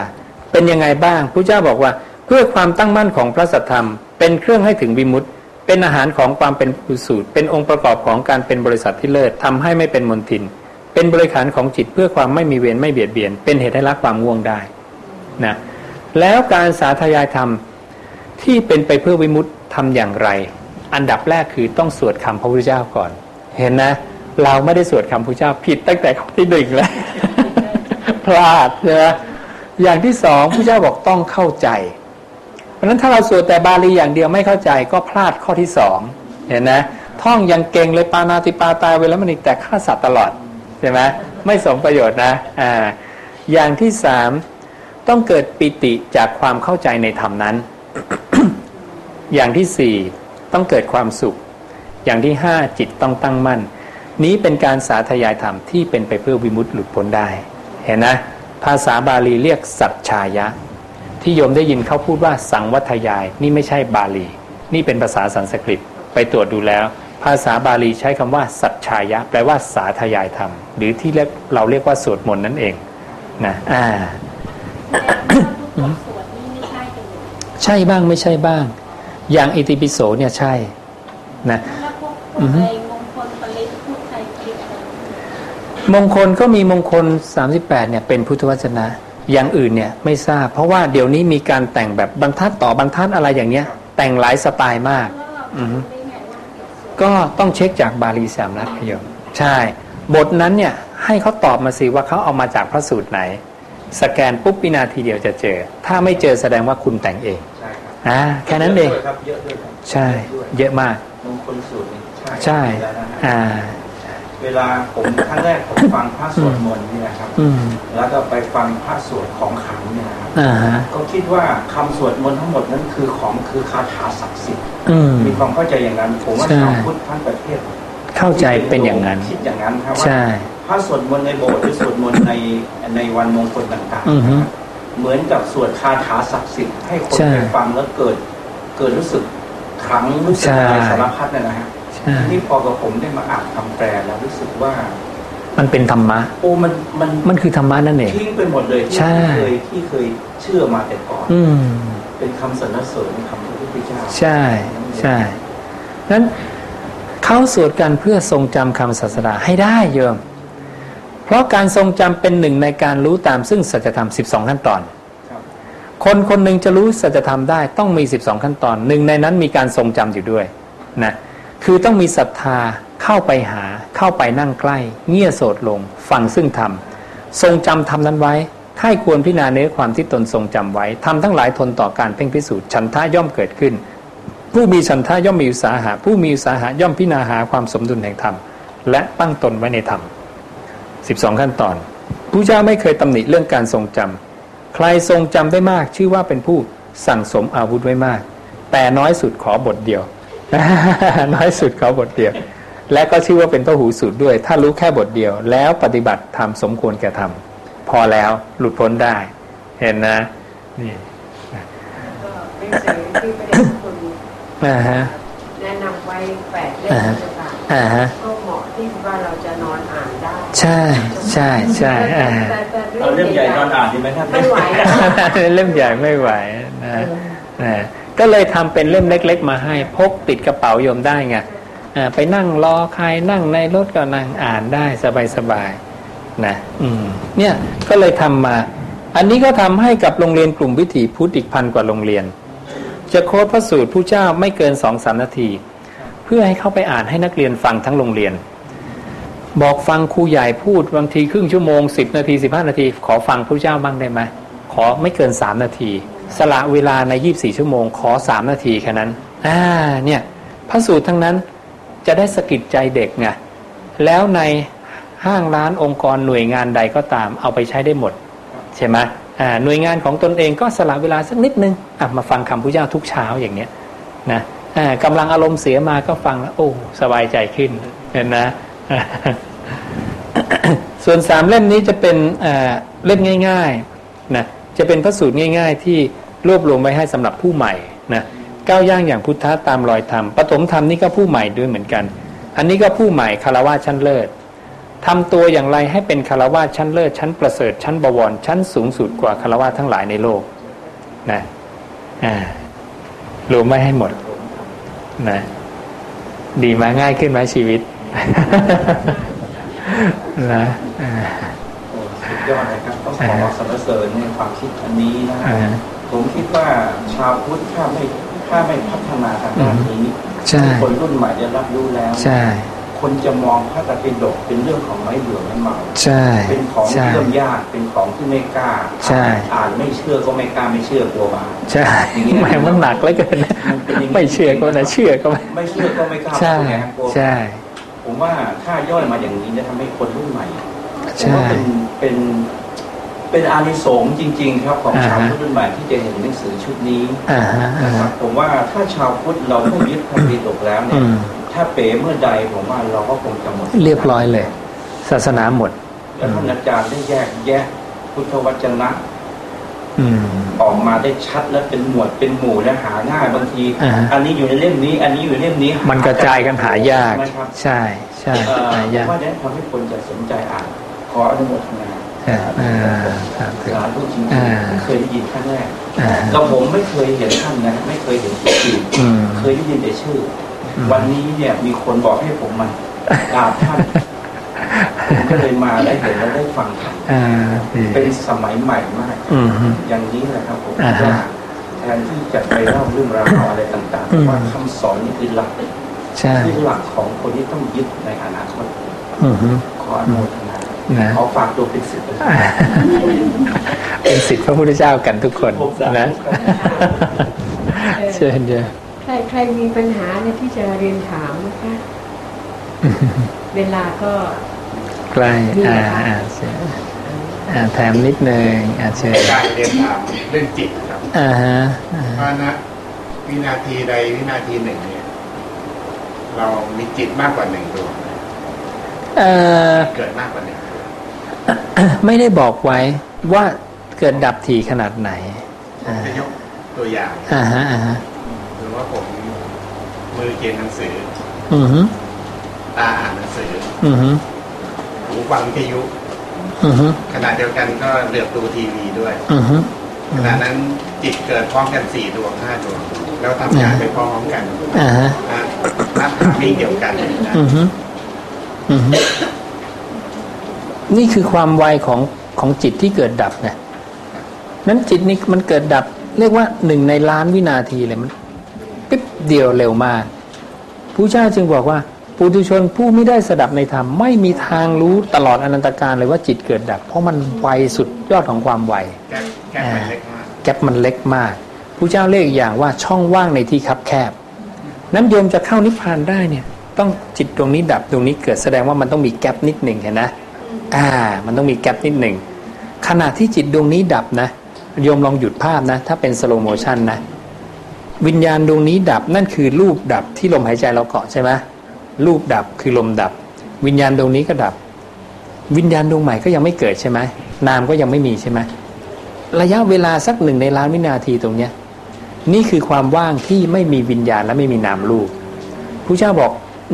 เป็นยังไงบ้างพระเจ้าบอกว่าเพื่อความตั้งมั่นของพระสัทธรรม เป็นเครื่องให้ถึงวิมุตติ เป็นอาหารของความเป็นกุสูตรเป็นองค์ประกอบของการเป็นบริษัทที่เลิศทำให้ไม่เป็นมนทิน เป็นบริขารของจิตเพื่อความไม่มีเวรไม่เบียดเบียน เป็นเหตุให้ละความง่วงได้นะแล้วการสาธยายธรรมที่เป็นไปเพื่อวิมุตติทำอย่างไร อันดับแรกคือต้องสวดคำพระพุทธเจ้าก่อน เห็นนะ เราไม่ได้สวดคำพระพุทธเจ้าผิดตั้งแต่ข้อที่หนึ่งแล้วพลาดใช่ไหมอย่างที่สองพระเจ้าบอกต้องเข้าใจะฉะนั้นถ้าเราสวดแต่บาลีอย่างเดียวไม่เข้าใจก็พลาดข้อที่สองเห็นนะท่องยังเก่งเลยปานาติปาตายเวลามันอีกแต่ฆ่าสัตว์ตลอดใช่ไหมไม่สมประโยชน์นะอ่าอย่างที่สามต้องเกิดปิติจากความเข้าใจในธรรมนั้น อย่างที่สี่ต้องเกิดความสุข อย่างที่ห้าจิตต้องตั้งมั่น นี้เป็นการสาธยายธรรมที่เป็นไปเพื่อวิมุตติหลุดพ้นได้ เห็นนะ ภาษาบาลีเรียกสัจชายะ ที่โยมได้ยินเขาพูดว่าสังวัทยาย นี่ไม่ใช่บาลี นี่เป็นภาษาสันสกฤตไปตรวจดูแล้ว ภาษาบาลีใช้คำว่า สัจชายะ แปลว่าสาธยายธรรม หรือที่เราเรียกว่าสวดมนต์นั่นเองนะอ่าใช่บ้างไม่ใช่บ้าง อย่างอิติปิโสเนี่ยใช่นะฮึไอ้มงคลปริศพูดไทยปริศอะไรมงคลก็มีมงคล 38เนี่ยเป็นพุทธวจนะ อย่างอื่นเนี่ยไม่ทราบ เพราะว่าเดี๋ยวนี้มีการแต่งแบบบรรทัดต่อบรรทัดอะไรอย่างเนี้ย แต่งหลายสไตล์มากแล้วเราอือฮึรู้ได้ไงว่าเกี่ยวสวดก็ต้องเช็คจากบาลีสามรัฐพยมใช่ บทนั้นเนี่ย ให้เขาตอบมาสิว่าเขาเอามาจากพระสูตรไหน สแกนปุ๊บวินาทีเดียวจะเจอ ถ้าไม่เจอแสดงว่าคุณแต่งเองใช่ครับอ่าแค่นั้นเองยะด้วยครับเยอะด้วยครับใช่ด้วยเยอะมากมงคลสูตรนี่ใช่แล้วนะฮะอ่า เวลาผมครั้งแรกผมฟังพระสวดมนต์นี่นะครับอืมแล้วก็ไปฟังพระสวดของขลังเนี่ยนะครับอ่าฮะก็คิดว่าคำสวดมนต์ทั้งหมดนั้นคือของคือคาถาศักดิ์สิทธิ์อืมมีความเข้าใจอย่างนั้น ผมว่าใช่ชาวพุทธทั้งประเทศ เข้าใจเป็นอย่างนั้นคิดอย่างนั้นครับว่าใช่พระสวดมนต์ในโบสถ์หรือสวดมนต์ในในวันมงคลต่างอือฮึๆเหมือนกับสวดคาถาศักดิ์สิทธิ์ให้คนใช่ไปฟังแล้วเกิด เกิดรู้สึกขลังรู้สึกอะไรใช่สารพัดเนยนะฮะ ใช่ที่พอกับผมได้มาอ่านคำแปลแล้วรู้สึกว่า มันเป็นธรรมะ โอ้มันมันมันคือธรรมะนั่นเองทิ้งไปหมดเลยที่ใช่ที่เคยที่เคยเชื่อมาแต่ก่อน อืมเป็นคำสรรเสริญคำพระพุทธเจ้าใช่ใช่นั้นเขาสวดกันเพื่อทรงจำคำศาสดาให้ได้โยมเพราะการทรงจำเป็นหนึ่งในการรู้ตามซึ่งสัจธรรม 12 ขั้นตอนครับคนคนหนึ่งจะรู้สัจธรรมได้ต้องมี 12 ขั้นตอนหนึ่งในนั้นมีการทรงจำอยู่ด้วยนะ คือต้องมีศรัทธาเข้าไปหาเข้าไปนั่งใกล้ เงี่ยโสดลง ฟังซึ่งธรรมทรงจำธรรมนั้นไว้ให้ควรพิจารณาเนื้อความที่ตนทรงจำไว้ทำทั้งหลายทนต่อการเพ่งพิสูจน์ฉันทะย่อมเกิดขึ้น ผู้มีฉันทะย่อมมีอุสาหะผู้มีอุสาหะย่อมพิจารณาหาความสมดุลแห่งธรรมและตั้งตนไว้ในธรรมสิบสองขั้นตอนผู้เจ้าไม่เคยตำหนิเรื่องการทรงจำใครทรงจำได้มากชื่อว่าเป็นผู้สั่งสมอาวุธไว้มาก แต่น้อยสุดขอบทเดียว น้อยสุดขอบทเดียว และก็ชื่อว่าเป็นพระหูสูตรด้วย ถ้ารู้แค่บทเดียว แล้วปฏิบัติทำสมควรแก่ทำพอแล้วหลุดพ้นได้ เห็นนะ นี่ก็เป็นสื่อที่พระเดชคุณอ่าฮะแนะนำไว้แปดเล่มอ่าฮะเจ้าค่ะอ่าฮะก็เหมาะที่ว่าเราจะนอนอ่านได้ ใช่ใช่ใช่อ่าแต่แต่เอาเรื่องใหญ่นอนอ่านดีไหมครับไม่ไหวเล่มใหญ่ไม่ไหวนะนะ ก็เลยทำเป็นเล่มเล็ก ๆ มาให้ พกติดกระเป๋าโยมได้ไงไปนั่งรอใครนั่งในรถก็นั่งอ่านได้สบายๆนะอืมเนี่ยก็เลยทำมา อันนี้ก็ทำให้กับโรงเรียนกลุ่มวิถีพุทธอีกพันกว่าโรงเรียน จะโค้ดพระสูตรผู้เจ้าไม่เกินสองสามนาที เพื่อให้เข้าไปอ่านให้นักเรียนฟังทั้งโรงเรียน บอกฟังครูใหญ่พูดบางทีครึ่งชั่วโมงสิบนาทีสิบห้านาที ขอฟังพระเจ้าบ้างได้ไหมขอไม่เกินสามนาที สละเวลาในยี่บสี่ชั่วโมง ขอสามนาทีแค่นั้น อ่า เนี่ย พระสูตรทั้งนั้นจะได้สะกิดใจเด็กไง แล้วในห้างร้านองค์กรหน่วยงานใดก็ตาม เอาไปใช้ได้หมด ใช่ไหมอ่า หน่วยงานของตนเองก็สละเวลาสักนิดนึง อะ มาฟังคำพระเจ้าทุกเช้าอย่างเนี้ย นะ อ่ากำลังอารมณ์เสียมาก็ฟังแล้วโอ้ สบายใจขึ้น เห็นนะ ส่วนสามเล่มนี้จะเป็นเล่มง่าย ๆ นะ จะเป็นพระสูตรง่าย ๆ ที่รวบรวมไว้ให้สำหรับผู้ใหม่นะก้าวย่างอย่างพุทธะตามรอยธรรมปฐมธรรมนี่ก็ผู้ใหม่ด้วยเหมือนกัน อันนี้ก็ผู้ใหม่คารวะชั้นเลิศทำตัวอย่างไรให้เป็นคารวะชั้นเลิศชั้นประเสริฐชั้นบวรชั้นสูงสุดกว่าคารวะทั้งหลายในโลกนะอ่ารวมไม่ให้หมดนะดีมาง่ายขึ้นไหมชีวิต นะอ่า ยอดเลยครับต้องขอสรรเสริญในความคิดอันนี้นะอ่าผมคิดว่าชาวพุทธถ้าไม่ถ้าไม่พัฒนาทางด้านนี้ใช่คนรุ่นใหม่จะรับรู้แล้วใช่คนจะมองพระตะปิฎกเป็นเรื่องของไม้เบื่อไม้เมาใช่เป็นของใช่เรื่องยากเป็นของที่ไม่กล้าใช่อ่านไม่เชื่อก็ไม่กล้าไม่เชื่อกลัวบาปใช่แหมมันหนักเหลือเกินนะมันเป็นอย่างนี้ไม่เชื่อก็นะเชื่อก็ไม่ไม่เชื่อก็ไม่กล้าใช่พูดไงครับกลัวบาปใช่ผมว่าถ้าย่อยมาอย่างนี้จะทำให้คนรุ่นใหม่ผม ใช่ว่าเป็นเป็นเป็นอานิสงส์จริง ๆ ครับของอ่าฮะชาวพุทธรุ่นใหม่ที่จะเห็นหนังสือชุดนี้อ่าฮะอ่านะครัฮะบผมว่าถ้าชาวพุทธเราไม่ยึดพระปิฎกแล้วเนี่อืยมถ้าเป๋เมื่อใดผมว่าเราก็คงจะหมดเรียบร้อยเลย ศาสนาหมดแล้วท่านอาจารย์ได้แยกแยะพุทธวจนะอืมออกมาได้ชัดและเป็นหมวดเป็นหมู่และหาง่ายบางทีอ่าฮะอันนี้อยู่ในเล่มนี้ อันนี้อยู่ในเล่มนี้ มันกระจายกันหายากนะครับใช่ใช่เอ่อหายากผมว่าเนี่ยทำให้คนจะสนใจอ่านข ออนุโมทนาอ่าอ่าสาธุสาธุจริงอ่าๆเคยได้ยินครั้งแรกอ่าก็ผมไม่เคยเห็นท่านนะ ไม่เคยเห็นชื่อจริงอืมเคยได้ยินแต่ชื่ออมวันนี้เนี่ยมีคนบอกให้ผมมากราบท่านผมก็เลยมาได้เห็นและได้ฟังท่านอ่าดีเป็นสมัยใหม่มากอืมฮึอย่างนี้แหละครับผมอ่าฮะว่าแทนที่จะไปเล่าเรื่องราวอะไรต่างอืมๆว่าคำสอนนี่คือหลักใช่คือหลักของคนที่ต้องยึดในอนาคตอืมฮึขออนุโมทนา นะขอฝากตัวเป็นศิษย์เลยอ่าเป็นสิทธิพระพุทธเจ้ากันทุกคนผมสาธุนะเชิญเชิญใครใครมีปัญหาเนี่ยที่จะเรียนถามนะคะเวลาก็ใกล้อ่าอ่าเชิญอ่าแถมนิดนึงอ่าเชิญการเรียนถามเรื่องจิตครับอ่าฮะอ่าว่านะวินาทีใดวินาทีหนึ่งเนี่ย เรามีจิตมากกว่าหนึ่งดวงไหมเอ่อเกิดมากกว่าหนึ่งดวง ไม่ได้บอกไว้ว่าเกิดดับถี่ขนาดไหนผมจะยกตัวอย่างอ่าฮะอ่าฮะหรือว่าผมมือเขียนหนังสือ อือฮึตาอ่านหนังสือ อือฮึหูฟังวิทยุ อือฮึขณะเดียวกันก็เหลือบดูทีวีด้วย อือฮึขณะนั้นจิตเกิดพร้อมกันสี่ดวงห้าดวงแล้วทำงานไปพร้อมๆกันอ่าฮะนะนับถามิ่งเดียวกันนะอือฮึอือฮึ นี่คือความไวของของจิตที่เกิดดับไงนั้นจิตนี้มันเกิดดับ เรียกว่าหนึ่งในล้านวินาทีเลยมันปิ๊บเดียวเร็วมากผู้เจ้าจึงบอกว่าปุถุชนผู้ไม่ได้สดับในธรรมไม่มีทางรู้ตลอดอนันตการเลยว่าจิตเกิดดับ เพราะมันไวสุดยอดของความไวแก้แก้ไปเล็กมากแกลบมันเล็กมากผู้เจ้าเรียกอีกอย่างว่าช่องว่างในที่คับแคบ นั้นโยมจะเข้านิพพานได้เนี่ย ต้องจิตดวงนี้ดับดวงนี้เกิดแสดงว่ามันต้องมี gap นิดหนึ่งเห็นนะ อ่า มันต้องมี gap นิดหนึ่งขณะที่จิตดวงนี้ดับนะโยมลองหยุดภาพนะ ถ้าเป็น slow motion นะ วิญญาณดวงนี้ดับนั่นคือรูปดับที่ลมหายใจเราเกาะใช่ไหมรูปดับคือลมดับ วิญญาณดวงนี้ก็ดับ วิญญาณดวงใหม่ก็ยังไม่เกิดใช่ไหมนามก็ยังไม่มีใช่ไหมระยะเวลาสักหนึ่งในล้านวินาทีตรงเนี้ยนี่คือความว่างที่ไม่มีวิญญาณและไม่มีนามรูปพระเจ้าบอก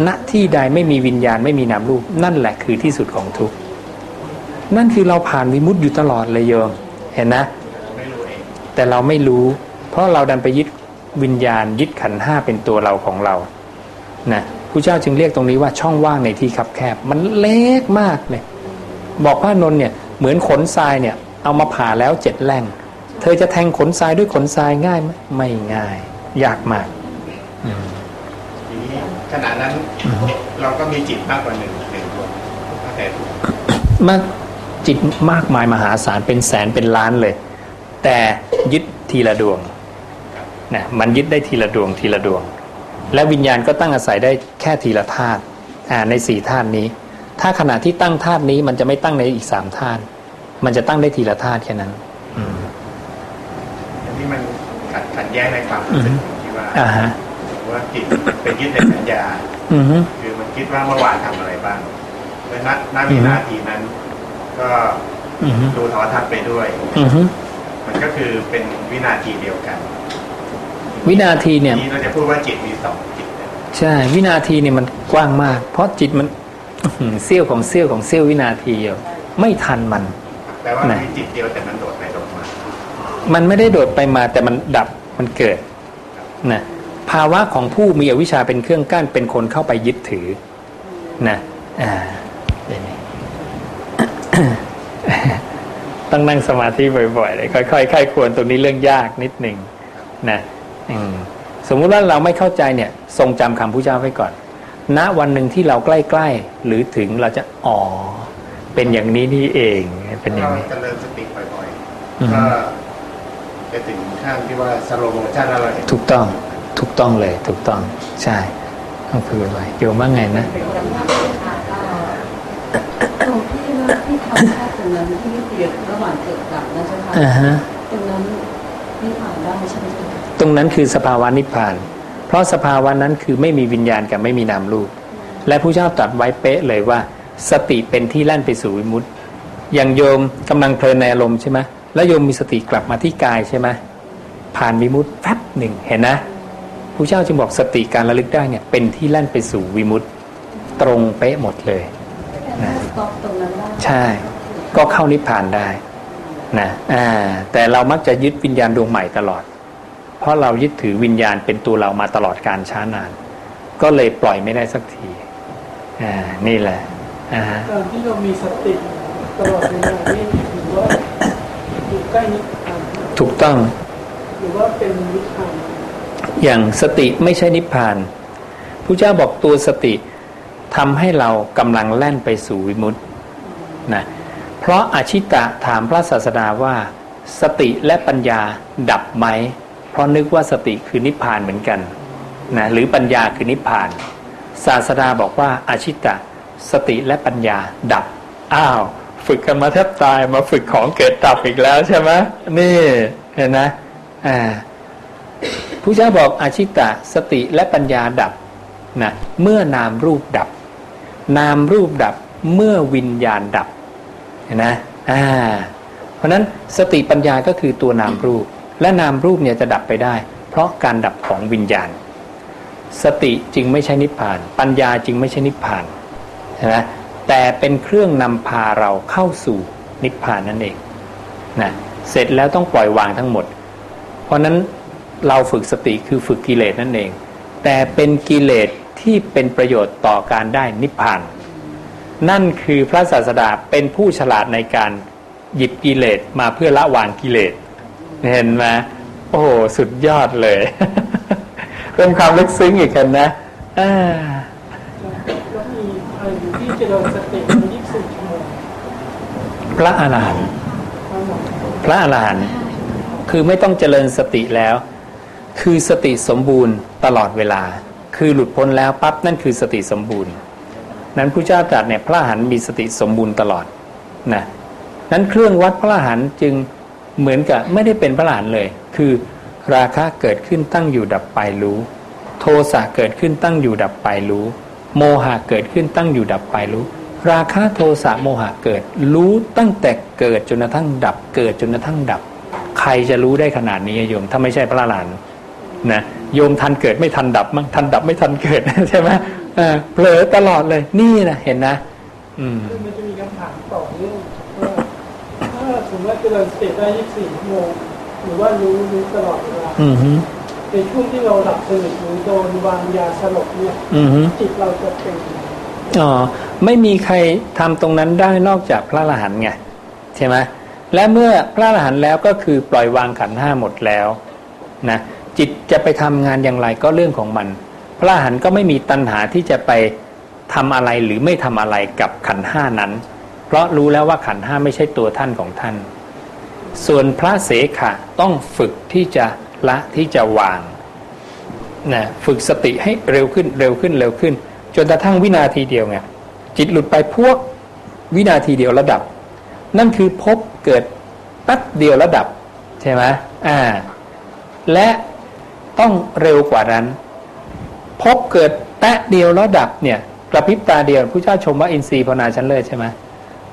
ณที่ใดไม่มีวิญญาณไม่มีนามรูป นั่นแหละคือที่สุดของทุกข์ นั่นคือเราผ่านวิมุตติอยู่ตลอดเลยโยมเห็นนะไม่รู้เองแต่เราไม่รู้ เพราะเราดันไปยึดวิญญาณยึดขันธ์ห้าเป็นตัวเราของเรานะพระเจ้าจึงเรียกตรงนี้ว่าช่องว่างในที่คับแคบ มันเล็กมากเลยบอกพระนนท์เนี่ยเหมือนขนทรายเนี่ย เอามาผ่าแล้วเจ็ดแหล่ง เธอจะแทงขนทรายด้วยขนทรายง่ายไหมไม่ง่าย ยากมากทีนี้ขณะนั้นเราก็มีจิตมากกว่าหนึ่งหนึ่งดวงแต่มาก จิตมากมายมหาศาลเป็นแสนเป็นล้านเลย แต่ยึดทีละดวงนะมันยึดได้ทีละดวงทีละดวง และวิญญาณก็ตั้งอาศัยได้แค่ทีละธาตุอ่าในสี่ธาตุนี้ ถ้าขณะที่ตั้งธาตุนี้มันจะไม่ตั้งในอีกสามธาตุมันจะตั้งได้ทีละธาตุแค่นั้นอืมอันนี้มันขัดขัดแย้งในความรู้สึกที่ว่าอ่าฮะว่าจิตไปยึดในสัญญาอือฮึคือมันคิดว่าเมื่อวานทำอะไรบ้างและณณวินาทีนั้น ก็อือฮึดูโทรทัศน์ไปด้วยอือฮึมันก็คือเป็นวินาทีเดียวกัน วินาทีเนี่ยนี้เราจะพูดว่าจิตมีสองจิตเนี่ยใช่ วินาทีเนี่ยมันกว้างมาก เพราะจิตมันอื้อหือเสี้ยวของเสี้ยวของเสี้ยววินาทีเดียวไม่ทันมันแปลว่าไหนมีจิตเดียวแต่มันโดดไปโดดมา มันไม่ได้โดดไปมาแต่มันดับมันเกิดนะภาวะของผู้มีอวิชชาเป็นเครื่องกั้นเป็นคนเข้าไปยึดถือนะอ่าเป็นไง ต้องนั่งสมาธิบ่อยๆเลยค่อยๆค่อยควรตรงนี้เรื่องยากนิดหนึ่งนะอืมสมมุติว่าเราไม่เข้าใจเนี่ย ทรงจำคำพุทธเจ้าไว้ก่อน ณวันหนึ่งที่เราใกล้ๆหรือถึงเราจะอ๋อเป็นอย่างนี้นี่เอง เป็นอย่างเรานี้เจริญสติบ่อยอือๆฮึก็จะถึงขั้นที่ว่าสโลโมชันแล้วเราเห็นถูกต้องถูกต้องเลย ถูกต้อง ใช่ต้องฝึกไว้โยมว่าไงนะตรงที่ ว่าที่ทำแค่ตรงนั้นที่เปรียบระหว่างเกิดดับนะเจ้าค่ะอ่าฮะตรงนั้นนิพพานได้ใช่ไหมเจ้าค่ะตรงนั้นคือสภาวะนิพพาน เพราะสภาวะนั้นคือไม่มีวิญญาณกับไม่มีนามรูป และผู้เจ้าตรัสไว้เป๊ะเลยว่า สติเป็นที่แล่นไปสู่วิมุตติ อย่างโยมกำลังเพลินในอารมณ์ใช่ไหมแล้วโยมมีสติกลับมาที่กายใช่ไหมผ่านวิมุตติแป๊บหนึ่งเห็นนะผู้เจ้าจึงบอกสติการระลึกได้เนี่ยเป็นที่แล่นไปสู่วิมุตติ ตรงเป๊ะหมดเลยแต่ถ้าสต็อปตรงนั้นได้ ใช่ ก็เข้านิพพานได้นะอ่าแต่เรามักจะยึดวิญญาณดวงใหม่ตลอด เพราะเรายึดถือวิญญาณเป็นตัวเรามาตลอดการช้านาน ก็เลยปล่อยไม่ได้สักทีอ่านี่แหละอ่าฮะการที่เรามีสติตลอดเวลานี่ถือว่าอยู่ใกล้นิพพานถูกต้องหรือว่าเป็นนิพพานอย่างสติไม่ใช่นิพพานพระเจ้าบอกตัวสติทำให้เรากำลังแล่นไปสู่วิมุตติ นะเพราะอาชิตะถามพระศาสดาว่า สติและปัญญาดับไหม เพราะนึกว่าสติคือนิพพานเหมือนกันนะหรือปัญญาคือนิพพาน ศาสดาบอกว่าอาชิตะ สติและปัญญาดับ อ้าว ฝึกกันมาแทบตายมาฝึกของเกิดดับอีกแล้วใช่ไหมนี่เห็นนะอ่าผู้เจ้าบอกอาชิตะสติและปัญญาดับนะเมื่อนามรูปดับ นามรูปดับ เมื่อวิญญาณดับเห็นนะอ่า เพราะฉะนั้นสติปัญญาก็คือตัวนามรูป และนามรูปเนี่ยจะดับไปได้ เพราะการดับของวิญญาณ สติจึงไม่ใช่นิพพาน ปัญญาจึงไม่ใช่นิพพานเห็นไหมแต่เป็นเครื่องนำพาเราเข้าสู่นิพพานนั่นเองนะเสร็จแล้วต้องปล่อยวางทั้งหมด เพราะฉะนั้นเราฝึกสติคือฝึกกิเลสนั่นเอง แต่เป็นกิเลสที่เป็นประโยชน์ต่อการได้นิพพาน นั่นคือพระศาสดาเป็นผู้ฉลาดในการหยิบกิเลสมาเพื่อละวางกิเลสเห็นไหมโอ้โหสุดยอดเลย เป็นความลึกซึ้งอีกกันนะอ่าแล้วมีใครอยู่ที่เจริญสติใน24ชั่วโมงพระอรหันต์ทั้งหมดพระอรหันต์คือไม่ต้องเจริญสติแล้ว คือสติสมบูรณ์ตลอดเวลา คือหลุดพ้นแล้วปั๊บนั่นคือสติสมบูรณ์ นั้นผู้เจ้าตรัสเนี่ยพระหันมีสติสมบูรณ์ตลอดนะนั้นเครื่องวัดพระหันจึงเหมือนกับไม่ได้เป็นพระหันเลย คือราคะเกิดขึ้นตั้งอยู่ดับไปรู้ โทสะเกิดขึ้นตั้งอยู่ดับไปรู้ โมหะเกิดขึ้นตั้งอยู่ดับไปรู้ ราคะโทสะโมหะเกิด รู้ตั้งแต่เกิดจนกระทั่งดับ เกิดจนกระทั่งดับ ใครจะรู้ได้ขนาดนี้โยมถ้าไม่ใช่พระอรหันนะโยมทันเกิดไม่ทันดับมั้งทันดับไม่ทันเกิดใช่ไหม เผลอตลอดเลย นี่นะเห็นนะ อืมคือมันจะมีคำถามต่อเนื่องว่าถ้าสมมติว่าเจริญสติได้24ชั่วโมงหรือว่ารู้รู้ตลอดเวลาอือฮึในช่วงที่เราหลับสนิทหรือโดนวางยาสลบเนี่ยอือฮึจิตเราจะเป็นยังไงอ๋อไม่มีใครทำตรงนั้นได้นอกจากพระอรหันต์ไงใช่ไหมและเมื่อพระอรหันต์แล้วก็คือปล่อยวางขันธ์ห้าหมดแล้วนะจิตจะไปทำงานอย่างไรก็เรื่องของมัน พระอรหันต์ก็ไม่มีตัณหาที่จะไปทำอะไรหรือไม่ทำอะไรกับขันห้านั้น เพราะรู้แล้วว่าขันห้าไม่ใช่ตัวท่านของท่าน ส่วนพระเสขะต้องฝึกที่จะละที่จะวางนะฝึกสติให้เร็วขึ้นเร็วขึ้นเร็วขึ้น จนกระทั่งวินาทีเดียวไงจิตหลุดไปพวกวินาทีเดียวระดับ นั่นคือพบเกิดแป๊บเดียวระดับใช่ไหมอ่าและต้องเร็วกว่านั้น พบเกิดแป๊ะเดียวแล้วดับเนี่ยกระพริบตาเดียวผู้เจ้าชมว่าอินทรีย์ภาวนาชั้นเลิศใช่ไหม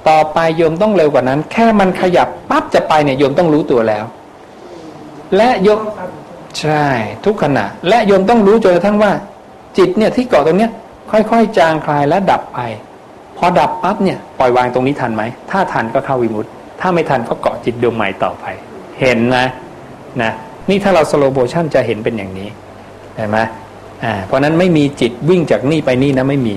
ต่อไปโยมต้องเร็วกว่านั้น แค่มันขยับปั๊บจะไปเนี่ยโยมต้องรู้ตัวแล้ว และโยมใช่ทุกขณะ และโยมต้องรู้จนกระทั่งว่า จิตเนี่ยที่เกาะตรงเนี้ยค่อยๆ จางคลายและดับไปพอดับปั๊บเนี่ยปล่อยวางตรงนี้ทันไหม ถ้าทันก็เข้าวิมุตติถ้าไม่ทันก็เกาะจิตดวงใหม่ต่อไป เห็นนะนะนี่ถ้าเราสโลโมชันจะเห็นเป็นอย่างนี้เห็นไหม เพราะนั้นไม่มีจิตวิ่งจากนี่ไปนี่นะไม่มี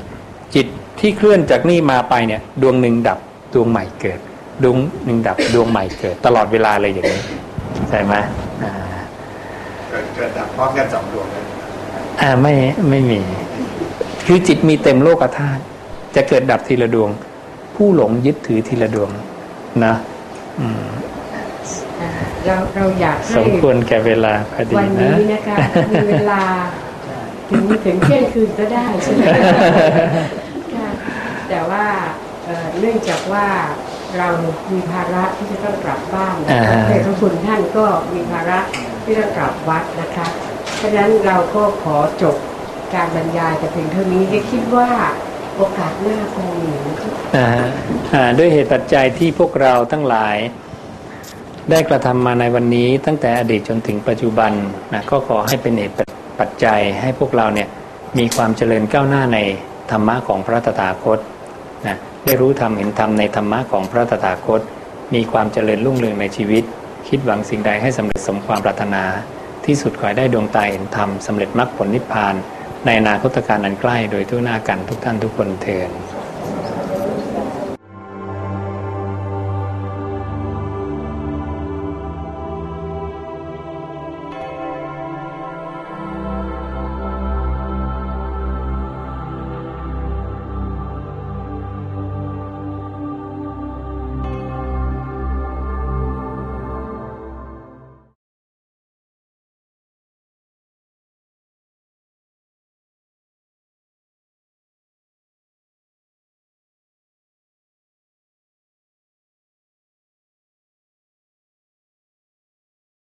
จิตที่เคลื่อนจากนี่มาไปเนี่ย ดวงหนึ่งดับดวงใหม่เกิด ดวงหนึ่งดับดวงใหม่เกิด ตลอดเวลาเลยอย่างนี้ใช่ไหมอ่าเกิดเกิดดับพร้อมกันสองดวงเลยอ่าไม่ไม่มี คือจิตมีเต็มโลกธาตุจะเกิดดับทีละดวง ผู้หลงยึดถือทีละดวงนะอืมเราเราอยากสให้มควรแก่เวลาพอดีวันนะนี้นะคะมีเวลา ถึงถึงเที่ยงคืนก็ได้ใช่ไหมค่ะแต่ว่าเอ่อเนื่องจากว่าเรามีภาระที่จะต้องกลับบ้านนะคะอ่าแต่พระคุณท่านก็มีภาระที่ต้องกลับวัดนะคะเพราะฉะนั้นเราก็ขอจบการบรรยายแต่เพียงเท่านี้ก็คิดว่าโอกาสหน้าคงมีนะคะอ่าอ่าด้วยเหตุปัจจัยที่พวกเราทั้งหลาย ได้กระทำมาในวันนี้ตั้งแต่อดีตจนถึงปัจจุบันนะก็ขอให้เป็นเหตุปัจจัยัจจัยให้พวกเราเนี่ยมีความเจริญก้าวหน้าในธรรมะของพระตถาคตนะได้รู้ธรรมเห็นธรรมในธรรมะของพระตถาคต มีความเจริญรุ่งเรืองในชีวิต คิดหวังสิ่งใดให้สำเร็จสมความปรารถนา ที่สุดขอได้ดวงตาเห็นธรรมสำเร็จมรรคผลนิพพาน ในอนาคตการอันใกล้โดยทุกหน้ากันทุกท่านทุกคนเทอ